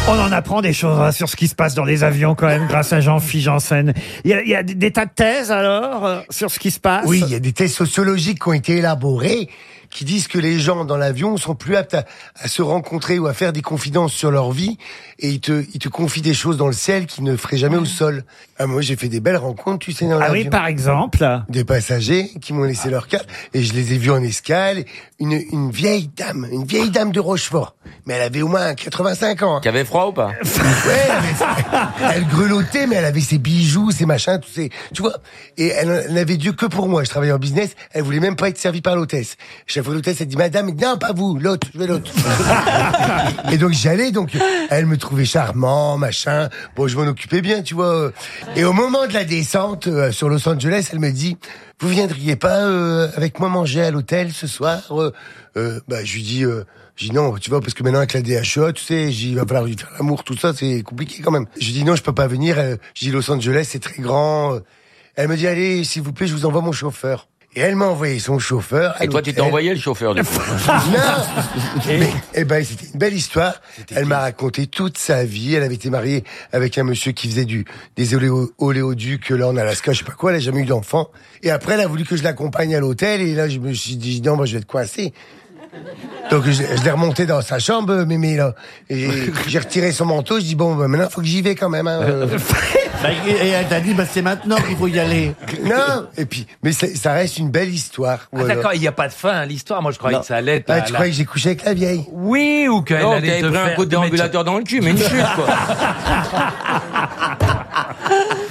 On en apprend des choses hein, sur ce qui se passe dans les avions quand même grâce à Jean-Philippe Janssen. Il y, a, il y a des, des tas de thèses alors euh, sur ce qui se passe? Oui, il y a des thèses sociologiques qui ont été élaborées qui disent que les gens dans l'avion sont plus aptes à, à se rencontrer ou à faire des confidences sur leur vie et ils te, ils te confient des choses dans le ciel qu'ils ne feraient jamais au sol. Ah, moi, j'ai fait des belles rencontres, tu sais, dans Ah l'avion. oui, par exemple Des passagers qui m'ont laissé leur carte et je les ai vus en escale. Une, une vieille dame, une vieille dame de Rochefort. Mais elle avait au moins 85 ans. Qui avait froid ou pas? Ouais, elle, avait- elle grelottait, mais elle avait ses bijoux, ses machins, tous ces, tu vois. Et elle, elle n'avait Dieu que pour moi. Je travaillais en business. Elle voulait même pas être servie par l'hôtesse. Je elle dit Madame, non, pas vous, l'autre, je vais l'autre. et donc j'y allais, donc elle me trouvait charmant, machin. Bon, je m'en occupais bien, tu vois. Et au moment de la descente euh, sur Los Angeles, elle me dit Vous viendriez pas euh, avec moi manger à l'hôtel ce soir? Euh, Bah, je lui dis. Euh, je dis non, tu vois, parce que maintenant avec la DHEA, tu sais, j'y va falloir lui faire l'amour, tout ça, c'est compliqué quand même. Je dis non, je peux pas venir. Je dis Los Angeles, c'est très grand. Elle me dit allez, s'il vous plaît, je vous envoie mon chauffeur. Et elle m'a envoyé son chauffeur. Et toi, tu t'es envoyé le chauffeur, du coup. Non Mais, Eh ben, c'était une belle histoire. Elle m'a raconté toute sa vie. Elle avait été mariée avec un monsieur qui faisait du des oléo- oléoducs là en Alaska, je sais pas quoi. Elle a jamais eu d'enfant. Et après, elle a voulu que je l'accompagne à l'hôtel. Et là, je me suis dit non, moi, je vais être coincé. Donc je, je l'ai remonté dans sa chambre, mémé là. Et j'ai- retiré son manteau. Je dis bon, ben, maintenant, faut que j'y vais quand même. Hein. euh. Bah, et elle t'a dit, bah, c'est maintenant qu'il faut y aller. Non. Et puis, mais ça, ça reste une belle histoire. Ah, D'accord, il n'y a pas de fin à l'histoire. Moi, je croyais Non. que ça allait être. Ah, tu la- croyais que j'ai couché avec la vieille? Oui, ou qu'elle Non, allait t'avais te pris un faire coup de déambulateur dans le cul, mais une chute, quoi.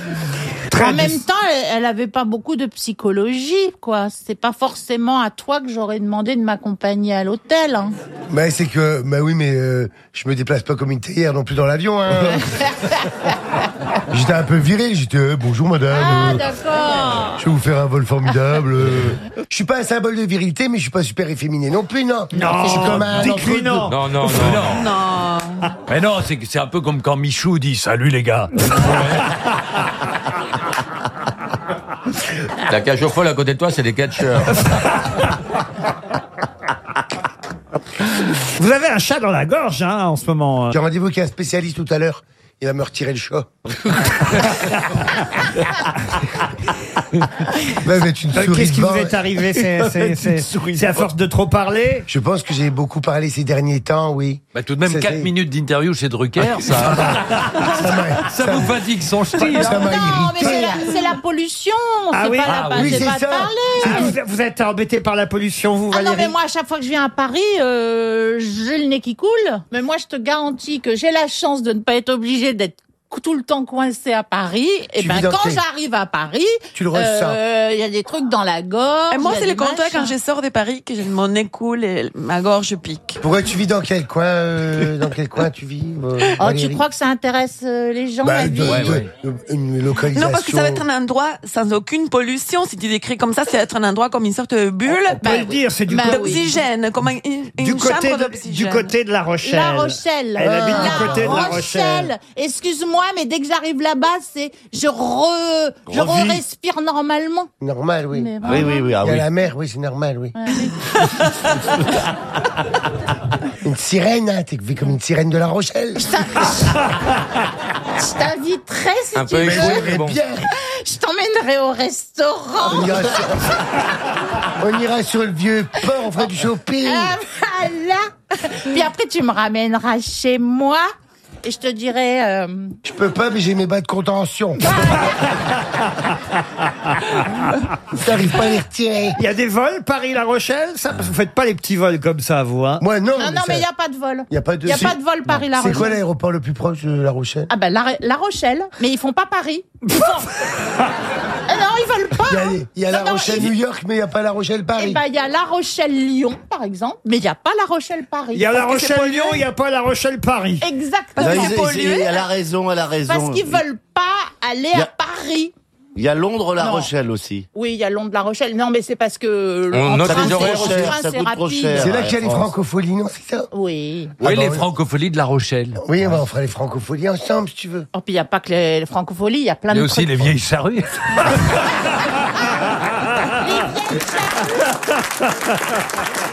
En même temps, elle, elle avait pas beaucoup de psychologie, quoi. C'est pas forcément à toi que j'aurais demandé de m'accompagner à l'hôtel. hein. Bah c'est que, bah oui, mais euh, je me déplace pas comme une théière non plus dans l'avion. Hein. j'étais un peu viril, j'étais euh, bonjour madame. Ah, euh, d'accord. je vais vous faire un vol formidable. euh. Je suis pas un symbole de virilité, mais je suis pas super efféminé non plus, non. Non, je suis comme un non. Non, non, non. Non. Mais non, c'est c'est un peu comme quand Michou dit Salut les gars. La cage au folle à côté de toi, c'est des catcheurs. Vous avez un chat dans la gorge, hein, en ce moment. J'ai rendez-vous avec un spécialiste tout à l'heure. Il va me retirer le chat. Euh, souris Qu'est-ce qui vous est arrivé C'est- à force de trop parler Je pense que j'ai beaucoup parlé ces derniers temps, oui. Bah, tout de même, Ça, 4 c'est- minutes d'interview chez Drucker, ça, ça vous fatigue son ch'ti. hein. Ça m'a Non, mais c'est irrité. la, c'est la pollution. Ah c'est oui pas, Ah la, oui, c'est ça. vous, êtes embêté par la pollution, vous, Ah non, Valérie mais moi, à chaque fois que je viens à Paris, euh, j'ai le nez qui coule. Mais moi, je te garantis que j'ai la chance de ne pas être obligée d'être tout le temps coincée à Paris. Et Tu ben, quand j'arrive à Paris, Tu le ressens. euh, il y a des trucs dans la gorge. Et moi, c'est le contraire quand je sors de Paris que j'ai mon nez coule et ma gorge pique. Pourquoi tu vis dans quel coin euh, Dans quel coin tu vis euh, Oh, tu crois que ça intéresse euh, les gens, Bah, la de- vie de- une localisation. Non, parce que ça va être un endroit sans aucune pollution. Si tu décris comme ça, ça va être un endroit comme une sorte de bulle. On peut le dire, c'est du Bah côté- oui. d'oxygène, comme un- une, une du côté, chambre de, d'oxygène. du côté de La Rochelle. La Rochelle. Elle habite La du côté de La Rochelle. Excuse-moi, mais dès que j'arrive là-bas, c'est je re, je Revis. re-respire normalement. Normal, oui. Mais Oui, oui, oui. Ah, Il y a oui. la mer, oui, c'est normal, oui. une sirène, hein, t'es vu comme une sirène de La Rochelle. Je t'inviterai si Un tu peu veux. échoué, mais bon. Bien. Je t'emmènerai au restaurant. On ira, sur... on ira sur le vieux port, on fera du shopping. Ah, voilà. Puis après, tu me ramèneras chez moi et je te dirai. euh, Je peux pas, mais j'ai mes bas de contention. T'arrives pas à les retirer. Il y a des vols Paris-La Rochelle ça, Vous faites pas les petits vols comme ça, vous. Hein Moi, non. Non, non, ça- mais il n'y a pas de vol. y a pas de. Il n'y a c'est- pas de vol Paris-La C'est quoi l'aéroport le plus proche de La Rochelle Ah ben la, La Rochelle, mais ils font pas Paris. Ils font- Ah non, ils veulent pas. Il y a, il y a La Non, non, Rochelle ils- New York, mais il n'y a pas La Rochelle Eh Paris. ben, il y a La Rochelle-Lyon, par exemple, mais il n'y a pas La Rochelle-Paris. Il y a La Rochelle-Lyon, il n'y a pas La Rochelle-Paris. Exactement. Ils- ils- elle a raison, elle a raison. Parce qu'ils veulent pas aller Il y a- à Paris. Il y a Londres-La Non. Rochelle aussi. Oui, il y a Londres-La Rochelle. Non, mais c'est parce que On en note train, les c'est- horaires en chers, train, ça c'est coûte trop rapide. cher. C'est là qu'il y a les France. francopholies, non, c'est ça? Oui. Oui, Ah les bah oui. francopholies de La Rochelle. Oui, on fera les francopholies ensemble, si tu veux. Oh, puis il n'y a pas que les, les francopholies, il y a plein de aussi trucs. les vieilles charrues.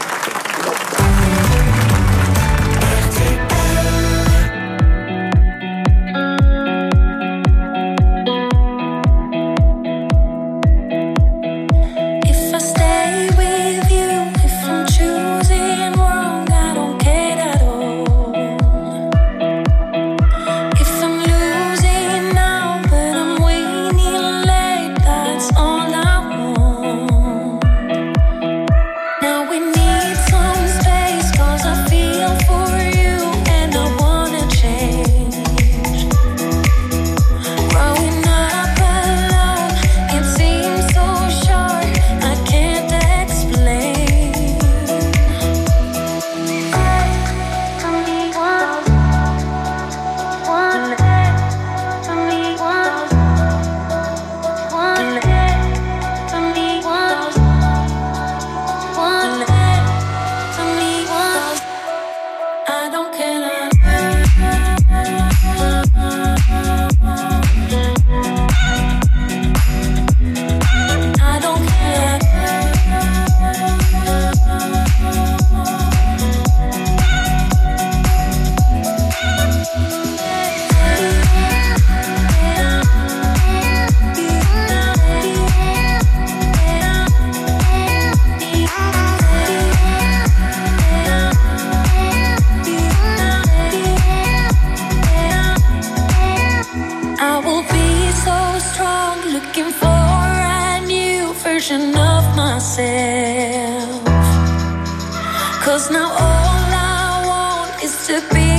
will be so strong, looking for a new version of myself. Cause now all I want is to be.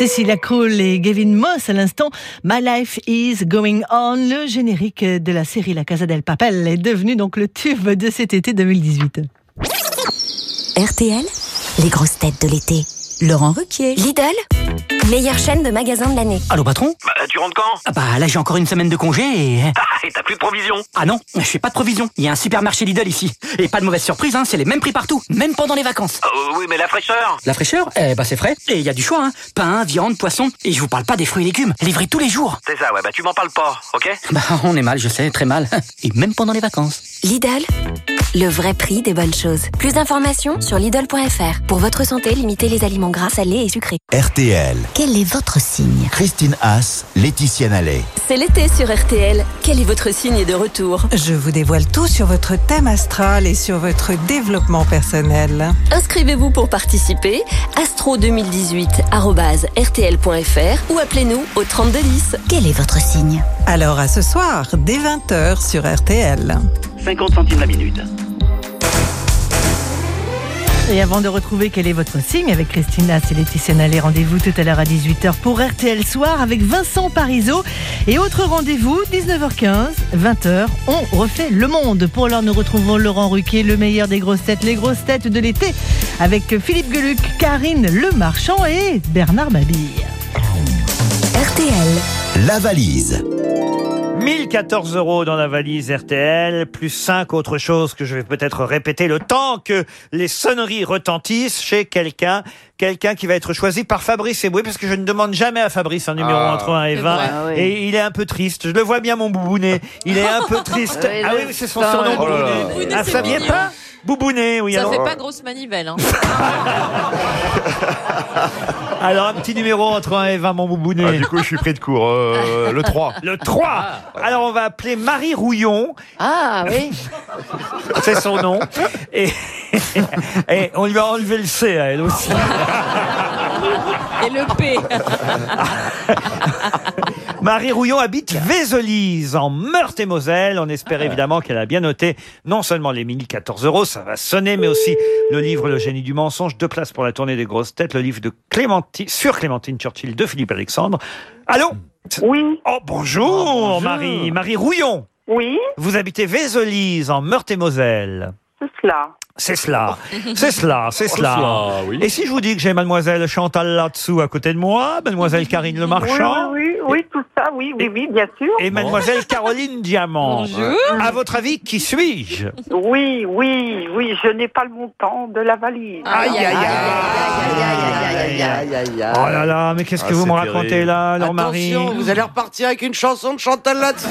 Cécilia Kroll et Gavin Moss à l'instant. My Life is Going On, le générique de la série La Casa del Papel est devenu donc le tube de cet été 2018. RTL, les grosses têtes de l'été. Laurent Ruquier. Lidl, meilleure chaîne de magasins de l'année. Allô patron Bah, tu rentres quand? Ah Bah là j'ai encore une semaine de congé et... Ah, et t'as plus de provisions Ah non, je fais pas de provision. Il y a un supermarché Lidl ici. Et pas de mauvaise surprise, hein, c'est les mêmes prix partout, même pendant les vacances. Euh, Oui, mais la fraîcheur La fraîcheur? Eh bah c'est frais. Et il y a du choix, hein. Pain, viande, poisson. Et je vous parle pas des fruits et légumes, livrés tous les jours. C'est ça, ouais, bah tu m'en parles pas, ok? Bah on est mal, je sais, très mal. Et même pendant les vacances. Lidl, le vrai prix des bonnes choses. Plus d'informations sur Lidl.fr. Pour votre santé, limitez les aliments gras, salés et sucrés. RTL. Quel est votre signe Christine Haas, Laetitia Nallet. C'est l'été sur RTL. Quel est votre signe de retour Je vous dévoile tout sur votre thème astral et sur votre développement personnel. Inscrivez-vous pour participer astro2018@rtl.fr ou appelez-nous au 3210. Quel est votre signe Alors à ce soir, dès 20h sur RTL. 50 centimes la minute. Et avant de retrouver quel est votre signe avec Christina et Laetitia Nallet, rendez-vous tout à l'heure à 18h pour RTL Soir avec Vincent Parisot. Et autre rendez-vous, 19h15, 20h, on refait le monde. Pour l'heure, nous retrouvons Laurent Ruquier, le meilleur des grosses têtes, les grosses têtes de l'été, avec Philippe Geluc, Karine Le Marchand et Bernard Mabille. RTL. La valise. 1014 euros dans la valise RTL, plus 5 autres choses que je vais peut-être répéter le temps que les sonneries retentissent chez quelqu'un. Quelqu'un qui va être choisi par Fabrice Eboué, parce que je ne demande jamais à Fabrice un numéro Ah, entre 1 et c'est 20. vrai. Ah oui. Et il est un peu triste. Je le vois bien, mon boubounet. Il est un peu triste. Ah oui, c'est son surnom, oh. Boubounet. Ah, mignon. pas Boubounet, oui. Ça alors. fait pas grosse manivelle. Hein. Alors, un petit numéro entre 1 et 20, mon boubounet. Ah, du coup, je suis pris de court. Euh, le 3. Le 3 Alors, on va appeler Marie Rouillon. Ah oui. C'est son nom. Et, et on lui a enlevé le C à elle aussi. Et le P. Marie Rouillon habite Vézelise, en Meurthe-et-Moselle. On espère évidemment qu'elle a bien noté non seulement les 1014 euros, ça va sonner, mais aussi le livre Le génie du mensonge, deux places pour la tournée des grosses têtes, le livre de Clémentine, sur Clémentine Churchill de Philippe Alexandre. Allô Oui. Oh, bonjour, Marie. Marie Rouillon. Oui, Vous habitez Vézelise, en Meurthe-et-Moselle. C'est cela. C'est cela, c'est cela, c'est Oh, cela. cela, oui. Et si je vous dis que j'ai mademoiselle Chantal là-dessous à côté de moi, mademoiselle Karine Le Marchand Oui, oui, oui, oui, tout ça, oui, oui, oui, bien sûr. et mademoiselle Caroline Diamant. Bonjour. À votre avis, qui suis-je Oui, oui, oui, je n'ai pas le montant de la valise. Aïe, aïe, aïe, aïe, aïe, aïe, aïe, aïe, aïe. Oh là là, mais qu'est-ce que Ah, vous me c'est racontez terrible. là, alors Marie Attention, vous allez repartir avec une chanson de Chantal là-dessous.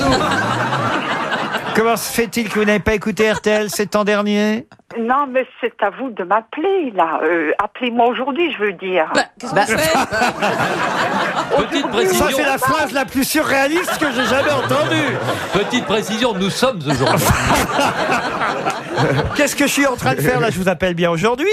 Comment se fait-il que vous n'avez pas écouté RTL ces temps derniers Non, mais c'est à vous de m'appeler, là. Euh, Appelez-moi aujourd'hui, je veux dire. Qu'est-ce qu'on fait Petite précision. Ça, c'est la phrase la plus surréaliste que j'ai jamais entendue. Petite précision, nous sommes aujourd'hui. Qu'est-ce que je suis en train de faire là? Je vous appelle bien aujourd'hui?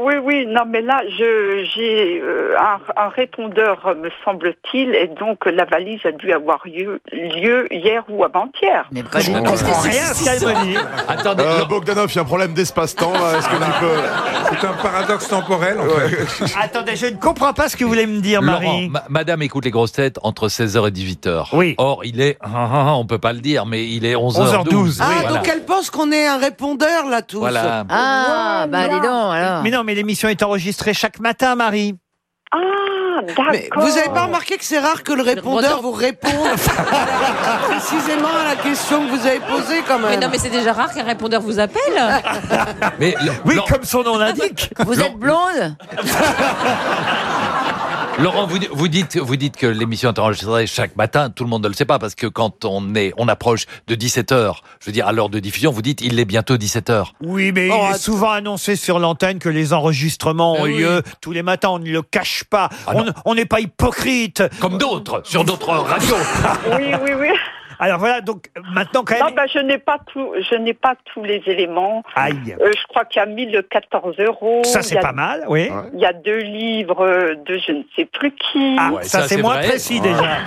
Oui, oui, non, mais là, j'ai euh, un, un répondeur, euh, me semble-t-il, et donc la valise a dû avoir lieu, lieu hier ou avant-hier. Mais pas Je ne comprends rien me dit. Attendez, Bogdanov, il y a un problème d'espace-temps. là. Est-ce que tu peux... C'est un paradoxe temporel. En fait. Attendez, je ne comprends pas ce que vous voulez me dire, Laurent, Marie. ma- madame écoute les grosses têtes entre 16h et 18h. Oui. Or, il est, ah, ah, ah, on peut pas le dire, mais il est 11h12. Ah, Oui, voilà. donc elle pense qu'on est un répondeur là tous. Voilà. Ah, bah dis donc alors. Mais non, mais l'émission est enregistrée chaque matin, Marie. Ah, d'accord. Mais vous avez pas remarqué que c'est rare que le répondeur vous réponde précisément à la question que vous avez posée quand même Mais non, mais c'est déjà rare qu'un répondeur vous appelle. Mais, Oui, comme son nom l'indique. Vous êtes blonde? Laurent, vous, vous dites, vous dites que l'émission est enregistrée chaque matin. Tout le monde ne le sait pas parce que quand on est, on approche de 17 h je veux dire à l'heure de diffusion, vous dites il est bientôt 17 h Oui, mais Oh, il est souvent annoncé sur l'antenne que les enregistrements ont Ah oui. lieu tous les matins. On ne le cache pas. Ah on n'est pas hypocrite. Comme d'autres sur d'autres radios. Oui, oui, oui. Alors voilà, donc maintenant quand Non, même. bah, je n'ai pas tout, je n'ai pas tous les éléments. Aïe. Euh, je crois qu'il y a 1014 euros. Ça, c'est pas mal, oui. Il y a deux livres de je ne sais plus qui. Ah, Ouais, ça, ça, c'est moins vrai. précis déjà.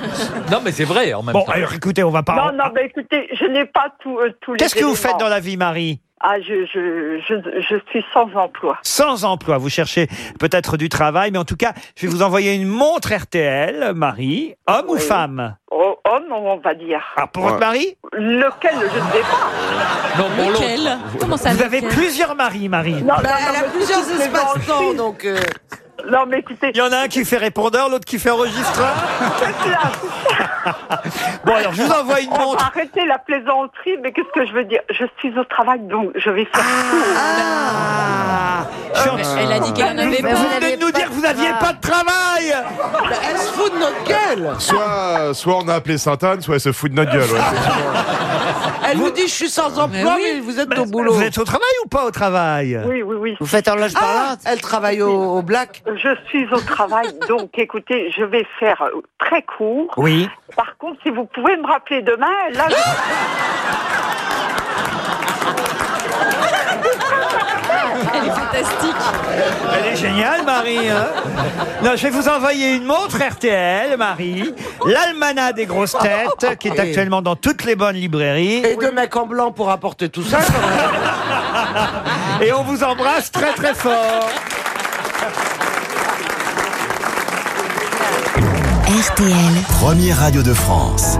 non, mais c'est vrai en même Bon, temps. alors écoutez, on va pas. non, non, bah, écoutez, je n'ai pas tout, euh, tous les Qu'est-ce que vous faites éléments. dans la vie, Marie? Ah, je, je, je, je suis sans emploi. Sans emploi, vous cherchez peut-être du travail, mais en tout cas, je vais vous envoyer une montre RTL, Marie, homme ou Oui. femme Oh, homme, on va dire. Ah, pour votre mari Lequel, je ne sais pas. Non, pour. Lequel? Comment ça Vous avez plusieurs maris, Marie. Non, Bah, non, Elle a plusieurs espaces-temps donc. euh, Non, mais écoutez, Il y en a un qui fait répondeur, l'autre qui fait enregistreur. c'est là. Bon, alors je vous envoie une On va montre. arrêter la plaisanterie, mais qu'est-ce que je veux dire? Je suis au travail, donc je vais faire tout. Ah, je suis en- Elle a dit qu'elle avait vous Mais pas. vous venez de nous dire que vous n'aviez pas de travail bah, elle se fout de notre gueule. Soit, soit on a appelé Sainte-Anne, soit elle se fout de notre gueule. ouais. Elle vous dit je suis sans emploi, Mais vous êtes au boulot. Vous êtes au travail ou pas au travail? Oui, oui, oui. Vous faites horloge Ah, parlante elle travaille au, au black. Je suis au travail, donc écoutez, je vais faire très court. Oui. Par contre, si vous pouvez me rappeler demain, là, je... Elle est fantastique. Elle est géniale, Marie. hein non, je vais vous envoyer une montre RTL, Marie. L'almanach des grosses têtes, qui est Oui. actuellement dans toutes les bonnes librairies. Et deux mecs en blanc pour apporter tout ça. quand même. Et on vous embrasse très très fort. RTL. Première radio de France.